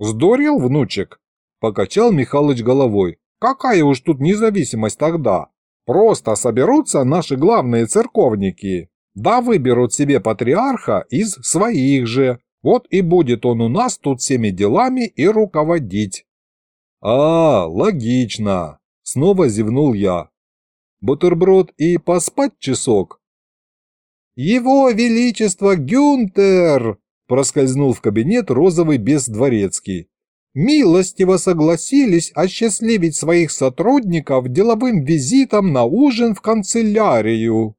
«Сдурел, внучек?» – покачал Михалыч головой. «Какая уж тут независимость тогда? Просто соберутся наши главные церковники, да выберут себе патриарха из своих же, вот и будет он у нас тут всеми делами и руководить». «А, логично!» – снова зевнул я. «Бутерброд и поспать часок?» «Его Величество Гюнтер!» – проскользнул в кабинет розовый бес дворецкий. «Милостиво согласились осчастливить своих сотрудников деловым визитом на ужин в канцелярию».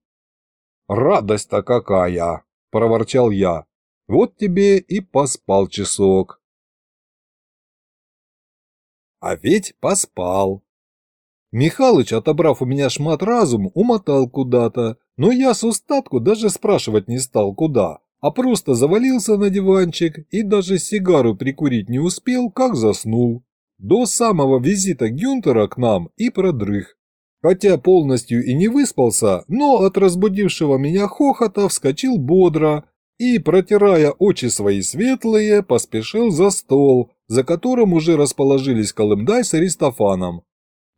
«Радость-то какая!» – проворчал я. «Вот тебе и поспал часок». А ведь поспал. Михалыч, отобрав у меня шмат разум, умотал куда-то, но я с устатку даже спрашивать не стал, куда, а просто завалился на диванчик и даже сигару прикурить не успел, как заснул. До самого визита Гюнтера к нам и продрых. Хотя полностью и не выспался, но от разбудившего меня хохота вскочил бодро и, протирая очи свои светлые, поспешил за стол, за которым уже расположились Колымдай с Аристофаном.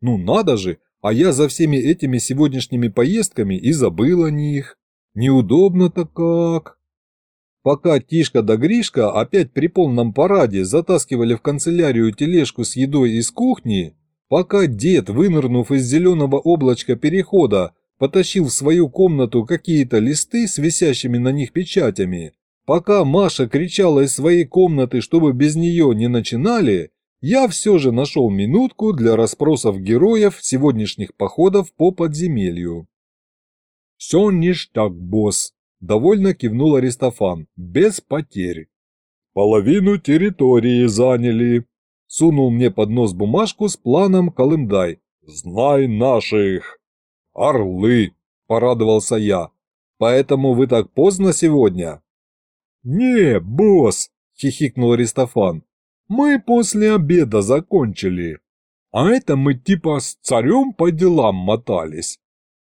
Ну надо же, а я за всеми этими сегодняшними поездками и забыл о них. Неудобно-то как. Пока Тишка да Гришка опять при полном параде затаскивали в канцелярию тележку с едой из кухни, пока дед, вынырнув из зеленого облачка перехода, потащил в свою комнату какие-то листы с висящими на них печатями, Пока Маша кричала из своей комнаты, чтобы без нее не начинали, я все же нашел минутку для расспросов героев сегодняшних походов по подземелью. «Все ништяк, босс», – довольно кивнул Аристофан, – «без потерь». «Половину территории заняли», – сунул мне под нос бумажку с планом Колымдай. «Знай наших!» «Орлы!» – порадовался я. «Поэтому вы так поздно сегодня?» «Не, босс!» – хихикнул Аристофан. «Мы после обеда закончили. А это мы типа с царем по делам мотались».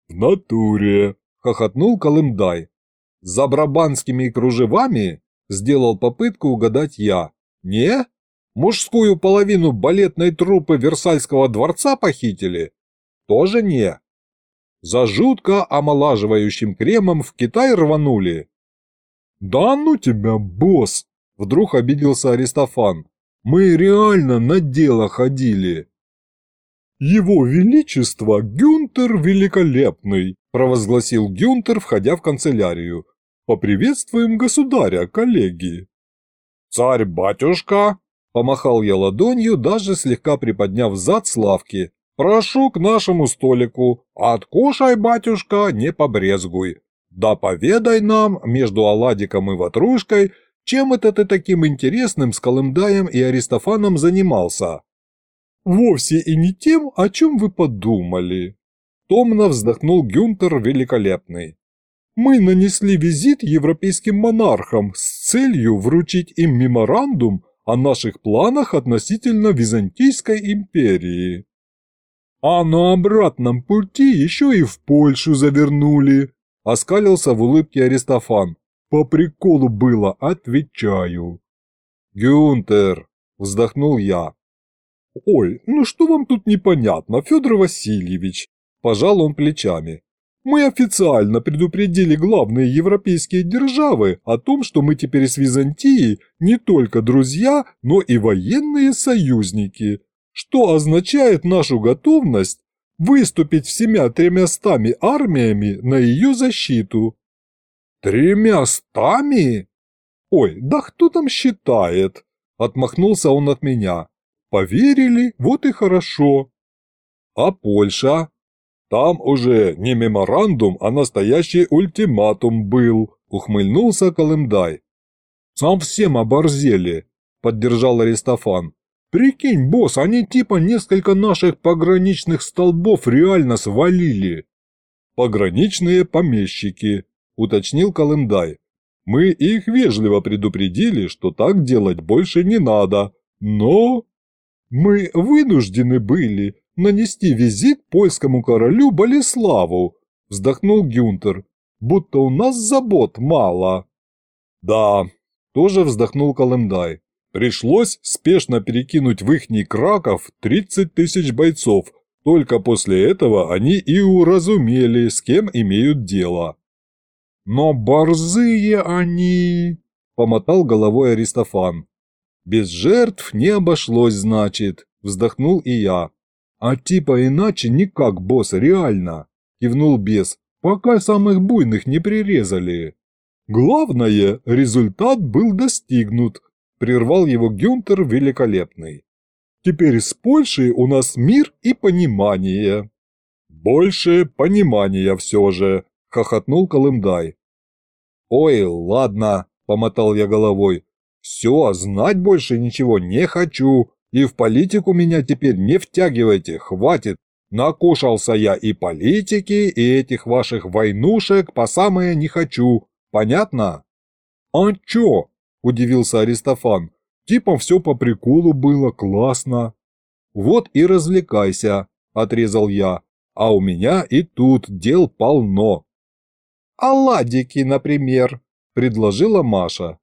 «В натуре!» – хохотнул Колымдай. «За брабанскими кружевами?» – сделал попытку угадать я. «Не? Мужскую половину балетной труппы Версальского дворца похитили?» «Тоже не?» «За жутко омолаживающим кремом в Китай рванули?» «Да ну тебя, босс!» – вдруг обиделся Аристофан. «Мы реально на дело ходили!» «Его Величество Гюнтер Великолепный!» – провозгласил Гюнтер, входя в канцелярию. «Поприветствуем государя, коллеги!» «Царь-батюшка!» – помахал я ладонью, даже слегка приподняв зад с лавки. «Прошу к нашему столику. Откушай, батюшка, не побрезгуй. Да поведай нам, между оладиком и ватрушкой, чем это ты таким интересным с Колымдаем и Аристофаном занимался? Вовсе и не тем, о чем вы подумали. Томно вздохнул Гюнтер Великолепный. Мы нанесли визит европейским монархам с целью вручить им меморандум о наших планах относительно Византийской империи. А на обратном пути еще и в Польшу завернули. Оскалился в улыбке Аристофан. По приколу было, отвечаю. Гюнтер, вздохнул я. Ой, ну что вам тут непонятно, Федор Васильевич? Пожал он плечами. Мы официально предупредили главные европейские державы о том, что мы теперь с Византией не только друзья, но и военные союзники, что означает нашу готовность выступить всеми тремястами армиями на ее защиту. Тремя стами? Ой, да кто там считает? Отмахнулся он от меня. Поверили, вот и хорошо. А Польша? Там уже не меморандум, а настоящий ультиматум был, ухмыльнулся Колымдай. Совсем оборзели, поддержал Аристофан. Прикинь, босс, они типа несколько наших пограничных столбов реально свалили. Пограничные помещики, уточнил Колымдай. Мы их вежливо предупредили, что так делать больше не надо, но... Мы вынуждены были, нанести визит польскому королю Болеславу», – вздохнул Гюнтер, – «будто у нас забот мало». «Да», – тоже вздохнул Колымдай. «Пришлось спешно перекинуть в ихний Краков 30 тысяч бойцов, только после этого они и уразумели, с кем имеют дело». «Но борзые они!» – помотал головой Аристофан. «Без жертв не обошлось, значит», – вздохнул и я. «А типа иначе никак, босс, реально!» – кивнул бес, «пока самых буйных не прирезали». «Главное, результат был достигнут», – прервал его Гюнтер великолепный. «Теперь с Польшей у нас мир и понимание». «Больше понимания все же», – хохотнул Колымдай. «Ой, ладно», – помотал я головой. «Все, знать больше ничего не хочу. И в политику меня теперь не втягивайте, хватит. Накушался я и политики, и этих ваших войнушек по самое не хочу. Понятно? А чё? Удивился Аристофан. Типа все по приколу было, классно. Вот и развлекайся, отрезал я. А у меня и тут дел полно. Оладики, например, предложила Маша.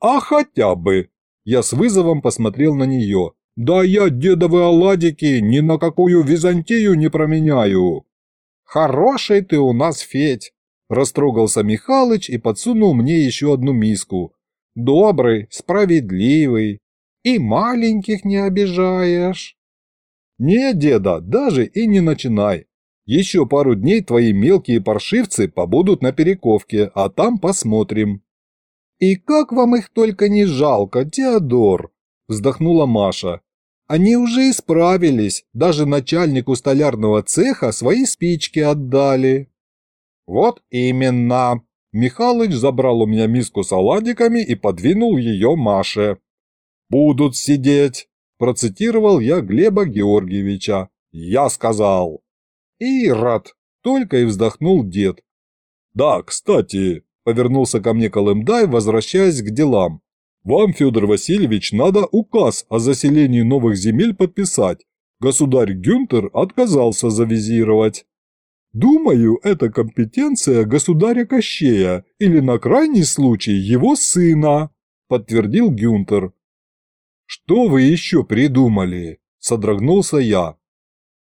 А хотя бы. Я с вызовом посмотрел на нее. Да я дедовы оладики ни на какую Византию не променяю. Хороший ты у нас, Федь, растрогался Михалыч и подсунул мне еще одну миску. Добрый, справедливый. И маленьких не обижаешь. Не, деда, даже и не начинай. Еще пару дней твои мелкие паршивцы побудут на перековке, а там посмотрим. И как вам их только не жалко, Теодор, вздохнула Маша. Они уже исправились, даже начальнику столярного цеха свои спички отдали. Вот именно. Михалыч забрал у меня миску с оладиками и подвинул ее Маше. «Будут сидеть», – процитировал я Глеба Георгиевича. «Я сказал». «Ирод», – только и вздохнул дед. «Да, кстати», – повернулся ко мне Колымдай, возвращаясь к делам. Вам, Федор Васильевич, надо указ о заселении новых земель подписать. Государь Гюнтер отказался завизировать. Думаю, это компетенция государя Кощея или на крайний случай его сына, подтвердил Гюнтер. Что вы еще придумали? Содрогнулся я.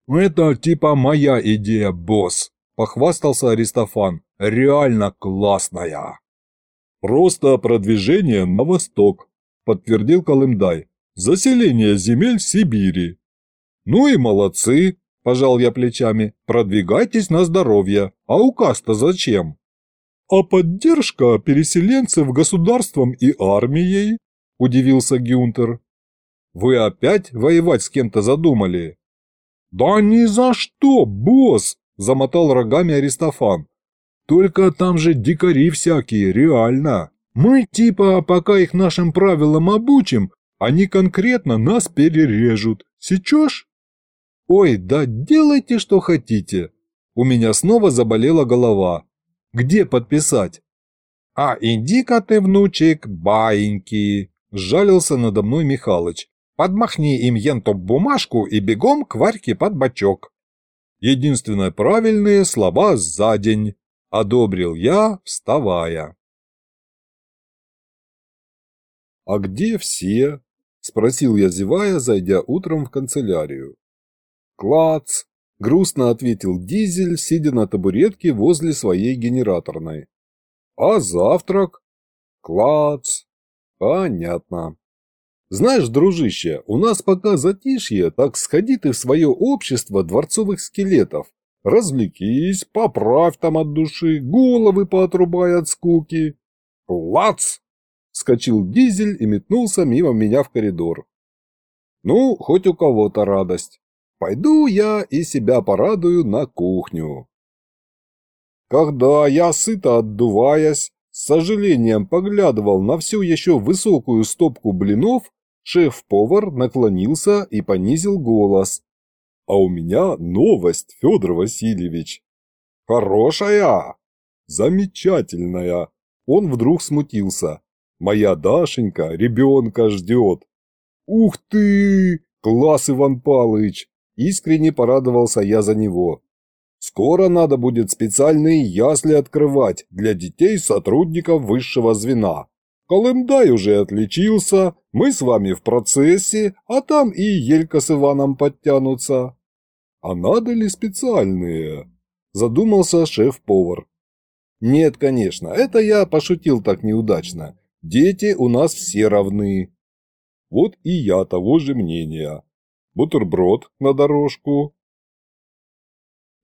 Это типа моя идея, босс, похвастался Аристофан. Реально классная. «Просто продвижение на восток», – подтвердил Колымдай. «Заселение земель Сибири». «Ну и молодцы», – пожал я плечами. «Продвигайтесь на здоровье. А указ-то зачем?» «А поддержка переселенцев государством и армией?» – удивился Гюнтер. «Вы опять воевать с кем-то задумали?» «Да ни за что, босс!» – замотал рогами Аристофан. Только там же дикари всякие, реально. Мы типа, пока их нашим правилам обучим, они конкретно нас перережут. Сечешь? Ой, да делайте, что хотите. У меня снова заболела голова. Где подписать? А иди-ка ты, внучек, баиньки, жалился надо мной Михалыч. Подмахни им ентоп бумажку и бегом к Варьке под бочок. Единственное правильные слова за день. – одобрил я, вставая. «А где все?» – спросил я, зевая, зайдя утром в канцелярию. «Клац!» – грустно ответил Дизель, сидя на табуретке возле своей генераторной. «А завтрак?» «Клац!» «Понятно». Знаешь, дружище, у нас пока затишье, так сходи ты в свое общество дворцовых скелетов. Развлекись, поправь там от души, головы поотрубай от скуки. Плац! Скочил дизель и метнулся мимо меня в коридор. Ну, хоть у кого-то радость. Пойду я и себя порадую на кухню. Когда я, сыто отдуваясь, с сожалением поглядывал на всю еще высокую стопку блинов, шеф-повар наклонился и понизил голос. «А у меня новость, Федор Васильевич!» «Хорошая!» «Замечательная!» Он вдруг смутился. «Моя Дашенька ребенка ждет!» «Ух ты! Класс, Иван Палыч!» Искренне порадовался я за него. Скоро надо будет специальные ясли открывать для детей сотрудников высшего звена. Колымдай уже отличился, мы с вами в процессе, а там и Елька с Иваном подтянутся. А надо ли специальные? Задумался шеф-повар. Нет, конечно, это я пошутил так неудачно. Дети у нас все равны. Вот и я того же мнения. Бутерброд на дорожку.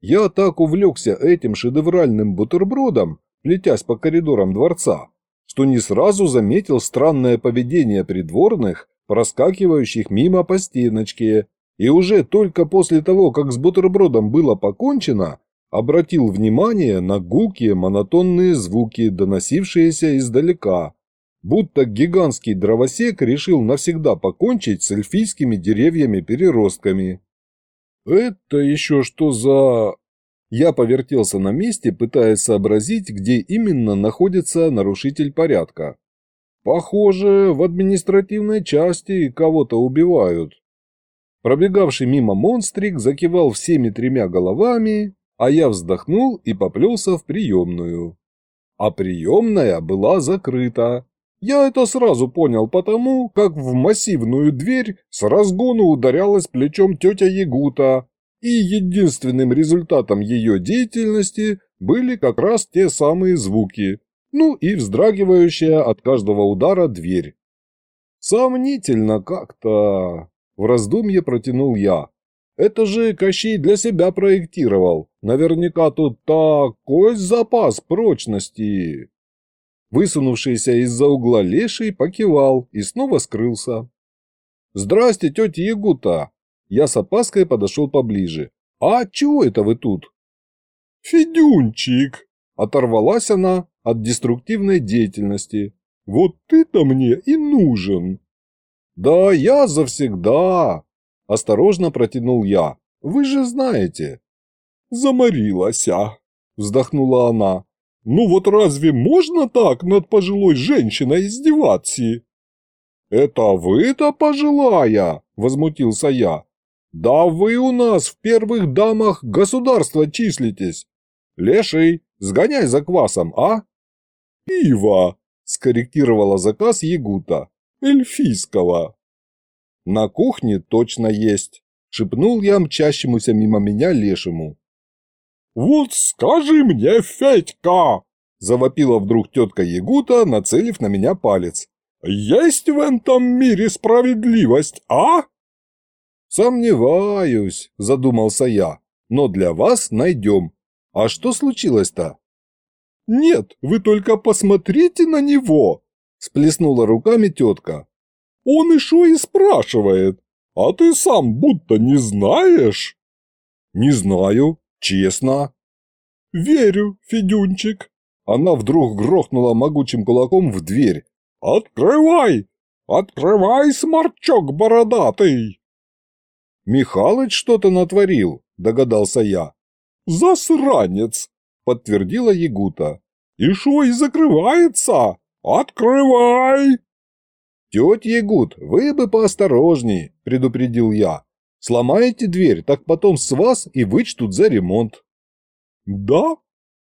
Я так увлекся этим шедевральным бутербродом, летясь по коридорам дворца, что не сразу заметил странное поведение придворных, проскакивающих мимо по стеночке, и уже только после того, как с бутербродом было покончено, обратил внимание на гулкие монотонные звуки, доносившиеся издалека, будто гигантский дровосек решил навсегда покончить с эльфийскими деревьями-переростками. «Это еще что за...» Я повертелся на месте, пытаясь сообразить, где именно находится нарушитель порядка. Похоже, в административной части кого-то убивают. Пробегавший мимо монстрик закивал всеми тремя головами, а я вздохнул и поплелся в приемную. А приемная была закрыта. Я это сразу понял потому, как в массивную дверь с разгону ударялась плечом тетя Ягута, и единственным результатом ее деятельности были как раз те самые звуки, ну и вздрагивающая от каждого удара дверь. Сомнительно как-то, в раздумье протянул я. Это же Кощей для себя проектировал, наверняка тут такой запас прочности. Высунувшийся из-за угла леший покивал и снова скрылся. «Здрасте, тетя Ягута!» Я с опаской подошел поближе. «А чего это вы тут?» «Федюнчик!» Оторвалась она от деструктивной деятельности. «Вот ты-то мне и нужен!» «Да я завсегда!» Осторожно протянул я. «Вы же знаете!» «Заморилася!» Вздохнула она. Ну вот разве можно так над пожилой женщиной издеваться? Это вы-то пожилая, возмутился я. Да вы у нас в первых дамах государства числитесь. Леший, сгоняй за квасом, а? Пиво, скорректировала заказ Ягута. Эльфийского. На кухне точно есть, шепнул я мчащемуся мимо меня лешему. «Вот скажи мне, Федька!» – завопила вдруг тетка Ягута, нацелив на меня палец. «Есть в этом мире справедливость, а?» «Сомневаюсь», – задумался я, – «но для вас найдем. А что случилось-то?» «Нет, вы только посмотрите на него!» – сплеснула руками тетка. «Он еще и спрашивает, а ты сам будто не знаешь?» «Не знаю», Честно? Верю, Федюнчик. Она вдруг грохнула могучим кулаком в дверь. Открывай! Открывай, сморчок бородатый! Михалыч что-то натворил, догадался я. Засранец, подтвердила Ягута. И шо и закрывается? Открывай! Тетя Ягут, вы бы поосторожней, предупредил я. Сломаете дверь, так потом с вас и вычтут за ремонт». «Да?»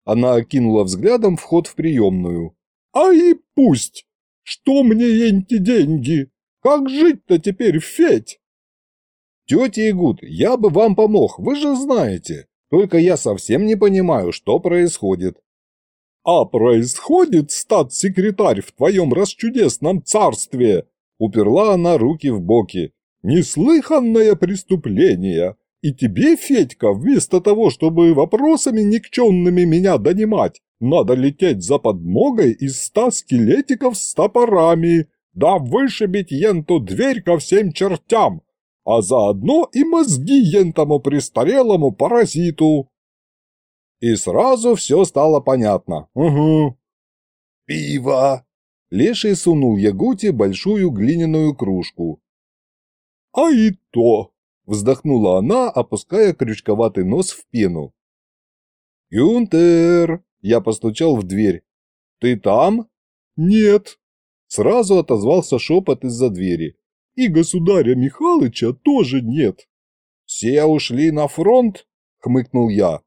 Она окинула взглядом вход в приемную. «А и пусть! Что мне эти деньги? Как жить-то теперь, Федь?» «Тетя Игут, я бы вам помог, вы же знаете. Только я совсем не понимаю, что происходит». «А происходит, стат-секретарь, в твоем расчудесном царстве, Уперла она руки в боки. «Неслыханное преступление! И тебе, Федька, вместо того, чтобы вопросами никчемными меня донимать, надо лететь за подмогой из ста скелетиков с топорами, да вышибить енту дверь ко всем чертям, а заодно и мозги ентому престарелому паразиту». И сразу все стало понятно. Угу. «Пиво!» Леший сунул Ягуте большую глиняную кружку. «А и то!» – вздохнула она, опуская крючковатый нос в пену. «Гюнтер!» – я постучал в дверь. «Ты там?» «Нет!» – сразу отозвался шепот из-за двери. «И государя Михалыча тоже нет!» «Все ушли на фронт?» – хмыкнул я.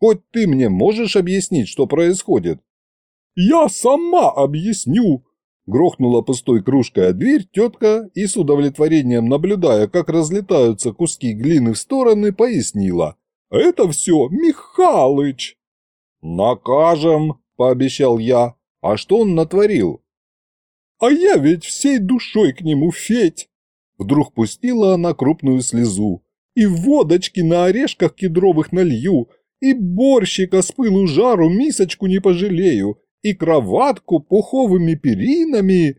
«Хоть ты мне можешь объяснить, что происходит?» «Я сама объясню!» Грохнула пустой кружкой о дверь тетка и с удовлетворением наблюдая, как разлетаются куски глины в стороны, пояснила. «Это все Михалыч!» «Накажем!» – пообещал я. «А что он натворил?» «А я ведь всей душой к нему, Федь!» Вдруг пустила она крупную слезу. «И водочки на орешках кедровых налью, и борщика с пылу жару мисочку не пожалею, и кроватку пуховыми перинами.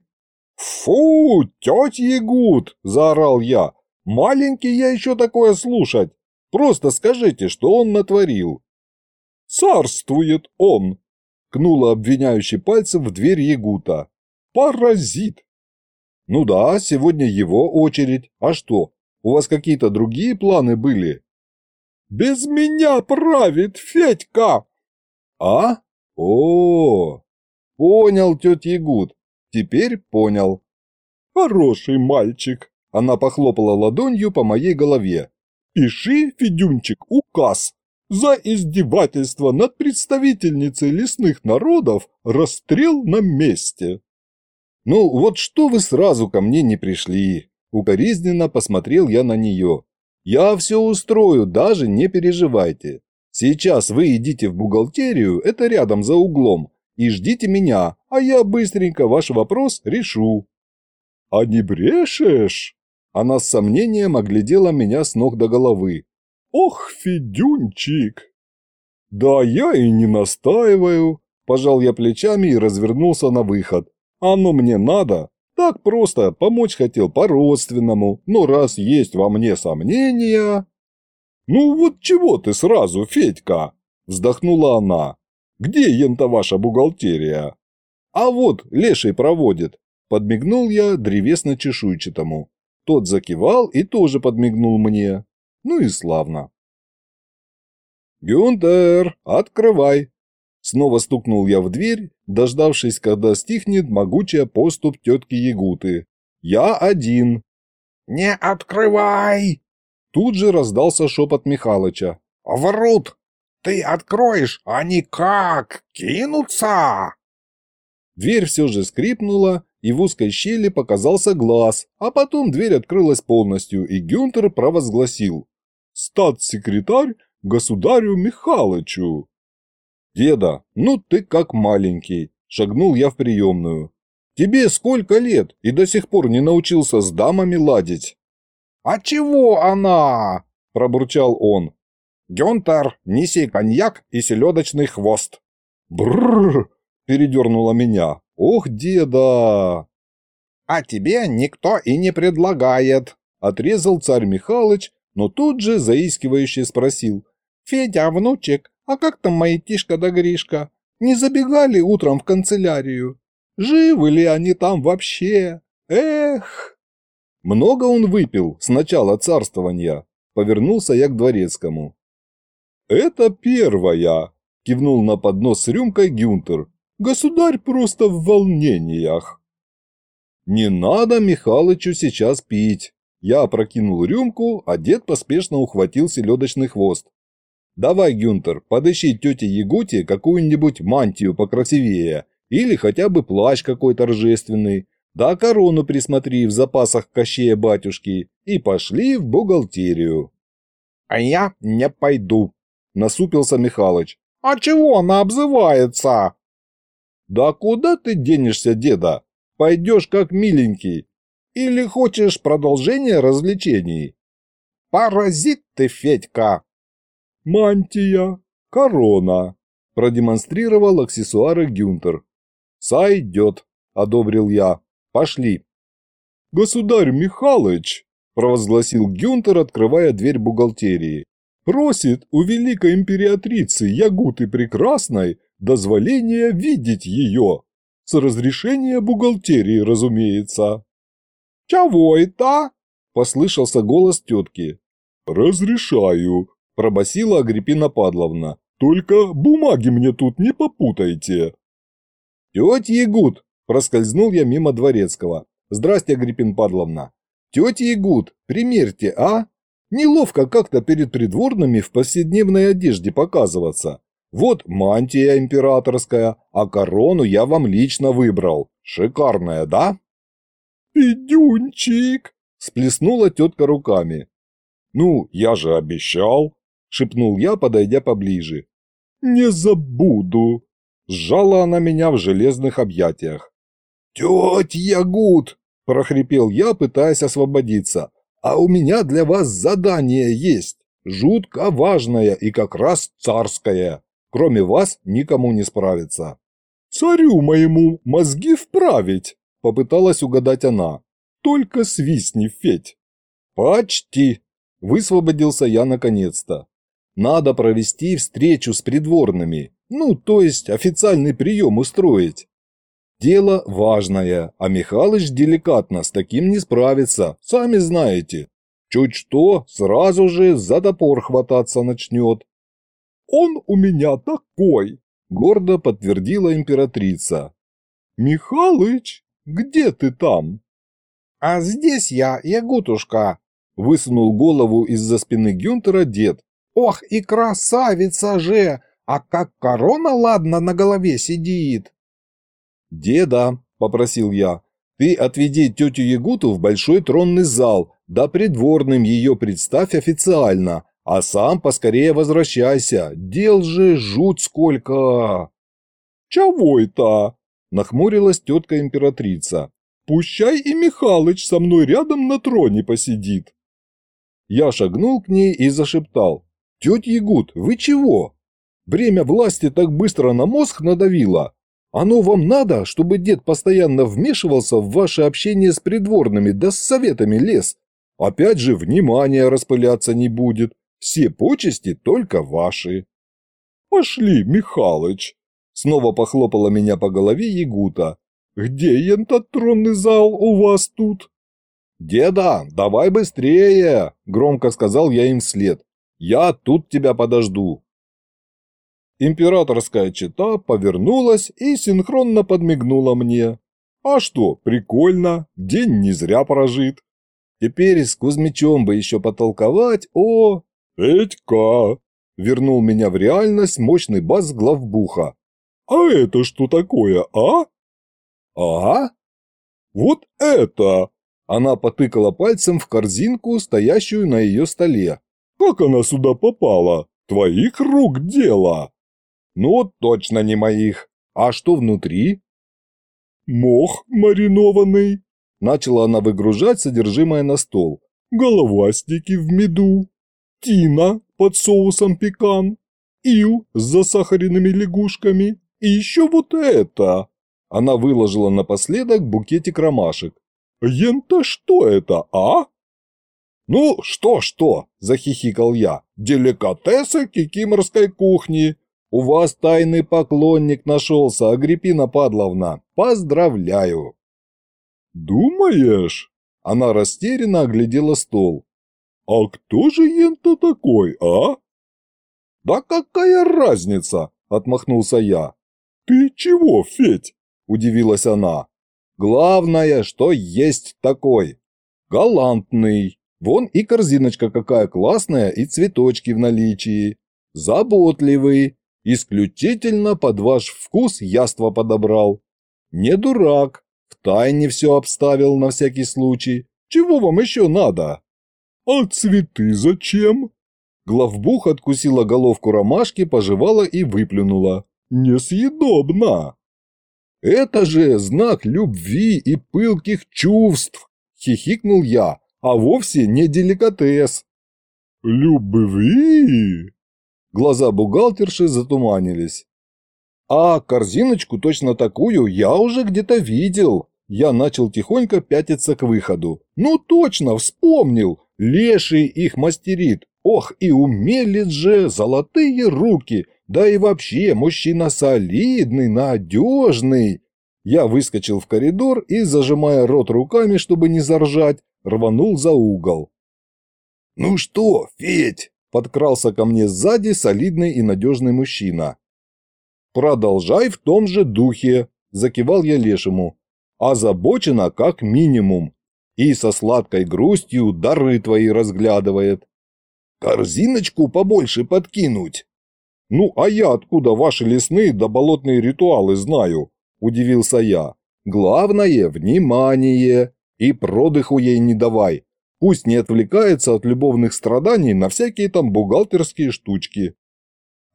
«Фу, тетя Ягут!» – заорал я. «Маленький я еще такое слушать. Просто скажите, что он натворил». «Царствует он!» – кнула обвиняющий пальцем в дверь Ягута. «Паразит!» «Ну да, сегодня его очередь. А что, у вас какие-то другие планы были?» «Без меня правит Федька!» «А? О, понял, тетя Ягуд, теперь понял. Хороший мальчик. Она похлопала ладонью по моей голове. Пиши, Федюнчик, указ. За издевательство над представительницей лесных народов расстрел на месте. Ну, вот что вы сразу ко мне не пришли? Укоризненно посмотрел я на нее. Я все устрою, даже не переживайте. Сейчас вы идите в бухгалтерию, это рядом за углом, и ждите меня, а я быстренько ваш вопрос решу». «А не брешешь?» Она с сомнением оглядела меня с ног до головы. «Ох, Федюнчик!» «Да я и не настаиваю», – пожал я плечами и развернулся на выход. «Оно мне надо. Так просто помочь хотел по-родственному, но раз есть во мне сомнения...» «Ну вот чего ты сразу, Федька?» – вздохнула она. «Где ента ваша бухгалтерия?» «А вот, леший проводит», – подмигнул я древесно-чешуйчатому. Тот закивал и тоже подмигнул мне. Ну и славно. «Гюнтер, открывай!» Снова стукнул я в дверь, дождавшись, когда стихнет могучая поступ тетки Ягуты. «Я один!» «Не открывай!» Тут же раздался шепот Михалыча. «Врут! Ты откроешь, они как? Кинутся!» Дверь все же скрипнула, и в узкой щели показался глаз, а потом дверь открылась полностью, и Гюнтер провозгласил «Статс-секретарь государю Михалычу!» «Деда, ну ты как маленький!» – шагнул я в приемную. «Тебе сколько лет и до сих пор не научился с дамами ладить?» «А чего она?» – пробурчал он. «Гюнтер, неси коньяк и селедочный хвост». «Брррр!» – передернула меня. «Ох, деда!» «А тебе никто и не предлагает», – отрезал царь Михалыч, но тут же заискивающе спросил. «Федя, внучек, а как там мои Тишка да Гришка? Не забегали утром в канцелярию? Живы ли они там вообще? Эх!» Много он выпил с начала царствования. Повернулся я к дворецкому. «Это первая!» – кивнул на поднос с рюмкой Гюнтер. «Государь просто в волнениях!» «Не надо Михалычу сейчас пить!» Я опрокинул рюмку, а дед поспешно ухватил селедочный хвост. «Давай, Гюнтер, подыщи тете Ягуте какую-нибудь мантию покрасивее или хотя бы плащ какой торжественный, да корону присмотри в запасах кощея батюшки и пошли в бухгалтерию. — А я не пойду, — насупился Михалыч. — А чего она обзывается? — Да куда ты денешься, деда? Пойдешь как миленький. Или хочешь продолжение развлечений? Паразит ты, Федька! Мантия, корона, продемонстрировал аксессуары Гюнтер. Сойдет, одобрил я. Пошли. Государь Михалыч, провозгласил Гюнтер, открывая дверь бухгалтерии. Просит у великой императрицы Ягуты Прекрасной дозволения видеть ее. С разрешения бухгалтерии, разумеется. «Чего это?» – послышался голос тетки. «Разрешаю», – пробасила Агриппина Падловна. «Только бумаги мне тут не попутайте». «Тетя Ягут!» – проскользнул я мимо Дворецкого. «Здрасте, Агриппин Падловна. Тетя Ягут, примерьте, а? Неловко как-то перед придворными в повседневной одежде показываться. Вот мантия императорская, а корону я вам лично выбрал. Шикарная, да?» «Пидюнчик!» – сплеснула тетка руками. «Ну, я же обещал!» – шепнул я, подойдя поближе. «Не забуду!» – сжала она меня в железных объятиях. «Тетя Ягут!» – прохрипел я, пытаясь освободиться. «А у меня для вас задание есть, жутко важное и как раз царское. Кроме вас никому не справится». «Царю моему мозги вправить!» Попыталась угадать она. «Только свистни, Федь!» «Почти!» Высвободился я наконец-то. «Надо провести встречу с придворными. Ну, то есть официальный прием устроить. Дело важное, а Михалыч деликатно с таким не справится, сами знаете. Чуть что, сразу же за топор хвататься начнет». «Он у меня такой!» – гордо подтвердила императрица. «Михалыч, где ты там?» «А здесь я, Ягутушка!» – высунул голову из-за спины Гюнтера дед. «Ох, и красавица же! А как корона ладно на голове сидит!» «Деда!» – попросил я. «Ты отведи тетю Ягуту в большой тронный зал, да придворным ее представь официально, а сам поскорее возвращайся, дел же жуть сколько!» «Чего это?» Нахмурилась тетка-императрица. «Пущай и Михалыч со мной рядом на троне посидит». Я шагнул к ней и зашептал. «Тетя Ягут, вы чего? Время власти так быстро на мозг надавило. Оно вам надо, чтобы дед постоянно вмешивался в ваше общение с придворными, да с советами лез? Опять же, внимание распыляться не будет. Все почести только ваши». «Пошли, Михалыч», Снова похлопала меня по голове Ягута. «Где этот тронный зал у вас тут?» «Деда, давай быстрее!» – громко сказал я им вслед. «Я тут тебя подожду». Императорская чета повернулась и синхронно подмигнула мне. «А что, прикольно, день не зря прожит. Теперь с Кузьмичом бы еще потолковать о...» «Петька!» – вернул меня в реальность мощный бас главбуха. «А это что такое, а?» «А?» «Вот это!» Она потыкала пальцем в корзинку, стоящую на ее столе. «Как она сюда попала? Твоих рук дело!» «Ну, точно не моих. А что внутри?» «Мох маринованный», – начала она выгружать содержимое на стол. «Головастики в меду, тина под соусом пекан, ил с засахаренными лягушками, и еще вот это!» Она выложила напоследок букетик ромашек. «Ента что это, а?» «Ну, что-что?» – захихикал я. «Деликатесы кикиморской кухни. У вас тайный поклонник нашелся, Агриппина Падловна. Поздравляю!» «Думаешь?» Она растерянно оглядела стол. «А кто же ента такой, а?» «Да какая разница?» – отмахнулся я. «Ты чего, Федь?» – удивилась она. «Главное, что есть такой. Галантный. Вон и корзиночка какая классная, и цветочки в наличии. Заботливый. Исключительно под ваш вкус яство подобрал. Не дурак. В тайне все обставил на всякий случай. Чего вам еще надо?» «А цветы зачем?» Главбух откусила головку ромашки, пожевала и выплюнула несъедобно. Это же знак любви и пылких чувств, Хихикнул я, а вовсе не деликатес. «Любви?» Глаза бухгалтерши затуманились. А корзиночку точно такую я уже где-то видел. Я начал тихонько пятиться к выходу. Ну точно, вспомнил. Леший их мастерит. Ох, и умелец же, золотые руки. Да и вообще, мужчина солидный, надежный. Я выскочил в коридор и, зажимая рот руками, чтобы не заржать, рванул за угол. «Ну что, Федь?» – подкрался ко мне сзади солидный и надежный мужчина. «Продолжай в том же духе», – закивал я лешему. «Озабочена как минимум. И со сладкой грустью дары твои разглядывает». «Корзиночку побольше подкинуть». «Ну, а я откуда ваши лесные да болотные ритуалы знаю?» – удивился я. «Главное – внимание. И продыху ей не давай. Пусть не отвлекается от любовных страданий на всякие там бухгалтерские штучки».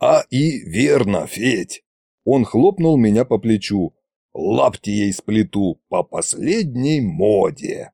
«А и верно, Федь!» Он хлопнул меня по плечу. «Лапти ей сплету по последней моде!»